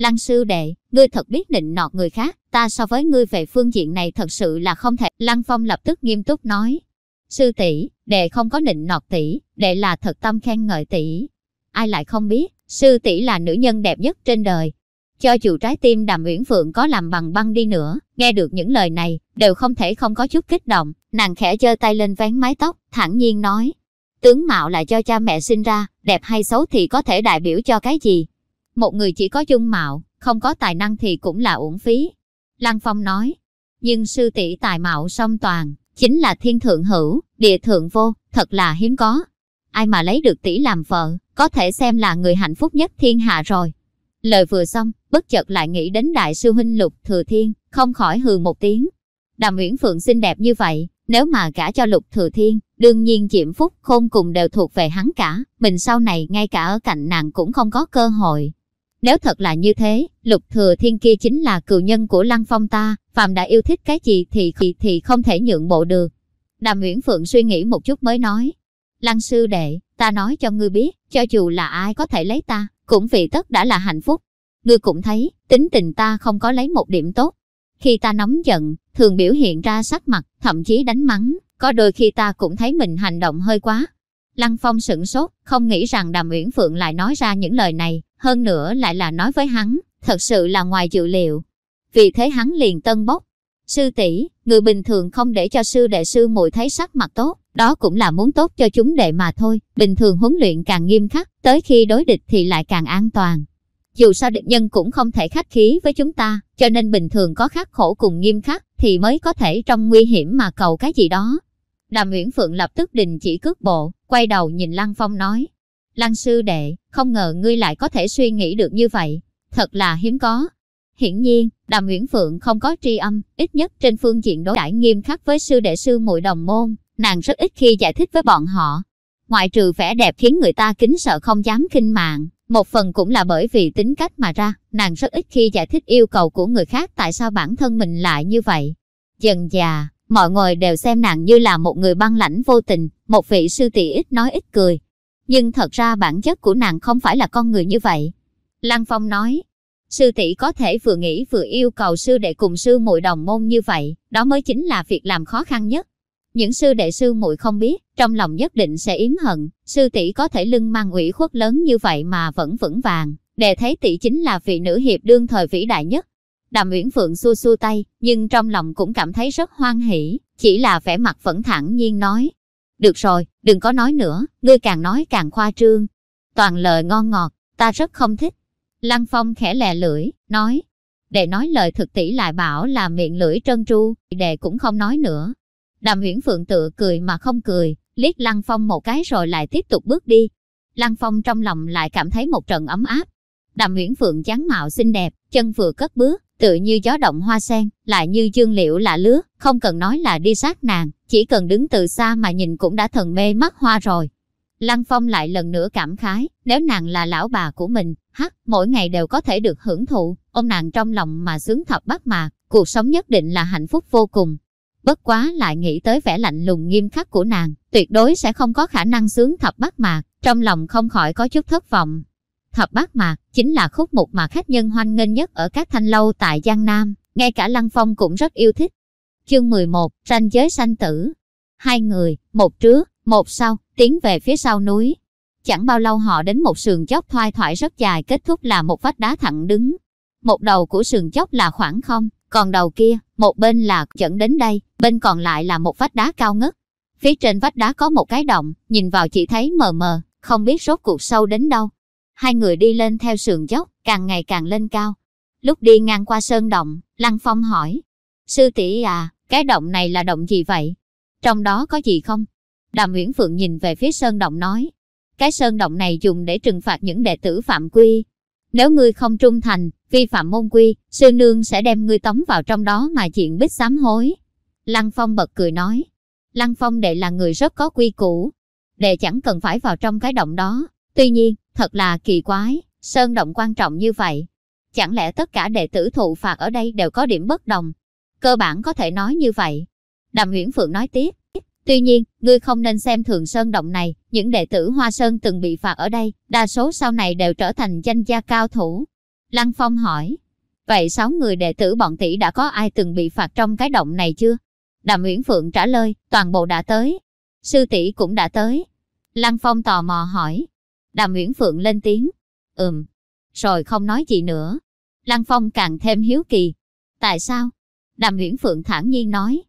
Lăng sư đệ, ngươi thật biết định nọt người khác, ta so với ngươi về phương diện này thật sự là không thể. Lăng Phong lập tức nghiêm túc nói. Sư tỷ, đệ không có định nọt tỷ, đệ là thật tâm khen ngợi tỷ. Ai lại không biết, sư tỷ là nữ nhân đẹp nhất trên đời. Cho dù trái tim đàm uyển phượng có làm bằng băng đi nữa, nghe được những lời này, đều không thể không có chút kích động. Nàng khẽ giơ tay lên vén mái tóc, thản nhiên nói. Tướng mạo là cho cha mẹ sinh ra, đẹp hay xấu thì có thể đại biểu cho cái gì, một người chỉ có dung mạo, không có tài năng thì cũng là uổng phí. Lăng Phong nói, nhưng sư tỷ tài mạo song toàn, chính là thiên thượng hữu, địa thượng vô, thật là hiếm có. Ai mà lấy được tỷ làm vợ, có thể xem là người hạnh phúc nhất thiên hạ rồi. Lời vừa xong, bất chợt lại nghĩ đến đại sư huynh lục thừa thiên, không khỏi hừ một tiếng. Đàm Uyển Phượng xinh đẹp như vậy, nếu mà gả cho lục thừa thiên, đương nhiên diễm phúc khôn cùng đều thuộc về hắn cả, mình sau này ngay cả ở cạnh nàng cũng không có cơ hội. Nếu thật là như thế, lục thừa thiên kia chính là cựu nhân của lăng phong ta, Phạm đã yêu thích cái gì thì thì, thì không thể nhượng bộ được. Đàm Nguyễn Phượng suy nghĩ một chút mới nói. Lăng sư đệ, ta nói cho ngươi biết, cho dù là ai có thể lấy ta, cũng vì tất đã là hạnh phúc. Ngươi cũng thấy, tính tình ta không có lấy một điểm tốt. Khi ta nóng giận, thường biểu hiện ra sắc mặt, thậm chí đánh mắng, có đôi khi ta cũng thấy mình hành động hơi quá, Lăng Phong sửng sốt, không nghĩ rằng Đàm Uyển Phượng lại nói ra những lời này, hơn nữa lại là nói với hắn, thật sự là ngoài dự liệu. Vì thế hắn liền tân bốc. Sư tỷ, người bình thường không để cho sư đệ sư muội thấy sắc mặt tốt, đó cũng là muốn tốt cho chúng đệ mà thôi. Bình thường huấn luyện càng nghiêm khắc, tới khi đối địch thì lại càng an toàn. Dù sao địch nhân cũng không thể khách khí với chúng ta, cho nên bình thường có khắc khổ cùng nghiêm khắc thì mới có thể trong nguy hiểm mà cầu cái gì đó. Đàm Nguyễn Phượng lập tức đình chỉ cước bộ, quay đầu nhìn Lăng Phong nói. Lăng sư đệ, không ngờ ngươi lại có thể suy nghĩ được như vậy. Thật là hiếm có. Hiển nhiên, Đàm Nguyễn Phượng không có tri âm, ít nhất trên phương diện đối đãi nghiêm khắc với sư đệ sư muội đồng môn, nàng rất ít khi giải thích với bọn họ. Ngoại trừ vẻ đẹp khiến người ta kính sợ không dám kinh mạng, một phần cũng là bởi vì tính cách mà ra, nàng rất ít khi giải thích yêu cầu của người khác tại sao bản thân mình lại như vậy. Dần già, mọi người đều xem nàng như là một người băng lãnh vô tình, một vị sư tỷ ít nói ít cười. Nhưng thật ra bản chất của nàng không phải là con người như vậy. Lăng Phong nói, sư tỷ có thể vừa nghĩ vừa yêu cầu sư đệ cùng sư muội đồng môn như vậy, đó mới chính là việc làm khó khăn nhất. Những sư đệ sư muội không biết, trong lòng nhất định sẽ yếm hận, sư tỷ có thể lưng mang ủy khuất lớn như vậy mà vẫn vững vàng, để thấy tỷ chính là vị nữ hiệp đương thời vĩ đại nhất. Đàm Uyển Phượng xua xua tay, nhưng trong lòng cũng cảm thấy rất hoan hỉ, chỉ là vẻ mặt vẫn thẳng nhiên nói. Được rồi, đừng có nói nữa, ngươi càng nói càng khoa trương. Toàn lời ngon ngọt, ta rất không thích. Lăng Phong khẽ lè lưỡi, nói. Để nói lời thực tỷ lại bảo là miệng lưỡi trân tru, đệ cũng không nói nữa. Đàm Uyển Phượng tự cười mà không cười, liếc Lăng Phong một cái rồi lại tiếp tục bước đi. Lăng Phong trong lòng lại cảm thấy một trận ấm áp. Đàm Uyển Phượng dáng mạo xinh đẹp, chân vừa cất bước, tự như gió động hoa sen, lại như dương liễu lạ lứa, không cần nói là đi sát nàng, chỉ cần đứng từ xa mà nhìn cũng đã thần mê mắt hoa rồi. Lăng Phong lại lần nữa cảm khái, nếu nàng là lão bà của mình, hắc, mỗi ngày đều có thể được hưởng thụ, ôm nàng trong lòng mà sướng thập bát mà cuộc sống nhất định là hạnh phúc vô cùng. Bất quá lại nghĩ tới vẻ lạnh lùng nghiêm khắc của nàng, tuyệt đối sẽ không có khả năng sướng thập bát mạc, trong lòng không khỏi có chút thất vọng. Thập bát mạc chính là khúc mục mà khách nhân hoan nghênh nhất ở các thanh lâu tại Giang Nam, ngay cả Lăng Phong cũng rất yêu thích. Chương 11, ranh giới sanh tử. Hai người, một trước, một sau, tiến về phía sau núi. Chẳng bao lâu họ đến một sườn dốc thoai thoải rất dài kết thúc là một vách đá thẳng đứng. Một đầu của sườn dốc là khoảng không, còn đầu kia, một bên là dẫn đến đây, bên còn lại là một vách đá cao ngất. Phía trên vách đá có một cái động, nhìn vào chỉ thấy mờ mờ, không biết rốt cuộc sâu đến đâu. Hai người đi lên theo sườn dốc, càng ngày càng lên cao. Lúc đi ngang qua sơn động, Lăng Phong hỏi. Sư tỷ à, cái động này là động gì vậy? Trong đó có gì không? Đàm Nguyễn Phượng nhìn về phía sơn động nói. Cái sơn động này dùng để trừng phạt những đệ tử phạm quy. Nếu ngươi không trung thành, vi phạm môn quy, sư nương sẽ đem ngươi tống vào trong đó mà chuyện bích sám hối. Lăng Phong bật cười nói. Lăng Phong đệ là người rất có quy củ. Đệ chẳng cần phải vào trong cái động đó. Tuy nhiên, thật là kỳ quái, sơn động quan trọng như vậy. Chẳng lẽ tất cả đệ tử thụ phạt ở đây đều có điểm bất đồng? Cơ bản có thể nói như vậy. Đàm Nguyễn Phượng nói tiếp. Tuy nhiên, ngươi không nên xem thường sơn động này, những đệ tử Hoa Sơn từng bị phạt ở đây, đa số sau này đều trở thành danh gia cao thủ. Lăng Phong hỏi, vậy sáu người đệ tử bọn tỷ đã có ai từng bị phạt trong cái động này chưa? Đàm Uyển Phượng trả lời, toàn bộ đã tới. Sư tỷ cũng đã tới. Lăng Phong tò mò hỏi. Đàm Uyển Phượng lên tiếng. Ừm. Rồi không nói gì nữa. Lăng Phong càng thêm hiếu kỳ. Tại sao? Đàm Uyển Phượng thản nhiên nói.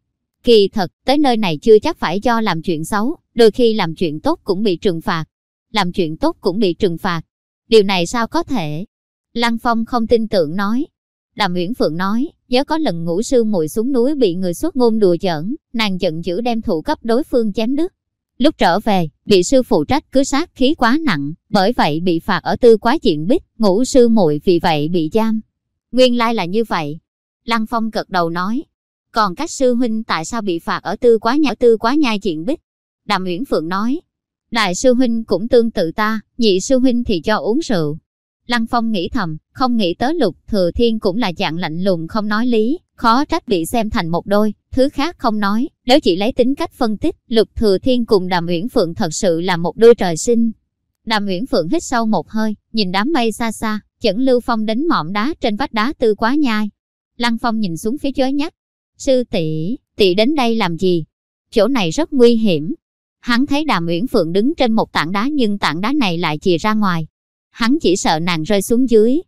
Kỳ thật, tới nơi này chưa chắc phải do làm chuyện xấu, đôi khi làm chuyện tốt cũng bị trừng phạt. Làm chuyện tốt cũng bị trừng phạt. Điều này sao có thể? Lăng Phong không tin tưởng nói. Đàm Uyển Phượng nói, nhớ có lần ngũ sư muội xuống núi bị người xuất ngôn đùa giỡn, nàng giận dữ đem thủ cấp đối phương chém đứt. Lúc trở về, bị sư phụ trách cứ sát khí quá nặng, bởi vậy bị phạt ở tư quá diện bích, ngũ sư muội vì vậy bị giam. Nguyên lai là như vậy. Lăng Phong gật đầu nói, còn các sư huynh tại sao bị phạt ở tư quá nhã tư quá nhai chuyện bích? Đàm Uyển Phượng nói, đại sư huynh cũng tương tự ta, nhị sư huynh thì cho uống rượu. Lăng Phong nghĩ thầm, không nghĩ tới lục thừa thiên cũng là dạng lạnh lùng không nói lý, khó trách bị xem thành một đôi, thứ khác không nói, nếu chỉ lấy tính cách phân tích, lục thừa thiên cùng đàm uyển phượng thật sự là một đôi trời sinh. Đàm uyển phượng hít sâu một hơi, nhìn đám mây xa xa, chẩn lưu phong đến mỏm đá trên vách đá tư quá nhai. Lăng Phong nhìn xuống phía chói nhắc, Sư tỷ, tỷ đến đây làm gì? Chỗ này rất nguy hiểm. Hắn thấy Đàm Uyển Phượng đứng trên một tảng đá nhưng tảng đá này lại chìa ra ngoài. Hắn chỉ sợ nàng rơi xuống dưới.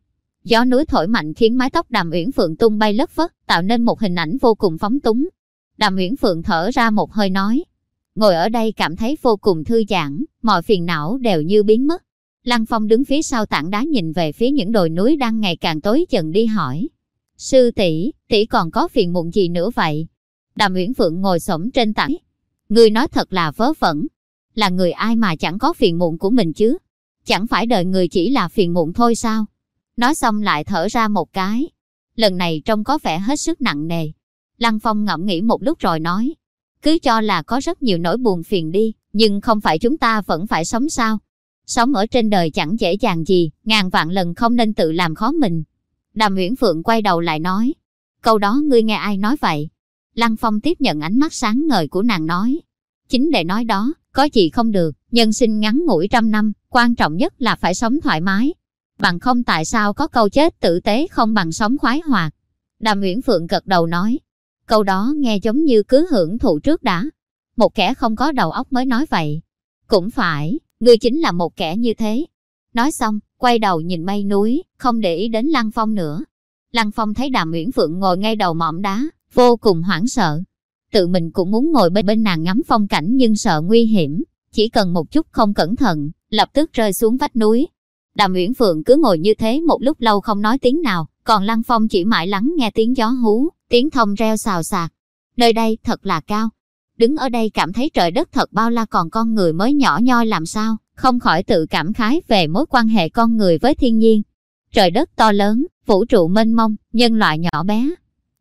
Gió núi thổi mạnh khiến mái tóc Đàm Uyển Phượng tung bay lất phất, tạo nên một hình ảnh vô cùng phóng túng. Đàm Uyển Phượng thở ra một hơi nói, ngồi ở đây cảm thấy vô cùng thư giãn, mọi phiền não đều như biến mất. Lăng Phong đứng phía sau tảng đá nhìn về phía những đồi núi đang ngày càng tối dần đi hỏi, Sư tỷ, tỷ còn có phiền muộn gì nữa vậy? Đàm Uyển Phượng ngồi xổm trên tảng. Người nói thật là vớ vẩn. Là người ai mà chẳng có phiền muộn của mình chứ? Chẳng phải đời người chỉ là phiền muộn thôi sao? Nói xong lại thở ra một cái. Lần này trông có vẻ hết sức nặng nề. Lăng Phong ngẫm nghĩ một lúc rồi nói. Cứ cho là có rất nhiều nỗi buồn phiền đi, nhưng không phải chúng ta vẫn phải sống sao? Sống ở trên đời chẳng dễ dàng gì, ngàn vạn lần không nên tự làm khó mình. Đàm Uyển Phượng quay đầu lại nói. Câu đó ngươi nghe ai nói vậy? Lăng Phong tiếp nhận ánh mắt sáng ngời của nàng nói. Chính để nói đó, có gì không được, nhân sinh ngắn ngủi trăm năm, quan trọng nhất là phải sống thoải mái. Bằng không tại sao có câu chết tử tế không bằng sống khoái hoạt. Đàm Uyển Phượng gật đầu nói. Câu đó nghe giống như cứ hưởng thụ trước đã. Một kẻ không có đầu óc mới nói vậy. Cũng phải, ngươi chính là một kẻ như thế. Nói xong, quay đầu nhìn mây núi, không để ý đến Lăng Phong nữa. Lăng Phong thấy Đàm uyển Phượng ngồi ngay đầu mỏm đá, vô cùng hoảng sợ. Tự mình cũng muốn ngồi bên bên nàng ngắm phong cảnh nhưng sợ nguy hiểm, chỉ cần một chút không cẩn thận, lập tức rơi xuống vách núi. Đàm uyển Phượng cứ ngồi như thế một lúc lâu không nói tiếng nào, còn Lăng Phong chỉ mãi lắng nghe tiếng gió hú, tiếng thông reo xào xạc. Nơi đây thật là cao. Đứng ở đây cảm thấy trời đất thật bao la còn con người mới nhỏ nhoi làm sao, không khỏi tự cảm khái về mối quan hệ con người với thiên nhiên. Trời đất to lớn, vũ trụ mênh mông, nhân loại nhỏ bé.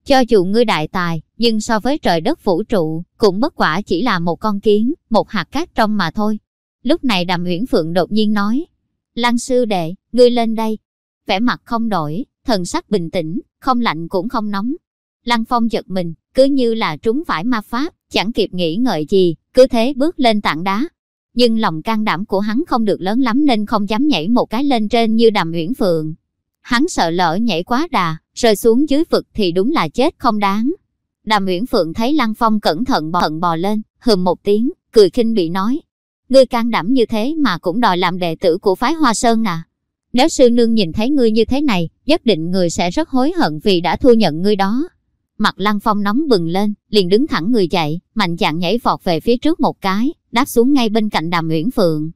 Cho dù ngươi đại tài, nhưng so với trời đất vũ trụ, cũng bất quả chỉ là một con kiến, một hạt cát trong mà thôi. Lúc này Đàm Uyển Phượng đột nhiên nói, Lăng sư đệ, ngươi lên đây. Vẻ mặt không đổi, thần sắc bình tĩnh, không lạnh cũng không nóng. Lăng Phong giật mình, cứ như là trúng phải ma pháp, chẳng kịp nghĩ ngợi gì, cứ thế bước lên tảng đá. Nhưng lòng can đảm của hắn không được lớn lắm nên không dám nhảy một cái lên trên như đàm uyển phượng. Hắn sợ lỡ nhảy quá đà, rơi xuống dưới vực thì đúng là chết không đáng. Đàm uyển phượng thấy Lăng Phong cẩn thận bò, thận bò lên, hừm một tiếng, cười khinh bị nói. Ngươi can đảm như thế mà cũng đòi làm đệ tử của phái Hoa Sơn à? Nếu sư nương nhìn thấy ngươi như thế này, nhất định người sẽ rất hối hận vì đã thu nhận ngươi đó. Mặt Lăng Phong nóng bừng lên, liền đứng thẳng người chạy, mạnh dạn nhảy vọt về phía trước một cái, đáp xuống ngay bên cạnh Đàm Uyển Phượng.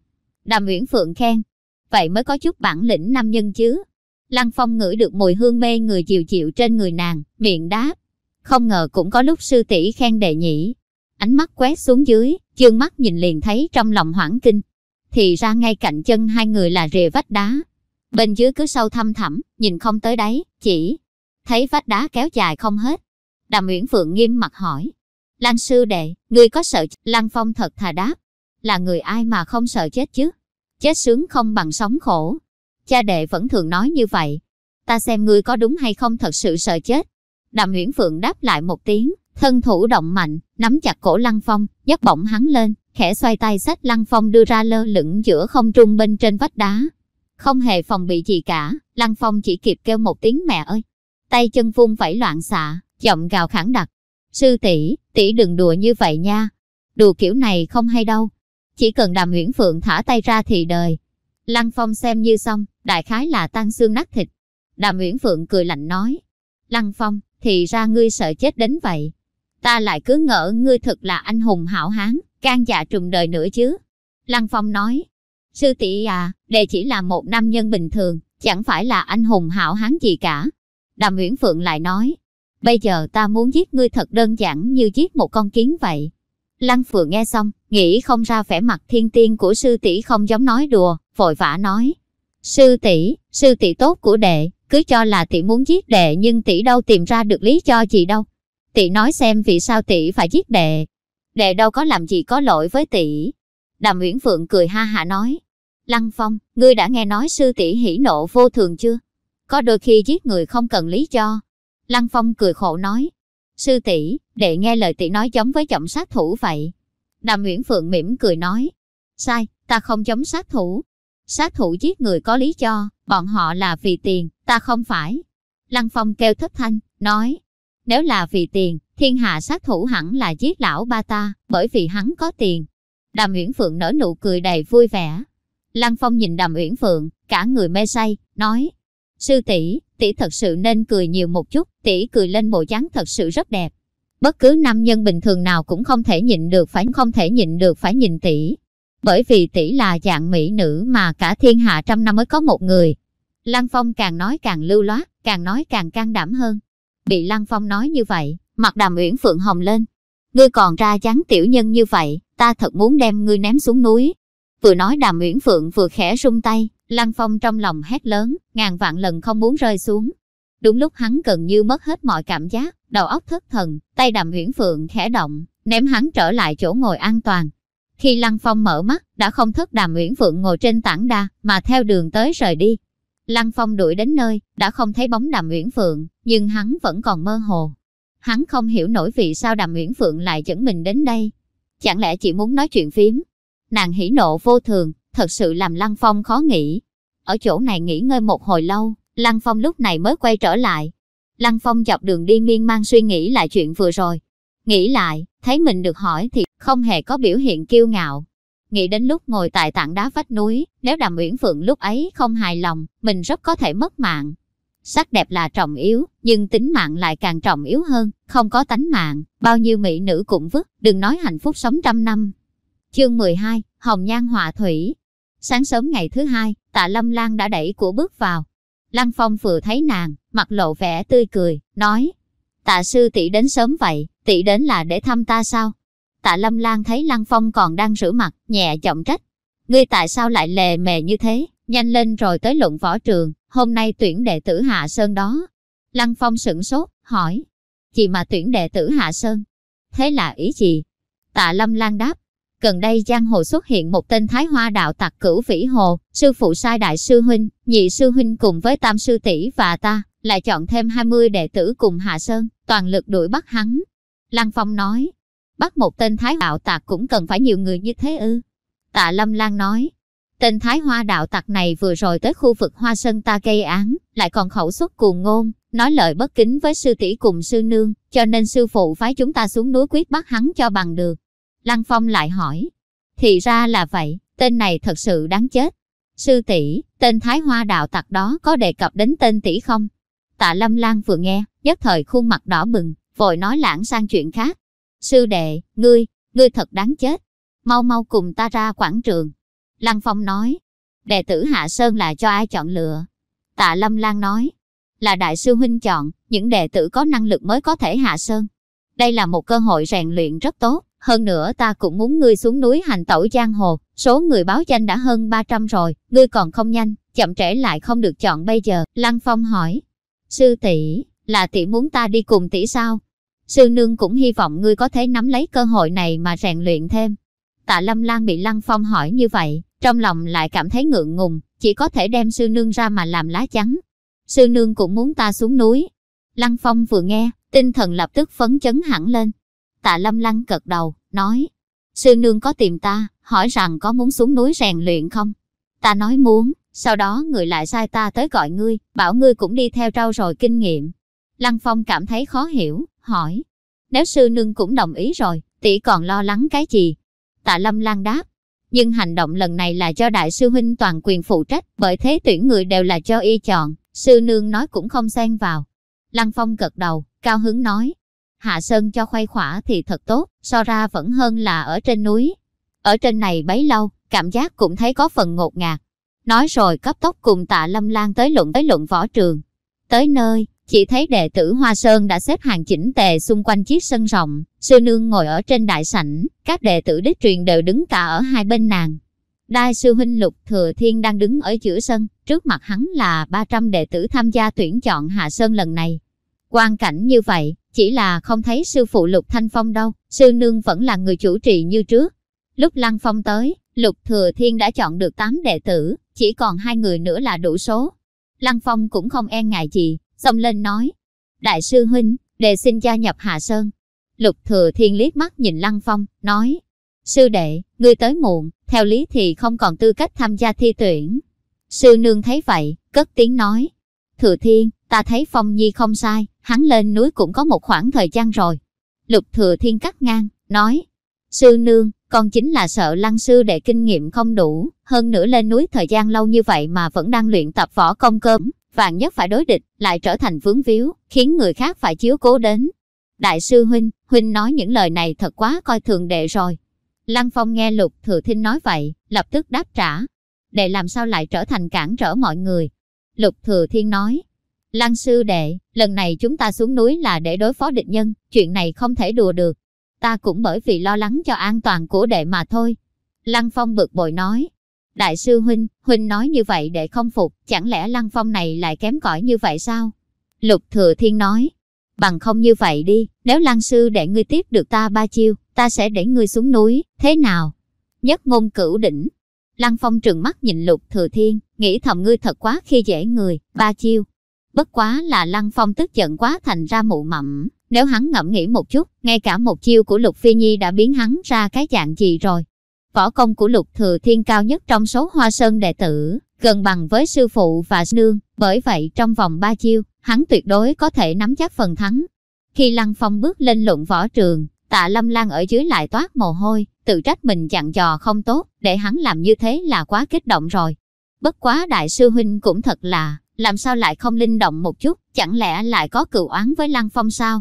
Đàm Uyển Phượng khen, vậy mới có chút bản lĩnh nam nhân chứ. Lăng Phong ngửi được mùi hương mê người chiều chịu trên người nàng, miệng đáp. Không ngờ cũng có lúc sư tỷ khen đệ nhỉ. Ánh mắt quét xuống dưới, chương mắt nhìn liền thấy trong lòng hoảng kinh. Thì ra ngay cạnh chân hai người là rìa vách đá. Bên dưới cứ sâu thăm thẳm, nhìn không tới đáy, chỉ thấy vách đá kéo dài không hết. Đàm Uyển Phượng nghiêm mặt hỏi. Lan sư đệ, ngươi có sợ Lan Phong thật thà đáp. Là người ai mà không sợ chết chứ? Chết sướng không bằng sống khổ. Cha đệ vẫn thường nói như vậy. Ta xem ngươi có đúng hay không thật sự sợ chết. Đàm Uyển Phượng đáp lại một tiếng, thân thủ động mạnh, nắm chặt cổ Lăng Phong, nhấc bổng hắn lên, khẽ xoay tay sách Lăng Phong đưa ra lơ lửng giữa không trung bên trên vách đá. Không hề phòng bị gì cả, Lăng Phong chỉ kịp kêu một tiếng mẹ ơi. Tay chân vung vẩy loạn xạ, giọng gào khẳng đặc. Sư tỷ, tỷ đừng đùa như vậy nha. Đùa kiểu này không hay đâu. Chỉ cần đàm huyễn Phượng thả tay ra thì đời. Lăng Phong xem như xong, đại khái là tan xương nát thịt. Đàm huyễn Phượng cười lạnh nói. Lăng Phong, thì ra ngươi sợ chết đến vậy. Ta lại cứ ngỡ ngươi thật là anh hùng hảo hán, can dạ trùng đời nữa chứ. Lăng Phong nói. Sư tỷ à, đệ chỉ là một nam nhân bình thường, chẳng phải là anh hùng hảo hán gì cả. Đàm Nguyễn Phượng lại nói. Bây giờ ta muốn giết ngươi thật đơn giản như giết một con kiến vậy. Lăng Phượng nghe xong, nghĩ không ra vẻ mặt thiên tiên của sư tỷ không giống nói đùa, vội vã nói. Sư tỷ, sư tỷ tốt của đệ, cứ cho là tỷ muốn giết đệ nhưng tỷ đâu tìm ra được lý do gì đâu. Tỷ nói xem vì sao tỷ phải giết đệ. Đệ đâu có làm gì có lỗi với tỷ. Đàm Uyển Phượng cười ha hạ nói. Lăng Phong, ngươi đã nghe nói sư tỷ hỉ nộ vô thường chưa? Có đôi khi giết người không cần lý do, Lăng Phong cười khổ nói, sư tỷ, đệ nghe lời tỷ nói giống với giọng sát thủ vậy. Đàm Nguyễn Phượng mỉm cười nói, sai, ta không giống sát thủ. Sát thủ giết người có lý do, bọn họ là vì tiền, ta không phải. Lăng Phong kêu thất thanh, nói, nếu là vì tiền, thiên hạ sát thủ hẳn là giết lão ba ta, bởi vì hắn có tiền. Đàm Uyển Phượng nở nụ cười đầy vui vẻ. Lăng Phong nhìn Đàm Uyển Phượng, cả người mê say, nói, sư tỷ, tỷ thật sự nên cười nhiều một chút, tỷ cười lên bộ dáng thật sự rất đẹp. Bất cứ nam nhân bình thường nào cũng không thể nhịn được phải không thể nhịn được phải nhìn tỷ. Bởi vì tỷ là dạng mỹ nữ mà cả thiên hạ trăm năm mới có một người. Lăng Phong càng nói càng lưu loát, càng nói càng can đảm hơn. Bị Lăng Phong nói như vậy, mặt đàm uyển phượng hồng lên. ngươi còn ra dáng tiểu nhân như vậy, ta thật muốn đem ngươi ném xuống núi. Vừa nói đàm Uyển Phượng vừa khẽ rung tay, Lăng Phong trong lòng hét lớn, ngàn vạn lần không muốn rơi xuống. Đúng lúc hắn gần như mất hết mọi cảm giác, đầu óc thất thần, tay đàm Uyển Phượng khẽ động, ném hắn trở lại chỗ ngồi an toàn. Khi Lăng Phong mở mắt, đã không thất đàm Uyển Phượng ngồi trên tảng đa, mà theo đường tới rời đi. Lăng Phong đuổi đến nơi, đã không thấy bóng đàm Uyển Phượng, nhưng hắn vẫn còn mơ hồ. Hắn không hiểu nổi vì sao đàm Uyển Phượng lại dẫn mình đến đây. Chẳng lẽ chỉ muốn nói chuyện phím? Nàng hỉ nộ vô thường, thật sự làm Lăng Phong khó nghĩ. Ở chỗ này nghỉ ngơi một hồi lâu, Lăng Phong lúc này mới quay trở lại. Lăng Phong dọc đường đi miên man suy nghĩ lại chuyện vừa rồi. Nghĩ lại, thấy mình được hỏi thì không hề có biểu hiện kiêu ngạo. Nghĩ đến lúc ngồi tại tảng đá vách núi, nếu Đàm Uyển Phượng lúc ấy không hài lòng, mình rất có thể mất mạng. Sắc đẹp là trọng yếu, nhưng tính mạng lại càng trọng yếu hơn, không có tánh mạng, bao nhiêu mỹ nữ cũng vứt, đừng nói hạnh phúc sống trăm năm. Chương 12, Hồng Nhan Họa Thủy Sáng sớm ngày thứ hai, tạ Lâm Lan đã đẩy của bước vào. Lăng Phong vừa thấy nàng, mặt lộ vẻ tươi cười, nói Tạ sư tỷ đến sớm vậy, tỷ đến là để thăm ta sao? Tạ Lâm Lan thấy Lăng Phong còn đang rửa mặt, nhẹ giọng trách. Ngươi tại sao lại lề mề như thế? Nhanh lên rồi tới luận võ trường, hôm nay tuyển đệ tử Hạ Sơn đó. Lăng Phong sửng sốt, hỏi. Chị mà tuyển đệ tử Hạ Sơn. Thế là ý gì? Tạ Lâm Lan đáp. Gần đây giang hồ xuất hiện một tên Thái Hoa đạo tặc cửu vĩ hồ, sư phụ sai đại sư huynh, nhị sư huynh cùng với tam sư tỷ và ta, lại chọn thêm 20 đệ tử cùng Hạ Sơn, toàn lực đuổi bắt hắn. Lăng Phong nói, bắt một tên Thái đạo tặc cũng cần phải nhiều người như thế ư. Tạ Lâm Lan nói, tên Thái Hoa đạo tặc này vừa rồi tới khu vực Hoa Sơn ta gây án, lại còn khẩu xuất cuồng ngôn, nói lời bất kính với sư tỷ cùng sư nương, cho nên sư phụ phái chúng ta xuống núi quyết bắt hắn cho bằng được. Lăng Phong lại hỏi, thì ra là vậy, tên này thật sự đáng chết. Sư tỷ, tên Thái Hoa đạo tặc đó có đề cập đến tên tỷ không? Tạ Lâm Lan vừa nghe, nhất thời khuôn mặt đỏ bừng, vội nói lãng sang chuyện khác. Sư đệ, ngươi, ngươi thật đáng chết. Mau mau cùng ta ra quảng trường. Lăng Phong nói, đệ tử Hạ Sơn là cho ai chọn lựa? Tạ Lâm Lan nói, là đại sư huynh chọn, những đệ tử có năng lực mới có thể Hạ Sơn. Đây là một cơ hội rèn luyện rất tốt, hơn nữa ta cũng muốn ngươi xuống núi hành tẩu giang hồ, số người báo danh đã hơn 300 rồi, ngươi còn không nhanh, chậm trễ lại không được chọn bây giờ. Lăng Phong hỏi, sư tỷ là tỷ muốn ta đi cùng tỷ sao? Sư nương cũng hy vọng ngươi có thể nắm lấy cơ hội này mà rèn luyện thêm. Tạ Lâm Lan bị Lăng Phong hỏi như vậy, trong lòng lại cảm thấy ngượng ngùng, chỉ có thể đem sư nương ra mà làm lá chắn. Sư nương cũng muốn ta xuống núi. Lăng Phong vừa nghe, tinh thần lập tức phấn chấn hẳn lên. Tạ Lâm Lăng cật đầu, nói, sư nương có tìm ta, hỏi rằng có muốn xuống núi rèn luyện không? Ta nói muốn, sau đó người lại sai ta tới gọi ngươi, bảo ngươi cũng đi theo trao rồi kinh nghiệm. Lăng Phong cảm thấy khó hiểu, hỏi, nếu sư nương cũng đồng ý rồi, tỷ còn lo lắng cái gì? Tạ Lâm Lan đáp, nhưng hành động lần này là cho đại sư huynh toàn quyền phụ trách, bởi thế tuyển người đều là cho y chọn, sư nương nói cũng không xen vào. Lăng Phong gật đầu, cao hứng nói, Hạ Sơn cho khoai khỏa thì thật tốt, so ra vẫn hơn là ở trên núi. Ở trên này bấy lâu, cảm giác cũng thấy có phần ngột ngạt. Nói rồi cấp tốc cùng tạ Lâm Lan tới luận tới luận võ trường. Tới nơi, chỉ thấy đệ tử Hoa Sơn đã xếp hàng chỉnh tề xung quanh chiếc sân rộng, sư nương ngồi ở trên đại sảnh, các đệ tử đích truyền đều đứng cả ở hai bên nàng. đai sư huynh Lục Thừa Thiên đang đứng ở giữa sân, trước mặt hắn là 300 đệ tử tham gia tuyển chọn Hạ Sơn lần này. Quan cảnh như vậy, chỉ là không thấy sư phụ Lục Thanh Phong đâu, sư nương vẫn là người chủ trì như trước. Lúc Lăng Phong tới, Lục Thừa Thiên đã chọn được 8 đệ tử, chỉ còn hai người nữa là đủ số. Lăng Phong cũng không e ngại gì, xông lên nói. Đại sư huynh, đệ xin gia nhập Hạ Sơn. Lục Thừa Thiên liếc mắt nhìn Lăng Phong, nói. Sư đệ, ngươi tới muộn, theo lý thì không còn tư cách tham gia thi tuyển. Sư nương thấy vậy, cất tiếng nói. Thừa Thiên, ta thấy Phong Nhi không sai, hắn lên núi cũng có một khoảng thời gian rồi. Lục Thừa Thiên cắt ngang, nói. Sư nương, con chính là sợ lăng sư để kinh nghiệm không đủ, hơn nữa lên núi thời gian lâu như vậy mà vẫn đang luyện tập võ công cơm, vạn nhất phải đối địch, lại trở thành vướng víu, khiến người khác phải chiếu cố đến. Đại sư Huynh, Huynh nói những lời này thật quá coi thường đệ rồi. Lăng Phong nghe Lục Thừa Thinh nói vậy, lập tức đáp trả. Đệ làm sao lại trở thành cản trở mọi người? Lục Thừa Thiên nói, Lăng sư đệ, lần này chúng ta xuống núi là để đối phó địch nhân, chuyện này không thể đùa được. ta cũng bởi vì lo lắng cho an toàn của đệ mà thôi. Lăng Phong bực bội nói, Đại sư Huynh, Huynh nói như vậy để không phục, chẳng lẽ Lăng Phong này lại kém cỏi như vậy sao? Lục Thừa Thiên nói, bằng không như vậy đi, nếu Lăng Sư để ngươi tiếp được ta ba chiêu, ta sẽ để ngươi xuống núi, thế nào? Nhất ngôn cửu đỉnh. Lăng Phong trừng mắt nhìn Lục Thừa Thiên, nghĩ thầm ngươi thật quá khi dễ người, ba chiêu. Bất quá là Lăng Phong tức giận quá thành ra mụ mậm, nếu hắn ngẫm nghĩ một chút, ngay cả một chiêu của Lục Phi Nhi đã biến hắn ra cái dạng gì rồi. Võ công của Lục Thừa Thiên cao nhất trong số Hoa Sơn đệ tử, gần bằng với sư phụ và nương, bởi vậy trong vòng ba chiêu, hắn tuyệt đối có thể nắm chắc phần thắng. Khi Lăng Phong bước lên luận võ trường, tạ Lâm Lan ở dưới lại toát mồ hôi, tự trách mình chặn dò không tốt, để hắn làm như thế là quá kích động rồi. Bất quá đại sư huynh cũng thật là, làm sao lại không linh động một chút, chẳng lẽ lại có cựu oán với Lăng Phong sao?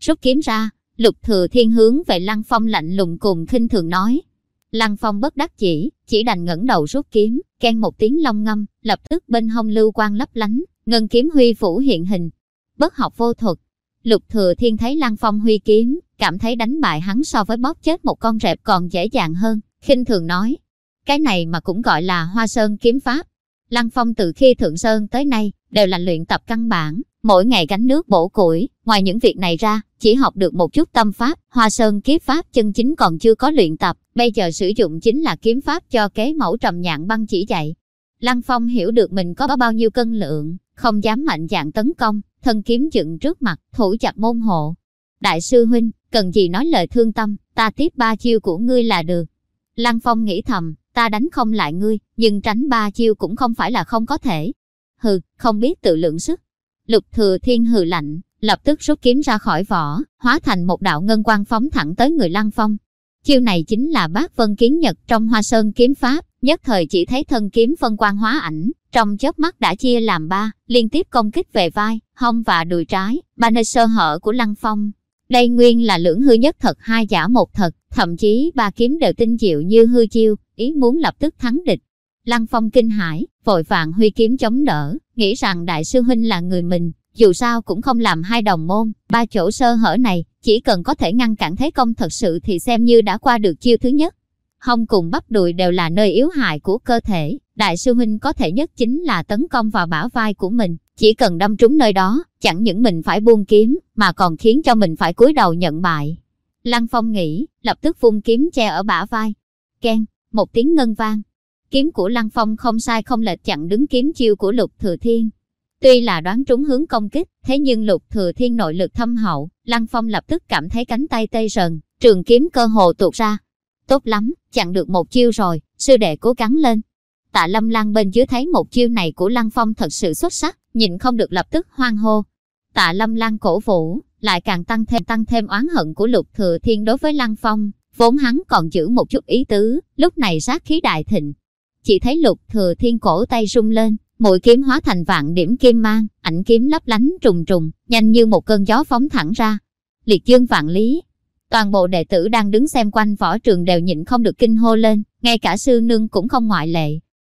Rút kiếm ra, lục thừa thiên hướng về Lăng Phong lạnh lùng cùng khinh thường nói. Lăng Phong bất đắc chỉ, chỉ đành ngẩng đầu rút kiếm, khen một tiếng long ngâm, lập tức bên hông lưu quang lấp lánh, ngân kiếm huy phủ hiện hình. Bất học vô thuật, lục thừa thiên thấy Lăng Phong huy kiếm, cảm thấy đánh bại hắn so với bóp chết một con rệp còn dễ dàng hơn, khinh thường nói. Cái này mà cũng gọi là hoa sơn kiếm pháp. Lăng Phong từ khi thượng sơn tới nay, đều là luyện tập căn bản, mỗi ngày gánh nước bổ củi, ngoài những việc này ra, chỉ học được một chút tâm pháp, hoa sơn kiếp pháp chân chính còn chưa có luyện tập, bây giờ sử dụng chính là kiếm pháp cho kế mẫu trầm nhạn băng chỉ dạy. Lăng Phong hiểu được mình có bao nhiêu cân lượng, không dám mạnh dạng tấn công, thân kiếm dựng trước mặt, thủ chặt môn hộ. Đại sư huynh, cần gì nói lời thương tâm, ta tiếp ba chiêu của ngươi là được. Lăng Phong nghĩ thầm, ta đánh không lại ngươi, nhưng tránh ba chiêu cũng không phải là không có thể. Hừ, không biết tự lượng sức. Lục thừa thiên hừ lạnh, lập tức rút kiếm ra khỏi vỏ, hóa thành một đạo ngân quang phóng thẳng tới người Lăng Phong. Chiêu này chính là bát vân kiến nhật trong hoa sơn kiếm pháp, nhất thời chỉ thấy thân kiếm phân quang hóa ảnh, trong chớp mắt đã chia làm ba, liên tiếp công kích về vai, hông và đùi trái, ba nơi sơ hở của Lăng Phong. Đây nguyên là lưỡng hư nhất thật hai giả một thật, thậm chí ba kiếm đều tinh diệu như hư chiêu, ý muốn lập tức thắng địch. Lăng Phong kinh hãi, vội vàng huy kiếm chống đỡ, nghĩ rằng đại sư huynh là người mình, dù sao cũng không làm hai đồng môn, ba chỗ sơ hở này, chỉ cần có thể ngăn cản thế công thật sự thì xem như đã qua được chiêu thứ nhất. Hông cùng bắp đùi đều là nơi yếu hại của cơ thể, đại sư huynh có thể nhất chính là tấn công vào bả vai của mình, chỉ cần đâm trúng nơi đó, chẳng những mình phải buông kiếm, mà còn khiến cho mình phải cúi đầu nhận bại. Lăng Phong nghĩ, lập tức vung kiếm che ở bả vai. Ken, một tiếng ngân vang. Kiếm của Lăng Phong không sai không lệch chặn đứng kiếm chiêu của Lục Thừa Thiên. Tuy là đoán trúng hướng công kích, thế nhưng Lục Thừa Thiên nội lực thâm hậu, Lăng Phong lập tức cảm thấy cánh tay tê rần, trường kiếm cơ hồ tuột ra. Tốt lắm, chặn được một chiêu rồi, sư đệ cố gắng lên. Tạ Lâm Lan bên dưới thấy một chiêu này của Lăng Phong thật sự xuất sắc, nhìn không được lập tức hoang hô. Tạ Lâm Lan cổ vũ, lại càng tăng thêm tăng thêm oán hận của Lục Thừa Thiên đối với Lăng Phong, vốn hắn còn giữ một chút ý tứ, lúc này sát khí đại thịnh. Chỉ thấy Lục Thừa Thiên cổ tay rung lên, mũi kiếm hóa thành vạn điểm kim mang, ảnh kiếm lấp lánh trùng trùng, nhanh như một cơn gió phóng thẳng ra. Liệt dương vạn lý. Toàn bộ đệ tử đang đứng xem quanh võ trường đều nhịn không được kinh hô lên, ngay cả sư nương cũng không ngoại lệ.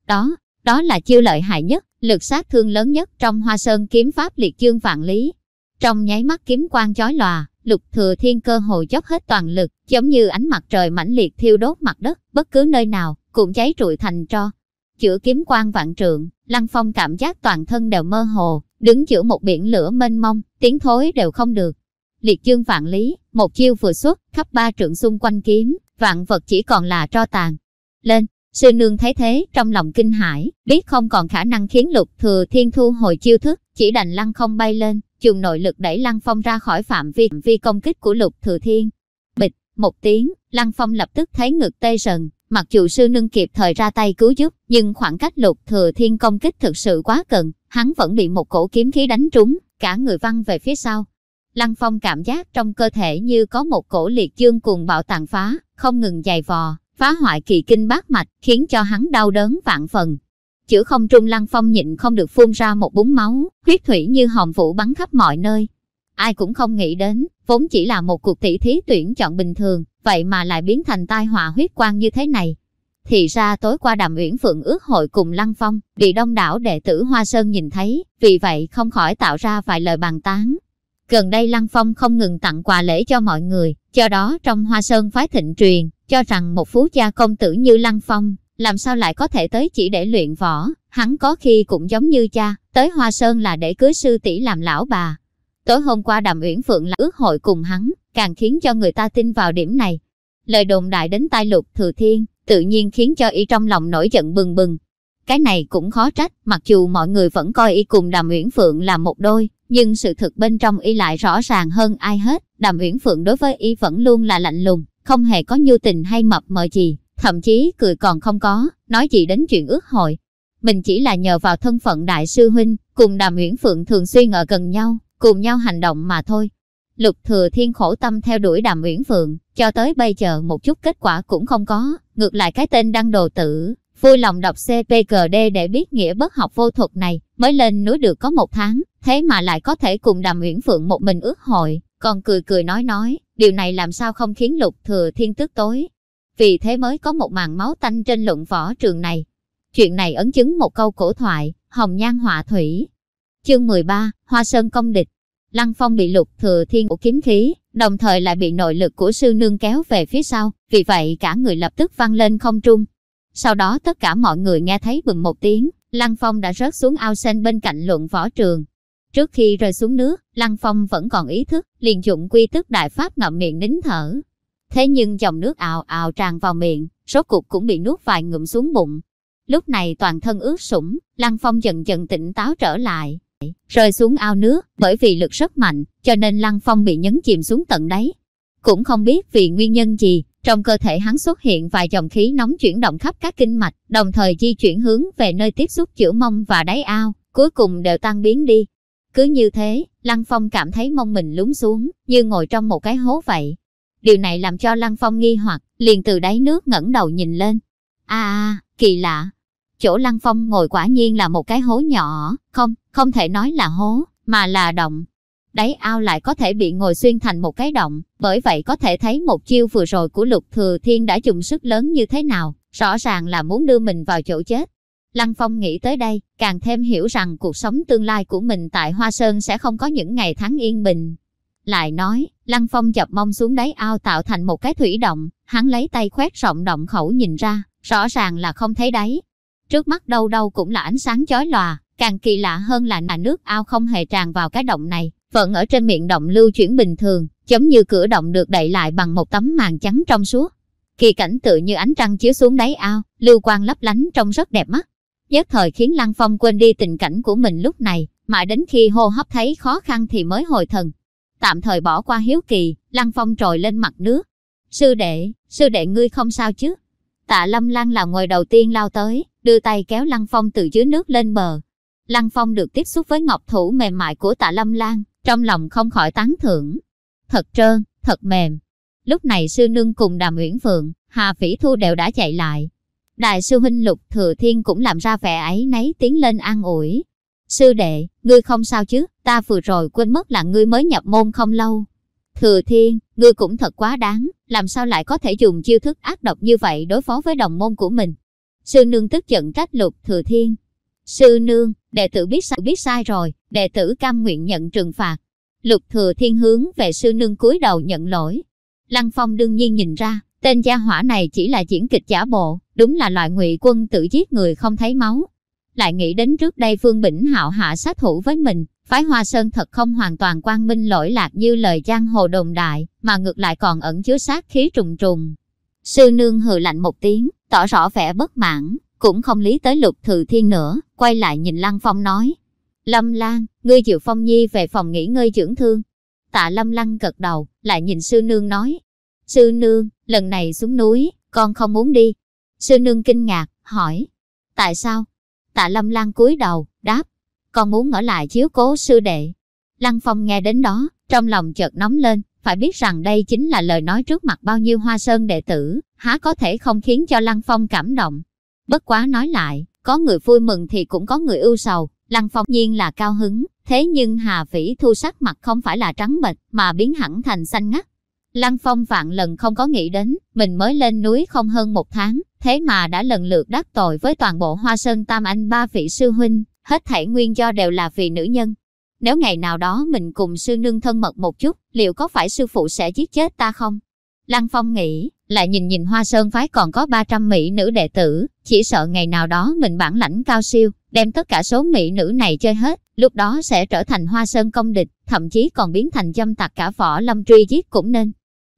Đó, đó là chiêu lợi hại nhất, lực sát thương lớn nhất trong hoa sơn kiếm pháp liệt dương vạn lý. Trong nháy mắt kiếm quang chói lòa, lục thừa thiên cơ hội dốc hết toàn lực, giống như ánh mặt trời mãnh liệt thiêu đốt mặt đất, bất cứ nơi nào, cũng cháy trụi thành tro. Chữa kiếm quang vạn trượng, Lăng Phong cảm giác toàn thân đều mơ hồ, đứng giữa một biển lửa mênh mông, tiếng thối đều không được. Liệt dương vạn lý, một chiêu vừa xuất, khắp ba trượng xung quanh kiếm, vạn vật chỉ còn là tro tàn. Lên, sư nương thấy thế, trong lòng kinh hãi, biết không còn khả năng khiến lục thừa thiên thu hồi chiêu thức, chỉ đành lăng không bay lên, dùng nội lực đẩy lăng phong ra khỏi phạm vi vi công kích của lục thừa thiên. Bịch, một tiếng, lăng phong lập tức thấy ngực tê sần, Mặc dù sư nương kịp thời ra tay cứu giúp, nhưng khoảng cách lục thừa thiên công kích thực sự quá gần, hắn vẫn bị một cổ kiếm khí đánh trúng, cả người văng về phía sau. Lăng Phong cảm giác trong cơ thể như có một cổ liệt dương cùng bạo tàn phá, không ngừng dày vò, phá hoại kỳ kinh bát mạch, khiến cho hắn đau đớn vạn phần. Chữ không trung Lăng Phong nhịn không được phun ra một búng máu, huyết thủy như hòm vũ bắn khắp mọi nơi. Ai cũng không nghĩ đến, vốn chỉ là một cuộc tỷ thí tuyển chọn bình thường, vậy mà lại biến thành tai họa huyết quang như thế này. Thì ra tối qua Đàm Uyển Phượng ước hội cùng Lăng Phong, bị đông đảo đệ tử Hoa Sơn nhìn thấy, vì vậy không khỏi tạo ra vài lời bàn tán. Gần đây Lăng Phong không ngừng tặng quà lễ cho mọi người, do đó trong Hoa Sơn phái thịnh truyền, cho rằng một phú gia công tử như Lăng Phong, làm sao lại có thể tới chỉ để luyện võ, hắn có khi cũng giống như cha, tới Hoa Sơn là để cưới sư tỷ làm lão bà. Tối hôm qua Đàm Uyển Phượng là ước hội cùng hắn, càng khiến cho người ta tin vào điểm này. Lời đồn đại đến tai lục thừa thiên, tự nhiên khiến cho y trong lòng nổi giận bừng bừng. Cái này cũng khó trách, mặc dù mọi người vẫn coi y cùng Đàm Uyển Phượng là một đôi, nhưng sự thực bên trong y lại rõ ràng hơn ai hết. Đàm Uyển Phượng đối với y vẫn luôn là lạnh lùng, không hề có nhu tình hay mập mờ gì, thậm chí cười còn không có, nói gì đến chuyện ước hội. Mình chỉ là nhờ vào thân phận đại sư huynh, cùng Đàm Uyển Phượng thường xuyên ở gần nhau, cùng nhau hành động mà thôi. Lục Thừa Thiên khổ tâm theo đuổi Đàm Uyển Phượng, cho tới bây giờ một chút kết quả cũng không có, ngược lại cái tên đăng đồ tử, vui lòng đọc CPGD để biết nghĩa bất học vô thuật này, mới lên núi được có một tháng, thế mà lại có thể cùng Đàm Uyển Phượng một mình ước hội, còn cười cười nói nói, điều này làm sao không khiến Lục Thừa Thiên tức tối. Vì thế mới có một màn máu tanh trên luận võ trường này. Chuyện này ấn chứng một câu cổ thoại, hồng nhan họa thủy. Chương 13, Hoa Sơn công địch. Lăng Phong bị Lục Thừa Thiên của kiếm khí, đồng thời lại bị nội lực của sư nương kéo về phía sau, vì vậy cả người lập tức văng lên không trung. Sau đó tất cả mọi người nghe thấy bừng một tiếng, Lăng Phong đã rớt xuống ao sen bên cạnh luận võ trường. Trước khi rơi xuống nước, Lăng Phong vẫn còn ý thức, liền dụng quy tức đại pháp ngậm miệng nín thở. Thế nhưng dòng nước ào ào tràn vào miệng, rốt cục cũng bị nuốt vài ngụm xuống bụng. Lúc này toàn thân ướt sũng, Lăng Phong dần dần tỉnh táo trở lại. Rơi xuống ao nước, bởi vì lực rất mạnh, cho nên Lăng Phong bị nhấn chìm xuống tận đáy. Cũng không biết vì nguyên nhân gì, trong cơ thể hắn xuất hiện vài dòng khí nóng chuyển động khắp các kinh mạch, đồng thời di chuyển hướng về nơi tiếp xúc giữa mông và đáy ao, cuối cùng đều tan biến đi. Cứ như thế, Lăng Phong cảm thấy mông mình lún xuống, như ngồi trong một cái hố vậy. Điều này làm cho Lăng Phong nghi hoặc, liền từ đáy nước ngẩng đầu nhìn lên. a à, kỳ lạ. Chỗ Lăng Phong ngồi quả nhiên là một cái hố nhỏ, không, không thể nói là hố, mà là động đáy ao lại có thể bị ngồi xuyên thành một cái động, bởi vậy có thể thấy một chiêu vừa rồi của Lục Thừa Thiên đã dùng sức lớn như thế nào, rõ ràng là muốn đưa mình vào chỗ chết. Lăng Phong nghĩ tới đây, càng thêm hiểu rằng cuộc sống tương lai của mình tại Hoa Sơn sẽ không có những ngày tháng yên bình. Lại nói, Lăng Phong chập mông xuống đáy ao tạo thành một cái thủy động, hắn lấy tay khoét rộng động khẩu nhìn ra, rõ ràng là không thấy đáy. Trước mắt đâu đâu cũng là ánh sáng chói lòa, càng kỳ lạ hơn là nà nước ao không hề tràn vào cái động này, vẫn ở trên miệng động lưu chuyển bình thường, giống như cửa động được đậy lại bằng một tấm màn trắng trong suốt. Kỳ cảnh tự như ánh trăng chiếu xuống đáy ao, lưu quang lấp lánh trông rất đẹp mắt. Nhất thời khiến Lăng Phong quên đi tình cảnh của mình lúc này, mãi đến khi hô hấp thấy khó khăn thì mới hồi thần. Tạm thời bỏ qua hiếu kỳ, Lăng Phong trồi lên mặt nước. Sư đệ, sư đệ ngươi không sao chứ? Tạ Lâm Lan là người đầu tiên lao tới, đưa tay kéo Lăng Phong từ dưới nước lên bờ. Lăng Phong được tiếp xúc với ngọc thủ mềm mại của Tạ Lâm Lan, trong lòng không khỏi tán thưởng. Thật trơn, thật mềm. Lúc này sư nương cùng đàm uyển phượng, Hà Phỉ Thu đều đã chạy lại. Đại sư huynh Lục Thừa Thiên cũng làm ra vẻ ấy nấy tiến lên an ủi. Sư đệ, ngươi không sao chứ, ta vừa rồi quên mất là ngươi mới nhập môn không lâu. Thừa Thiên, ngươi cũng thật quá đáng, làm sao lại có thể dùng chiêu thức ác độc như vậy đối phó với đồng môn của mình. Sư nương tức giận trách Lục Thừa Thiên. Sư nương, đệ tử biết sai, biết sai rồi, đệ tử cam nguyện nhận trừng phạt. Lục thừa thiên hướng về sư nương cúi đầu nhận lỗi. Lăng Phong đương nhiên nhìn ra, tên gia hỏa này chỉ là diễn kịch giả bộ, đúng là loại ngụy quân tự giết người không thấy máu. Lại nghĩ đến trước đây Phương Bỉnh Hạo hạ sát thủ với mình, phái Hoa Sơn thật không hoàn toàn quang minh lỗi lạc như lời giang hồ đồn đại, mà ngược lại còn ẩn chứa sát khí trùng trùng. Sư nương hừ lạnh một tiếng, tỏ rõ vẻ bất mãn, cũng không lý tới lục thừa thiên nữa, quay lại nhìn Lăng Phong nói. Lâm Lan, ngươi chịu Phong Nhi về phòng nghỉ ngơi dưỡng thương. Tạ Lâm Lăng gật đầu, lại nhìn sư nương nói. Sư nương, lần này xuống núi, con không muốn đi. Sư nương kinh ngạc, hỏi. Tại sao? Tạ Lâm Lan cúi đầu, đáp. Con muốn ở lại chiếu cố sư đệ. Lăng Phong nghe đến đó, trong lòng chợt nóng lên, phải biết rằng đây chính là lời nói trước mặt bao nhiêu hoa sơn đệ tử, há có thể không khiến cho Lăng Phong cảm động. Bất quá nói lại, có người vui mừng thì cũng có người ưu sầu, Lăng Phong nhiên là cao hứng, thế nhưng Hà Vĩ Thu sắc mặt không phải là trắng bệch mà biến hẳn thành xanh ngắt. Lăng Phong vạn lần không có nghĩ đến, mình mới lên núi không hơn một tháng, thế mà đã lần lượt đắc tội với toàn bộ Hoa Sơn Tam Anh ba vị sư huynh, hết thảy nguyên do đều là vì nữ nhân. nếu ngày nào đó mình cùng sư nương thân mật một chút, liệu có phải sư phụ sẽ giết chết ta không? Lăng Phong nghĩ, lại nhìn nhìn Hoa Sơn phái còn có 300 mỹ nữ đệ tử, chỉ sợ ngày nào đó mình bản lãnh cao siêu, đem tất cả số mỹ nữ này chơi hết, lúc đó sẽ trở thành Hoa Sơn công địch, thậm chí còn biến thành dâm tặc cả võ lâm truy giết cũng nên.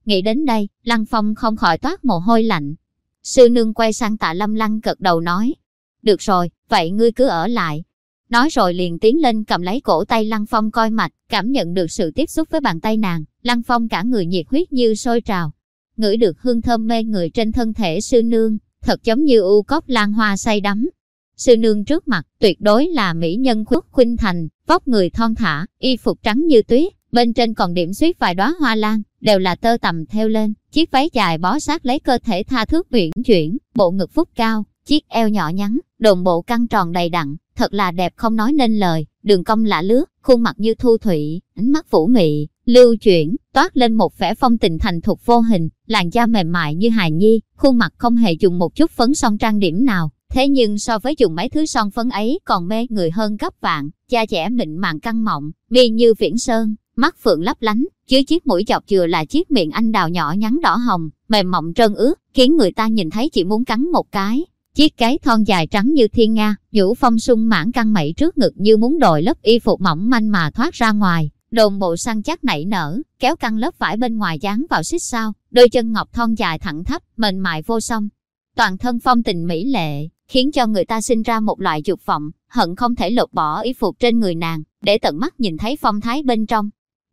Nghĩ đến đây, Lăng Phong không khỏi toát mồ hôi lạnh. Sư nương quay sang tạ lâm lăng cật đầu nói, được rồi, vậy ngươi cứ ở lại. Nói rồi liền tiến lên cầm lấy cổ tay Lăng Phong coi mạch, cảm nhận được sự tiếp xúc với bàn tay nàng, Lăng Phong cả người nhiệt huyết như sôi trào. Ngửi được hương thơm mê người trên thân thể sư nương, thật giống như u cốc lan hoa say đắm. Sư nương trước mặt, tuyệt đối là mỹ nhân khuất khuynh thành, vóc người thon thả, y phục trắng như tuyết, bên trên còn điểm xuyết vài đóa hoa lan, đều là tơ tầm theo lên, chiếc váy dài bó sát lấy cơ thể tha thước uyển chuyển, bộ ngực phúc cao, chiếc eo nhỏ nhắn, đồn bộ căng tròn đầy đặn, thật là đẹp không nói nên lời, đường cong lạ lướt, khuôn mặt như thu thủy, ánh mắt vũ mị, lưu chuyển, toát lên một vẻ phong tình thành thục vô hình, làn da mềm mại như hài nhi, khuôn mặt không hề dùng một chút phấn son trang điểm nào, thế nhưng so với dùng mấy thứ son phấn ấy còn mê người hơn gấp vạn, da trẻ mịn màng căng mọng, mi như viễn sơn, mắt phượng lấp lánh, dưới chiếc mũi chọc chừa là chiếc miệng anh đào nhỏ nhắn đỏ hồng, mềm mọng trơn ướt, khiến người ta nhìn thấy chỉ muốn cắn một cái. Chiếc cái thon dài trắng như thiên nga, vũ phong sung mãn căng mẩy trước ngực như muốn đội lớp y phục mỏng manh mà thoát ra ngoài. Đồn bộ săn chắc nảy nở, kéo căng lớp vải bên ngoài dán vào xích sao, đôi chân ngọc thon dài thẳng thấp, mềm mại vô song. Toàn thân phong tình mỹ lệ, khiến cho người ta sinh ra một loại dục vọng, hận không thể lột bỏ y phục trên người nàng, để tận mắt nhìn thấy phong thái bên trong.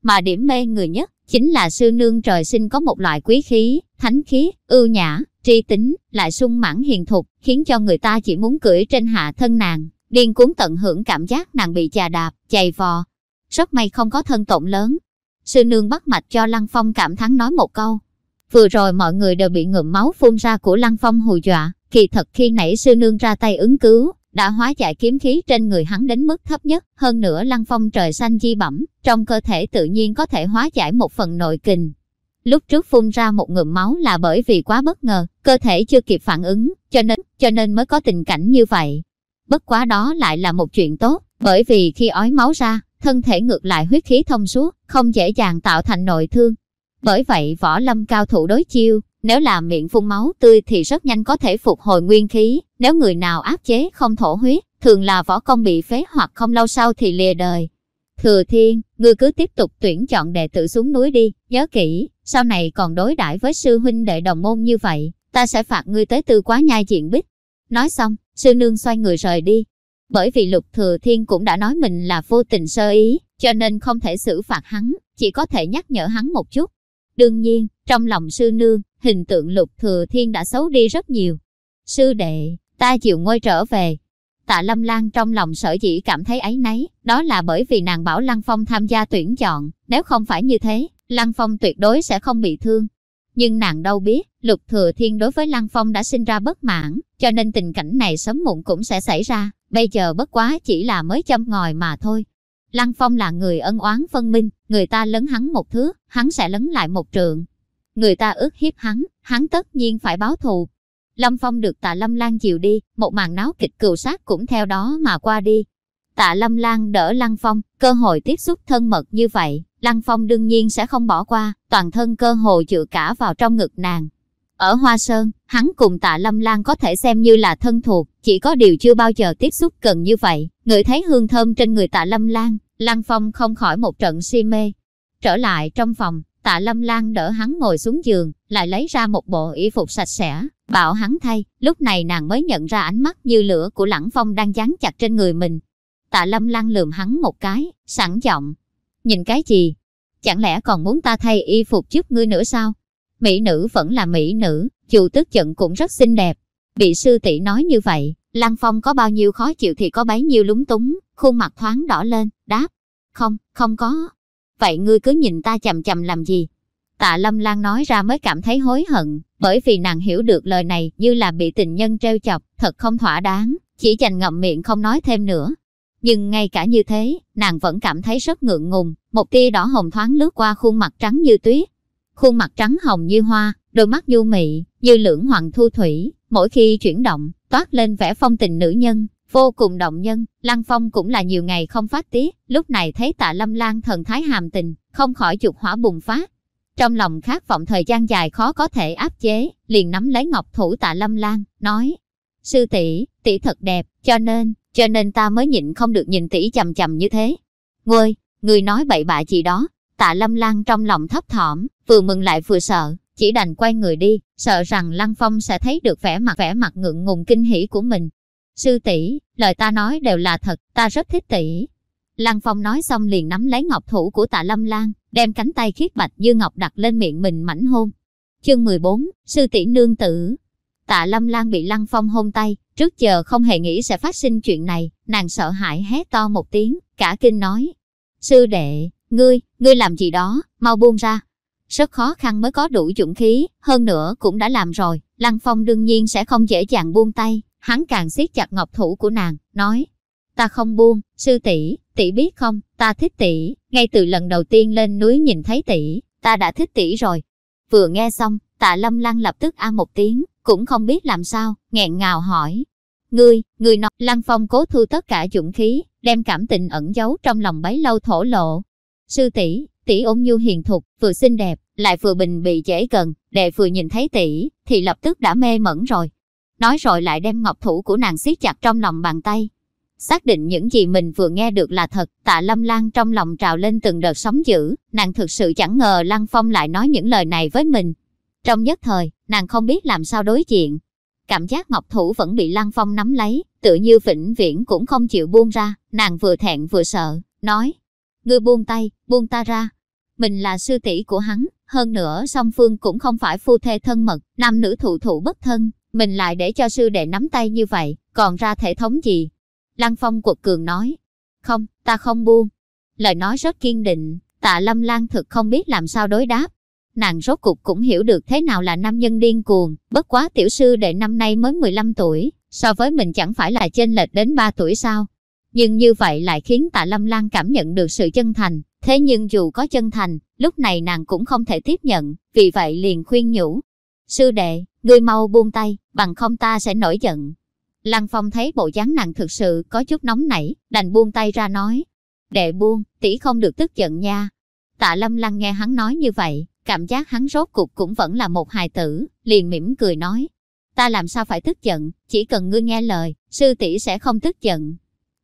Mà điểm mê người nhất, chính là sư nương trời sinh có một loại quý khí, thánh khí, ưu nhã, tri tính, lại sung mãn hiền thục, khiến cho người ta chỉ muốn cưỡi trên hạ thân nàng, điên cuốn tận hưởng cảm giác nàng bị chà đạp, chày vò. Rất may không có thân tổn lớn. Sư nương bắt mạch cho Lăng Phong cảm thán nói một câu. Vừa rồi mọi người đều bị ngụm máu phun ra của Lăng Phong hù dọa, kỳ thật khi nãy sư nương ra tay ứng cứu, đã hóa giải kiếm khí trên người hắn đến mức thấp nhất, hơn nữa lăng phong trời xanh di bẩm, trong cơ thể tự nhiên có thể hóa giải một phần nội kình. Lúc trước phun ra một ngụm máu là bởi vì quá bất ngờ, cơ thể chưa kịp phản ứng, cho nên, cho nên mới có tình cảnh như vậy. Bất quá đó lại là một chuyện tốt, bởi vì khi ói máu ra, thân thể ngược lại huyết khí thông suốt, không dễ dàng tạo thành nội thương. Bởi vậy võ lâm cao thủ đối chiêu, nếu là miệng phun máu tươi thì rất nhanh có thể phục hồi nguyên khí, nếu người nào áp chế không thổ huyết, thường là võ công bị phế hoặc không lâu sau thì lìa đời. Thừa Thiên, ngươi cứ tiếp tục tuyển chọn đệ tử xuống núi đi, nhớ kỹ, sau này còn đối đãi với sư huynh đệ đồng môn như vậy, ta sẽ phạt ngươi tới tư quá nhai diện bích. Nói xong, sư nương xoay người rời đi. Bởi vì Lục Thừa Thiên cũng đã nói mình là vô tình sơ ý, cho nên không thể xử phạt hắn, chỉ có thể nhắc nhở hắn một chút. Đương nhiên, trong lòng sư nương, hình tượng Lục Thừa Thiên đã xấu đi rất nhiều. Sư đệ, ta chịu ngôi trở về. Tạ Lâm Lan trong lòng sở dĩ cảm thấy ấy nấy, đó là bởi vì nàng bảo Lăng Phong tham gia tuyển chọn, nếu không phải như thế, Lăng Phong tuyệt đối sẽ không bị thương. Nhưng nàng đâu biết, Lục Thừa Thiên đối với Lăng Phong đã sinh ra bất mãn, cho nên tình cảnh này sớm muộn cũng sẽ xảy ra, bây giờ bất quá chỉ là mới châm ngòi mà thôi. Lăng Phong là người ân oán phân minh, người ta lấn hắn một thứ hắn sẽ lấn lại một trường Người ta ước hiếp hắn, hắn tất nhiên phải báo thù, Lâm Phong được tạ Lâm Lan chịu đi, một màn náo kịch cừu sát cũng theo đó mà qua đi. Tạ Lâm Lan đỡ Lăng Phong, cơ hội tiếp xúc thân mật như vậy, Lăng Phong đương nhiên sẽ không bỏ qua, toàn thân cơ hồ dựa cả vào trong ngực nàng. Ở Hoa Sơn, hắn cùng tạ Lâm Lan có thể xem như là thân thuộc, chỉ có điều chưa bao giờ tiếp xúc gần như vậy. Người thấy hương thơm trên người tạ Lâm Lan, Lăng Phong không khỏi một trận si mê. Trở lại trong phòng, tạ Lâm Lan đỡ hắn ngồi xuống giường, lại lấy ra một bộ y phục sạch sẽ, Bảo hắn thay, lúc này nàng mới nhận ra ánh mắt như lửa của Lãng Phong đang dán chặt trên người mình. Tạ Lâm Lan lườm hắn một cái, sẵn giọng. Nhìn cái gì? Chẳng lẽ còn muốn ta thay y phục giúp ngươi nữa sao? Mỹ nữ vẫn là mỹ nữ, dù tức giận cũng rất xinh đẹp. Bị sư tỷ nói như vậy, Lăng Phong có bao nhiêu khó chịu thì có bấy nhiêu lúng túng, khuôn mặt thoáng đỏ lên, đáp. Không, không có. Vậy ngươi cứ nhìn ta chầm chầm làm gì? Tạ Lâm Lan nói ra mới cảm thấy hối hận, bởi vì nàng hiểu được lời này như là bị tình nhân treo chọc, thật không thỏa đáng, chỉ chành ngậm miệng không nói thêm nữa. Nhưng ngay cả như thế, nàng vẫn cảm thấy rất ngượng ngùng, một tia đỏ hồng thoáng lướt qua khuôn mặt trắng như tuyết. Khuôn mặt trắng hồng như hoa, đôi mắt du mị, như lưỡng hoàng thu thủy, mỗi khi chuyển động, toát lên vẻ phong tình nữ nhân, vô cùng động nhân, Lăng Phong cũng là nhiều ngày không phát tiết, lúc này thấy tạ Lâm Lan thần thái hàm tình, không khỏi dục hỏa bùng phát. Trong lòng khát vọng thời gian dài khó có thể áp chế, liền nắm lấy ngọc thủ tạ Lâm Lan, nói, sư tỷ tỷ thật đẹp, cho nên, cho nên ta mới nhịn không được nhìn tỷ chầm chầm như thế. Ngươi, người nói bậy bạ gì đó, tạ Lâm Lan trong lòng thấp thỏm, vừa mừng lại vừa sợ, chỉ đành quay người đi, sợ rằng Lăng Phong sẽ thấy được vẻ mặt vẻ mặt ngượng ngùng kinh hỉ của mình. Sư tỷ, lời ta nói đều là thật, ta rất thích tỷ. Lăng Phong nói xong liền nắm lấy ngọc thủ của tạ Lâm Lan, đem cánh tay khiết bạch như ngọc đặt lên miệng mình mảnh hôn. Chương 14, Sư tỷ nương tử. Tạ Lâm Lan bị Lăng Phong hôn tay, trước giờ không hề nghĩ sẽ phát sinh chuyện này, nàng sợ hãi hét to một tiếng, cả kinh nói. Sư đệ, ngươi, ngươi làm gì đó, mau buông ra. Rất khó khăn mới có đủ dũng khí, hơn nữa cũng đã làm rồi, Lăng Phong đương nhiên sẽ không dễ dàng buông tay, hắn càng siết chặt ngọc thủ của nàng, nói. Ta không buông, sư tỷ, tỷ biết không, ta thích tỷ, ngay từ lần đầu tiên lên núi nhìn thấy tỷ, ta đã thích tỷ rồi. Vừa nghe xong, tạ lâm lăng lập tức a một tiếng, cũng không biết làm sao, nghẹn ngào hỏi. Ngươi, ngươi nói, lăng phong cố thu tất cả dũng khí, đem cảm tình ẩn giấu trong lòng bấy lâu thổ lộ. Sư tỷ, tỷ ôn nhu hiền thục, vừa xinh đẹp, lại vừa bình bị dễ gần, đệ vừa nhìn thấy tỷ, thì lập tức đã mê mẩn rồi. Nói rồi lại đem ngọc thủ của nàng siết chặt trong lòng bàn tay, Xác định những gì mình vừa nghe được là thật, tạ lâm lan trong lòng trào lên từng đợt sóng dữ, nàng thực sự chẳng ngờ Lăng Phong lại nói những lời này với mình. Trong nhất thời, nàng không biết làm sao đối diện. Cảm giác ngọc thủ vẫn bị Lăng Phong nắm lấy, tự như vĩnh viễn cũng không chịu buông ra, nàng vừa thẹn vừa sợ, nói. Ngươi buông tay, buông ta ra. Mình là sư tỷ của hắn, hơn nữa song phương cũng không phải phu thê thân mật, nam nữ thụ thụ bất thân, mình lại để cho sư đệ nắm tay như vậy, còn ra thể thống gì, Lăng Phong quật cường nói, không, ta không buông. Lời nói rất kiên định, tạ lâm lan thực không biết làm sao đối đáp. Nàng rốt cục cũng hiểu được thế nào là nam nhân điên cuồng, bất quá tiểu sư đệ năm nay mới 15 tuổi, so với mình chẳng phải là chênh lệch đến 3 tuổi sao. Nhưng như vậy lại khiến tạ lâm lan cảm nhận được sự chân thành, thế nhưng dù có chân thành, lúc này nàng cũng không thể tiếp nhận, vì vậy liền khuyên nhủ. Sư đệ, ngươi mau buông tay, bằng không ta sẽ nổi giận, Lăng Phong thấy bộ dáng nàng thực sự có chút nóng nảy, đành buông tay ra nói. Đệ buông, tỷ không được tức giận nha. Tạ Lâm Lăng nghe hắn nói như vậy, cảm giác hắn rốt cục cũng vẫn là một hài tử, liền mỉm cười nói. Ta làm sao phải tức giận, chỉ cần ngươi nghe lời, sư tỷ sẽ không tức giận.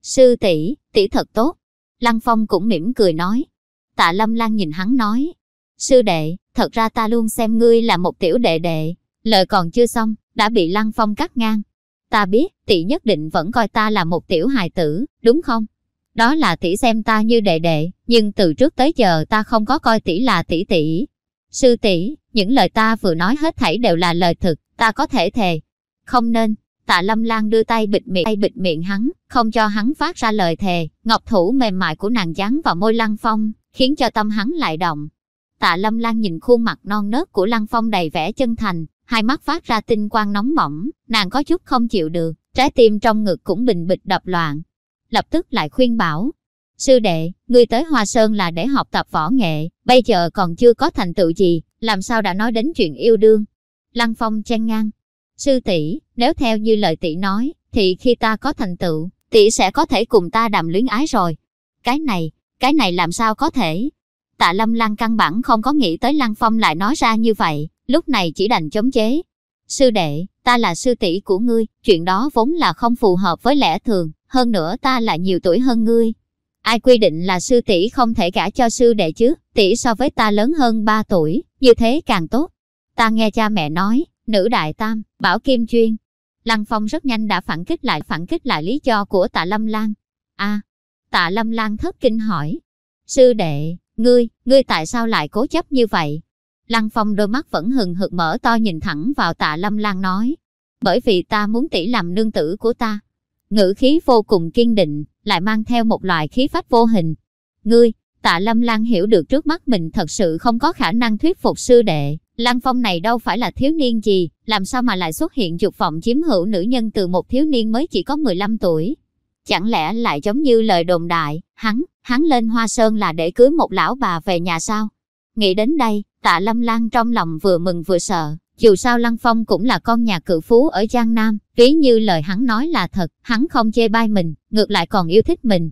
Sư tỷ, tỷ thật tốt. Lăng Phong cũng mỉm cười nói. Tạ Lâm Lan nhìn hắn nói. Sư đệ, thật ra ta luôn xem ngươi là một tiểu đệ đệ. Lời còn chưa xong, đã bị Lăng Phong cắt ngang. Ta biết, tỷ nhất định vẫn coi ta là một tiểu hài tử, đúng không? Đó là tỷ xem ta như đệ đệ, nhưng từ trước tới giờ ta không có coi tỷ là tỷ tỷ. Sư tỷ, những lời ta vừa nói hết thảy đều là lời thực, ta có thể thề. Không nên, tạ lâm lan đưa tay bịt miệng tay bịt miệng hắn, không cho hắn phát ra lời thề, ngọc thủ mềm mại của nàng dán vào môi lăng phong, khiến cho tâm hắn lại động. Tạ lâm lan nhìn khuôn mặt non nớt của lăng phong đầy vẻ chân thành, hai mắt phát ra tinh quang nóng bỏng, nàng có chút không chịu được, trái tim trong ngực cũng bình bịch đập loạn. Lập tức lại khuyên bảo, sư đệ, ngươi tới Hoa Sơn là để học tập võ nghệ, bây giờ còn chưa có thành tựu gì, làm sao đã nói đến chuyện yêu đương. Lăng Phong chen ngang, sư tỷ, nếu theo như lời tỷ nói, thì khi ta có thành tựu, tỷ sẽ có thể cùng ta đàm luyến ái rồi. Cái này, cái này làm sao có thể? Tạ Lâm Lan căn bản không có nghĩ tới Lăng Phong lại nói ra như vậy, lúc này chỉ đành chống chế. Sư đệ, ta là sư tỷ của ngươi, chuyện đó vốn là không phù hợp với lẽ thường, hơn nữa ta là nhiều tuổi hơn ngươi. Ai quy định là sư tỷ không thể gả cho sư đệ chứ, tỷ so với ta lớn hơn 3 tuổi, như thế càng tốt. Ta nghe cha mẹ nói, nữ đại tam, bảo kim chuyên. Lăng Phong rất nhanh đã phản kích lại phản kích lại lý do của tạ Lâm Lan. a tạ Lâm Lan thất kinh hỏi. Sư đệ, ngươi, ngươi tại sao lại cố chấp như vậy? Lăng Phong đôi mắt vẫn hừng hực mở to nhìn thẳng vào tạ Lâm Lan nói. Bởi vì ta muốn tỷ làm nương tử của ta. Ngữ khí vô cùng kiên định, lại mang theo một loại khí phách vô hình. Ngươi, tạ Lâm Lan hiểu được trước mắt mình thật sự không có khả năng thuyết phục sư đệ. Lăng Phong này đâu phải là thiếu niên gì, làm sao mà lại xuất hiện dục vọng chiếm hữu nữ nhân từ một thiếu niên mới chỉ có 15 tuổi. Chẳng lẽ lại giống như lời đồn đại, hắn, hắn lên Hoa Sơn là để cưới một lão bà về nhà sao? Nghĩ đến đây, tạ lâm lan trong lòng vừa mừng vừa sợ, Dù sao Lăng Phong cũng là con nhà cự phú ở Giang Nam, ví như lời hắn nói là thật, hắn không chê bai mình, ngược lại còn yêu thích mình.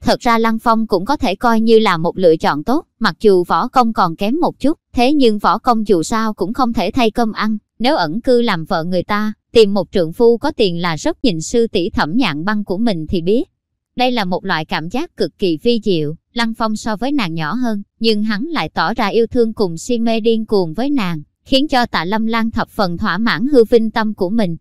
Thật ra Lăng Phong cũng có thể coi như là một lựa chọn tốt, mặc dù võ công còn kém một chút, thế nhưng võ công dù sao cũng không thể thay cơm ăn, nếu ẩn cư làm vợ người ta, tìm một trượng phu có tiền là rất nhìn sư tỷ thẩm nhạn băng của mình thì biết. Đây là một loại cảm giác cực kỳ vi diệu, Lăng Phong so với nàng nhỏ hơn, nhưng hắn lại tỏ ra yêu thương cùng si mê điên cuồng với nàng, khiến cho tạ Lâm Lan thập phần thỏa mãn hư vinh tâm của mình.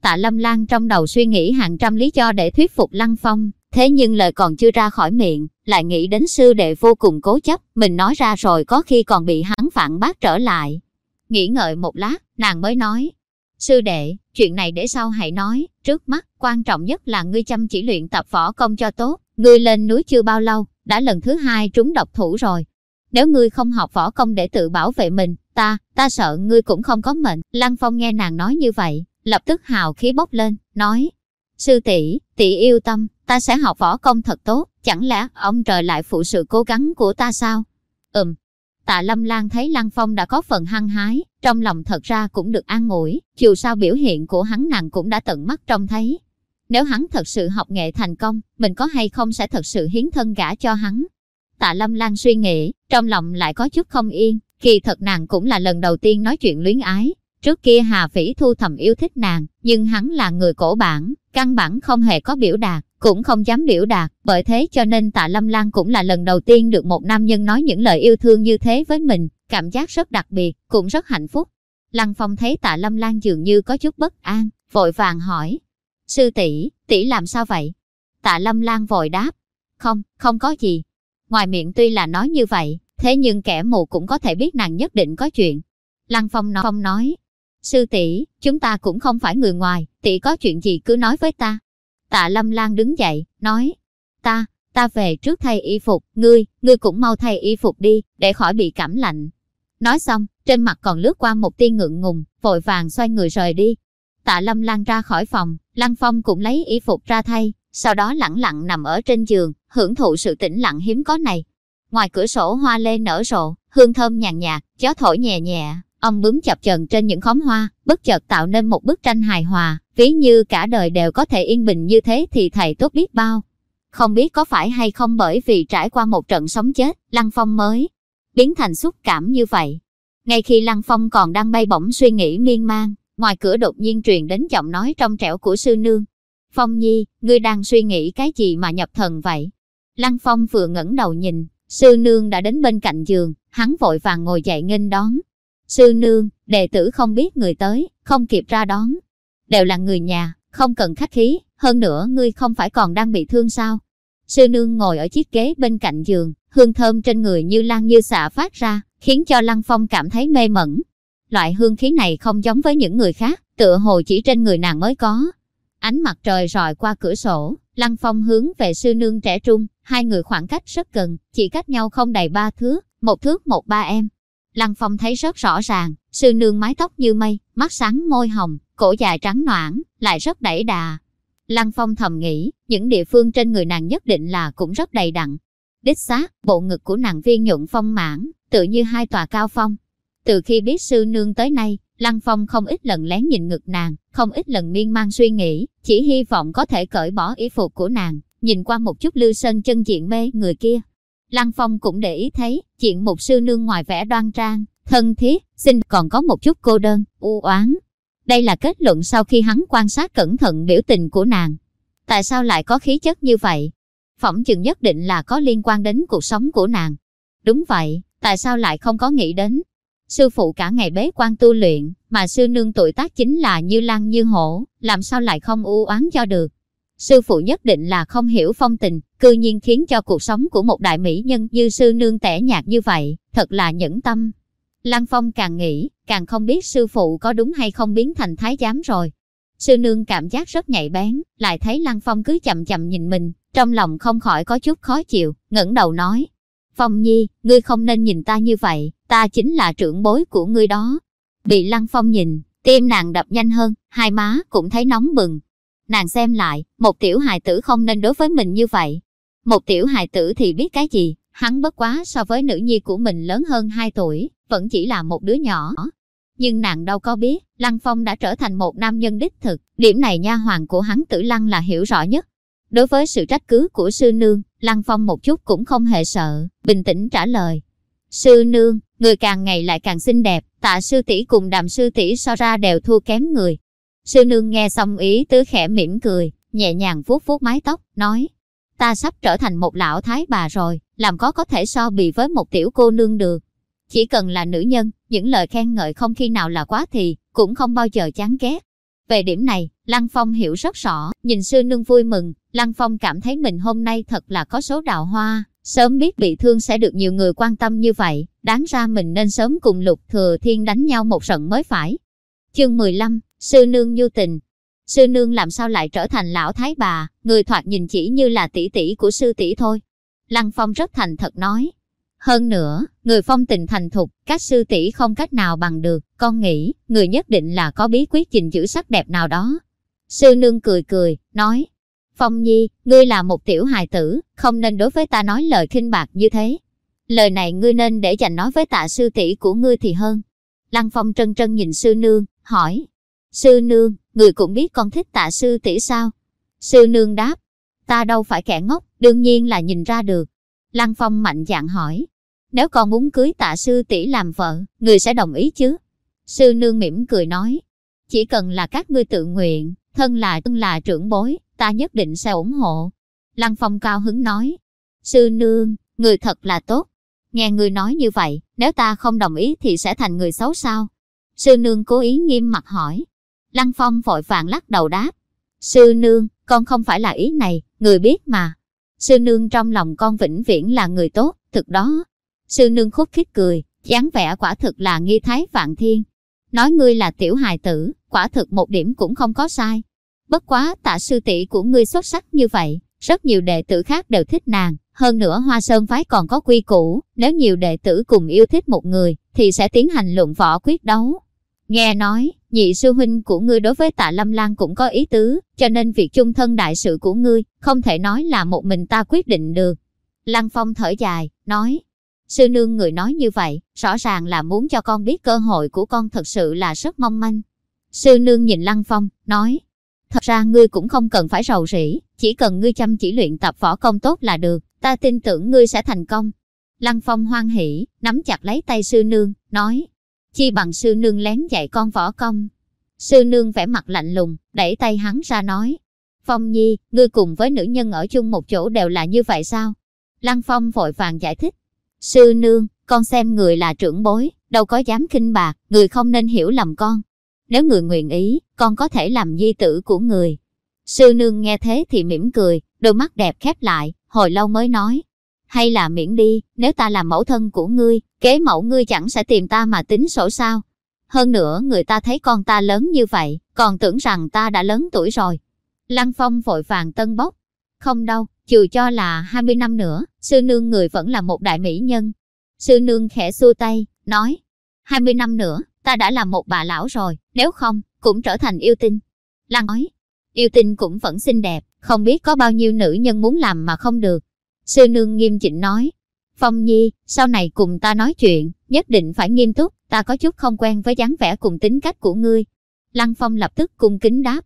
Tạ Lâm Lan trong đầu suy nghĩ hàng trăm lý do để thuyết phục Lăng Phong, thế nhưng lời còn chưa ra khỏi miệng, lại nghĩ đến sư đệ vô cùng cố chấp, mình nói ra rồi có khi còn bị hắn phản bác trở lại. Nghĩ ngợi một lát, nàng mới nói, sư đệ, chuyện này để sau hãy nói, trước mắt, quan trọng nhất là ngươi chăm chỉ luyện tập võ công cho tốt, ngươi lên núi chưa bao lâu, đã lần thứ hai trúng độc thủ rồi. Nếu ngươi không học võ công để tự bảo vệ mình, ta, ta sợ ngươi cũng không có mệnh. Lăng Phong nghe nàng nói như vậy, lập tức hào khí bốc lên, nói, sư tỷ, tỷ yêu tâm, ta sẽ học võ công thật tốt, chẳng lẽ ông trời lại phụ sự cố gắng của ta sao? Ừm. Tạ Lâm Lan thấy Lăng Phong đã có phần hăng hái, trong lòng thật ra cũng được an ủi, dù sao biểu hiện của hắn nàng cũng đã tận mắt trông thấy. Nếu hắn thật sự học nghệ thành công, mình có hay không sẽ thật sự hiến thân gả cho hắn. Tạ Lâm Lan suy nghĩ, trong lòng lại có chút không yên, kỳ thật nàng cũng là lần đầu tiên nói chuyện luyến ái. Trước kia Hà Phỉ thu thầm yêu thích nàng, nhưng hắn là người cổ bản, căn bản không hề có biểu đạt, cũng không dám biểu đạt, bởi thế cho nên tạ Lâm Lan cũng là lần đầu tiên được một nam nhân nói những lời yêu thương như thế với mình, cảm giác rất đặc biệt, cũng rất hạnh phúc. Lăng Phong thấy tạ Lâm Lan dường như có chút bất an, vội vàng hỏi, sư tỷ tỷ làm sao vậy? Tạ Lâm Lan vội đáp, không, không có gì. Ngoài miệng tuy là nói như vậy, thế nhưng kẻ mù cũng có thể biết nàng nhất định có chuyện. Lăng Phong nói, Phong nói sư tỷ chúng ta cũng không phải người ngoài, tỷ có chuyện gì cứ nói với ta. Tạ Lâm Lan đứng dậy, nói, ta, ta về trước thay y phục, ngươi, ngươi cũng mau thay y phục đi, để khỏi bị cảm lạnh. Nói xong, trên mặt còn lướt qua một tia ngượng ngùng, vội vàng xoay người rời đi. Tạ Lâm Lan ra khỏi phòng, Lăng Phong cũng lấy y phục ra thay, sau đó lẳng lặng nằm ở trên giường, hưởng thụ sự tĩnh lặng hiếm có này. Ngoài cửa sổ hoa lê nở rộ, hương thơm nhàn nhạt, gió thổi nhẹ nhẹ, ông bướm chập chờn trên những khóm hoa, bất chợt tạo nên một bức tranh hài hòa, ví như cả đời đều có thể yên bình như thế thì thầy tốt biết bao. Không biết có phải hay không bởi vì trải qua một trận sống chết, Lăng Phong mới biến thành xúc cảm như vậy. Ngay khi Lăng Phong còn đang bay bổng suy nghĩ miên man, ngoài cửa đột nhiên truyền đến giọng nói trong trẻo của sư nương. Phong Nhi, ngươi đang suy nghĩ cái gì mà nhập thần vậy? Lăng Phong vừa ngẩng đầu nhìn, sư nương đã đến bên cạnh giường, hắn vội vàng ngồi dậy nghênh đón. Sư nương, đệ tử không biết người tới, không kịp ra đón. Đều là người nhà, không cần khách khí, hơn nữa ngươi không phải còn đang bị thương sao? Sư nương ngồi ở chiếc ghế bên cạnh giường, hương thơm trên người như lan như xạ phát ra, khiến cho Lăng Phong cảm thấy mê mẩn. Loại hương khí này không giống với những người khác, tựa hồ chỉ trên người nàng mới có. Ánh mặt trời rọi qua cửa sổ, Lăng Phong hướng về sư nương trẻ trung, hai người khoảng cách rất gần, chỉ cách nhau không đầy ba thước, một thước một ba em. Lăng Phong thấy rất rõ ràng, sư nương mái tóc như mây, mắt sáng môi hồng, cổ dài trắng noãn, lại rất đẩy đà. Lăng Phong thầm nghĩ, những địa phương trên người nàng nhất định là cũng rất đầy đặn. Đích xác, bộ ngực của nàng viên nhuận phong mãn, tự như hai tòa cao phong. Từ khi biết sư nương tới nay, Lăng Phong không ít lần lén nhìn ngực nàng, không ít lần miên man suy nghĩ, chỉ hy vọng có thể cởi bỏ y phục của nàng, nhìn qua một chút lưu sơn chân diện mê người kia, Lăng Phong cũng để ý thấy, chuyện một sư nương ngoài vẻ đoan trang, thân thiết, xinh còn có một chút cô đơn, u oán. Đây là kết luận sau khi hắn quan sát cẩn thận biểu tình của nàng. Tại sao lại có khí chất như vậy? Phỏng chừng nhất định là có liên quan đến cuộc sống của nàng. Đúng vậy, tại sao lại không có nghĩ đến? Sư phụ cả ngày bế quan tu luyện, mà sư nương tuổi tác chính là như lăng như hổ, làm sao lại không u oán cho được? Sư phụ nhất định là không hiểu phong tình, cư nhiên khiến cho cuộc sống của một đại mỹ nhân như sư nương tẻ nhạt như vậy, thật là nhẫn tâm. Lăng Phong càng nghĩ, càng không biết sư phụ có đúng hay không biến thành thái giám rồi. Sư nương cảm giác rất nhạy bén, lại thấy Lăng Phong cứ chậm chậm nhìn mình, trong lòng không khỏi có chút khó chịu, ngẩng đầu nói. Phong Nhi, ngươi không nên nhìn ta như vậy, ta chính là trưởng bối của ngươi đó. Bị Lăng Phong nhìn, tim nàng đập nhanh hơn, hai má cũng thấy nóng bừng, Nàng xem lại, một tiểu hài tử không nên đối với mình như vậy. Một tiểu hài tử thì biết cái gì, hắn bất quá so với nữ nhi của mình lớn hơn 2 tuổi, vẫn chỉ là một đứa nhỏ. Nhưng nàng đâu có biết, Lăng Phong đã trở thành một nam nhân đích thực, điểm này nha hoàng của hắn tử Lăng là hiểu rõ nhất. Đối với sự trách cứ của sư nương, Lăng Phong một chút cũng không hề sợ, bình tĩnh trả lời. Sư nương, người càng ngày lại càng xinh đẹp, tạ sư tỷ cùng đàm sư tỷ so ra đều thua kém người. Sư nương nghe xong ý tứ khẽ mỉm cười, nhẹ nhàng vuốt vuốt mái tóc, nói. Ta sắp trở thành một lão thái bà rồi, làm có có thể so bì với một tiểu cô nương được. Chỉ cần là nữ nhân, những lời khen ngợi không khi nào là quá thì, cũng không bao giờ chán ghét. Về điểm này, Lăng Phong hiểu rất rõ, nhìn sư nương vui mừng, Lăng Phong cảm thấy mình hôm nay thật là có số đào hoa, sớm biết bị thương sẽ được nhiều người quan tâm như vậy, đáng ra mình nên sớm cùng Lục Thừa Thiên đánh nhau một trận mới phải. Chương 15, Sư Nương Nhu Tình Sư Nương làm sao lại trở thành lão thái bà, người thoạt nhìn chỉ như là tỷ tỷ của sư tỷ thôi. Lăng Phong rất thành thật nói. Hơn nữa, người phong tình thành thục, các sư tỷ không cách nào bằng được, con nghĩ, người nhất định là có bí quyết gìn giữ sắc đẹp nào đó. Sư Nương cười cười, nói, Phong Nhi, ngươi là một tiểu hài tử, không nên đối với ta nói lời khinh bạc như thế. Lời này ngươi nên để dành nói với tạ sư tỷ của ngươi thì hơn. Lăng Phong trân trân nhìn sư nương, hỏi. Sư nương, người cũng biết con thích tạ sư tỷ sao? Sư nương đáp. Ta đâu phải kẻ ngốc, đương nhiên là nhìn ra được. Lăng Phong mạnh dạn hỏi. Nếu con muốn cưới tạ sư tỷ làm vợ, người sẽ đồng ý chứ? Sư nương mỉm cười nói. Chỉ cần là các ngươi tự nguyện, thân là thân là trưởng bối, ta nhất định sẽ ủng hộ. Lăng Phong cao hứng nói, sư nương, người thật là tốt. Nghe người nói như vậy, nếu ta không đồng ý thì sẽ thành người xấu sao? Sư nương cố ý nghiêm mặt hỏi. Lăng Phong vội vàng lắc đầu đáp. Sư nương, con không phải là ý này, người biết mà. Sư nương trong lòng con vĩnh viễn là người tốt, thực đó. Sư nương khúc khích cười, dáng vẻ quả thực là nghi thái vạn thiên. Nói ngươi là tiểu hài tử, quả thực một điểm cũng không có sai. Bất quá tạ sư tỷ của ngươi xuất sắc như vậy, rất nhiều đệ tử khác đều thích nàng. Hơn nữa Hoa Sơn Phái còn có quy củ, nếu nhiều đệ tử cùng yêu thích một người, thì sẽ tiến hành luận võ quyết đấu. Nghe nói, nhị sư huynh của ngươi đối với tạ Lâm Lan cũng có ý tứ, cho nên việc chung thân đại sự của ngươi, không thể nói là một mình ta quyết định được. Lăng Phong thở dài, nói, sư nương người nói như vậy, rõ ràng là muốn cho con biết cơ hội của con thật sự là rất mong manh. Sư nương nhìn Lăng Phong, nói, Thật ra ngươi cũng không cần phải rầu rĩ, chỉ cần ngươi chăm chỉ luyện tập võ công tốt là được, ta tin tưởng ngươi sẽ thành công. Lăng Phong hoan hỉ, nắm chặt lấy tay sư nương, nói, chi bằng sư nương lén dạy con võ công. Sư nương vẻ mặt lạnh lùng, đẩy tay hắn ra nói, Phong Nhi, ngươi cùng với nữ nhân ở chung một chỗ đều là như vậy sao? Lăng Phong vội vàng giải thích, sư nương, con xem người là trưởng bối, đâu có dám khinh bạc, người không nên hiểu lầm con. Nếu người nguyện ý, con có thể làm di tử của người. Sư nương nghe thế thì mỉm cười, đôi mắt đẹp khép lại, hồi lâu mới nói. Hay là miễn đi, nếu ta làm mẫu thân của ngươi, kế mẫu ngươi chẳng sẽ tìm ta mà tính sổ sao. Hơn nữa người ta thấy con ta lớn như vậy, còn tưởng rằng ta đã lớn tuổi rồi. Lăng Phong vội vàng tân bốc. Không đâu, trừ cho là 20 năm nữa, sư nương người vẫn là một đại mỹ nhân. Sư nương khẽ xua tay, nói, 20 năm nữa, ta đã là một bà lão rồi, nếu không, cũng trở thành yêu tinh. Lăng nói, yêu tinh cũng vẫn xinh đẹp, không biết có bao nhiêu nữ nhân muốn làm mà không được. Sư nương nghiêm chỉnh nói, Phong Nhi, sau này cùng ta nói chuyện, nhất định phải nghiêm túc, ta có chút không quen với dáng vẻ cùng tính cách của ngươi. Lăng Phong lập tức cung kính đáp,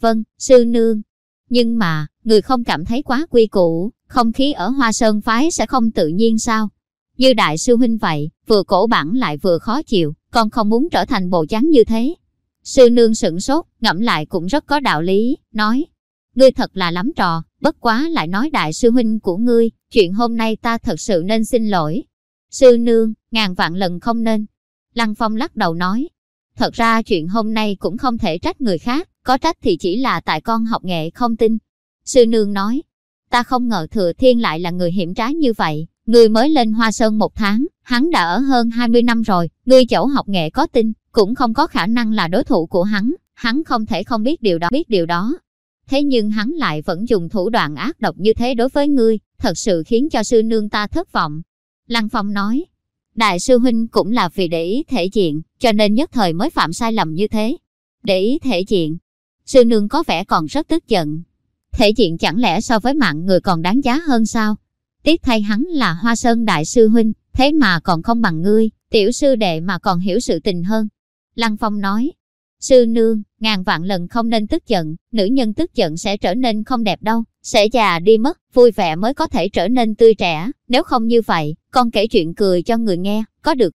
vâng, sư nương. Nhưng mà, người không cảm thấy quá quy củ, không khí ở Hoa Sơn Phái sẽ không tự nhiên sao? Như đại sư huynh vậy, vừa cổ bản lại vừa khó chịu, con không muốn trở thành bộ dáng như thế. Sư nương sửng sốt, ngẫm lại cũng rất có đạo lý, nói. Ngươi thật là lắm trò, bất quá lại nói đại sư huynh của ngươi, chuyện hôm nay ta thật sự nên xin lỗi. Sư nương, ngàn vạn lần không nên. Lăng Phong lắc đầu nói. Thật ra chuyện hôm nay cũng không thể trách người khác, có trách thì chỉ là tại con học nghệ không tin. Sư nương nói. Ta không ngờ thừa thiên lại là người hiểm trái như vậy, Ngươi mới lên Hoa Sơn một tháng, hắn đã ở hơn 20 năm rồi, ngươi chẩu học nghệ có tin, cũng không có khả năng là đối thủ của hắn, hắn không thể không biết điều đó biết điều đó. Thế nhưng hắn lại vẫn dùng thủ đoạn ác độc như thế đối với ngươi, thật sự khiến cho sư nương ta thất vọng. Lăng Phong nói, Đại sư huynh cũng là vì để ý thể diện, cho nên nhất thời mới phạm sai lầm như thế. Để ý thể diện, sư nương có vẻ còn rất tức giận. Thể diện chẳng lẽ so với mạng người còn đáng giá hơn sao? Tiếc thay hắn là Hoa Sơn Đại sư Huynh, thế mà còn không bằng ngươi, tiểu sư đệ mà còn hiểu sự tình hơn. Lăng Phong nói, sư nương, ngàn vạn lần không nên tức giận, nữ nhân tức giận sẽ trở nên không đẹp đâu, sẽ già đi mất, vui vẻ mới có thể trở nên tươi trẻ, nếu không như vậy, con kể chuyện cười cho người nghe, có được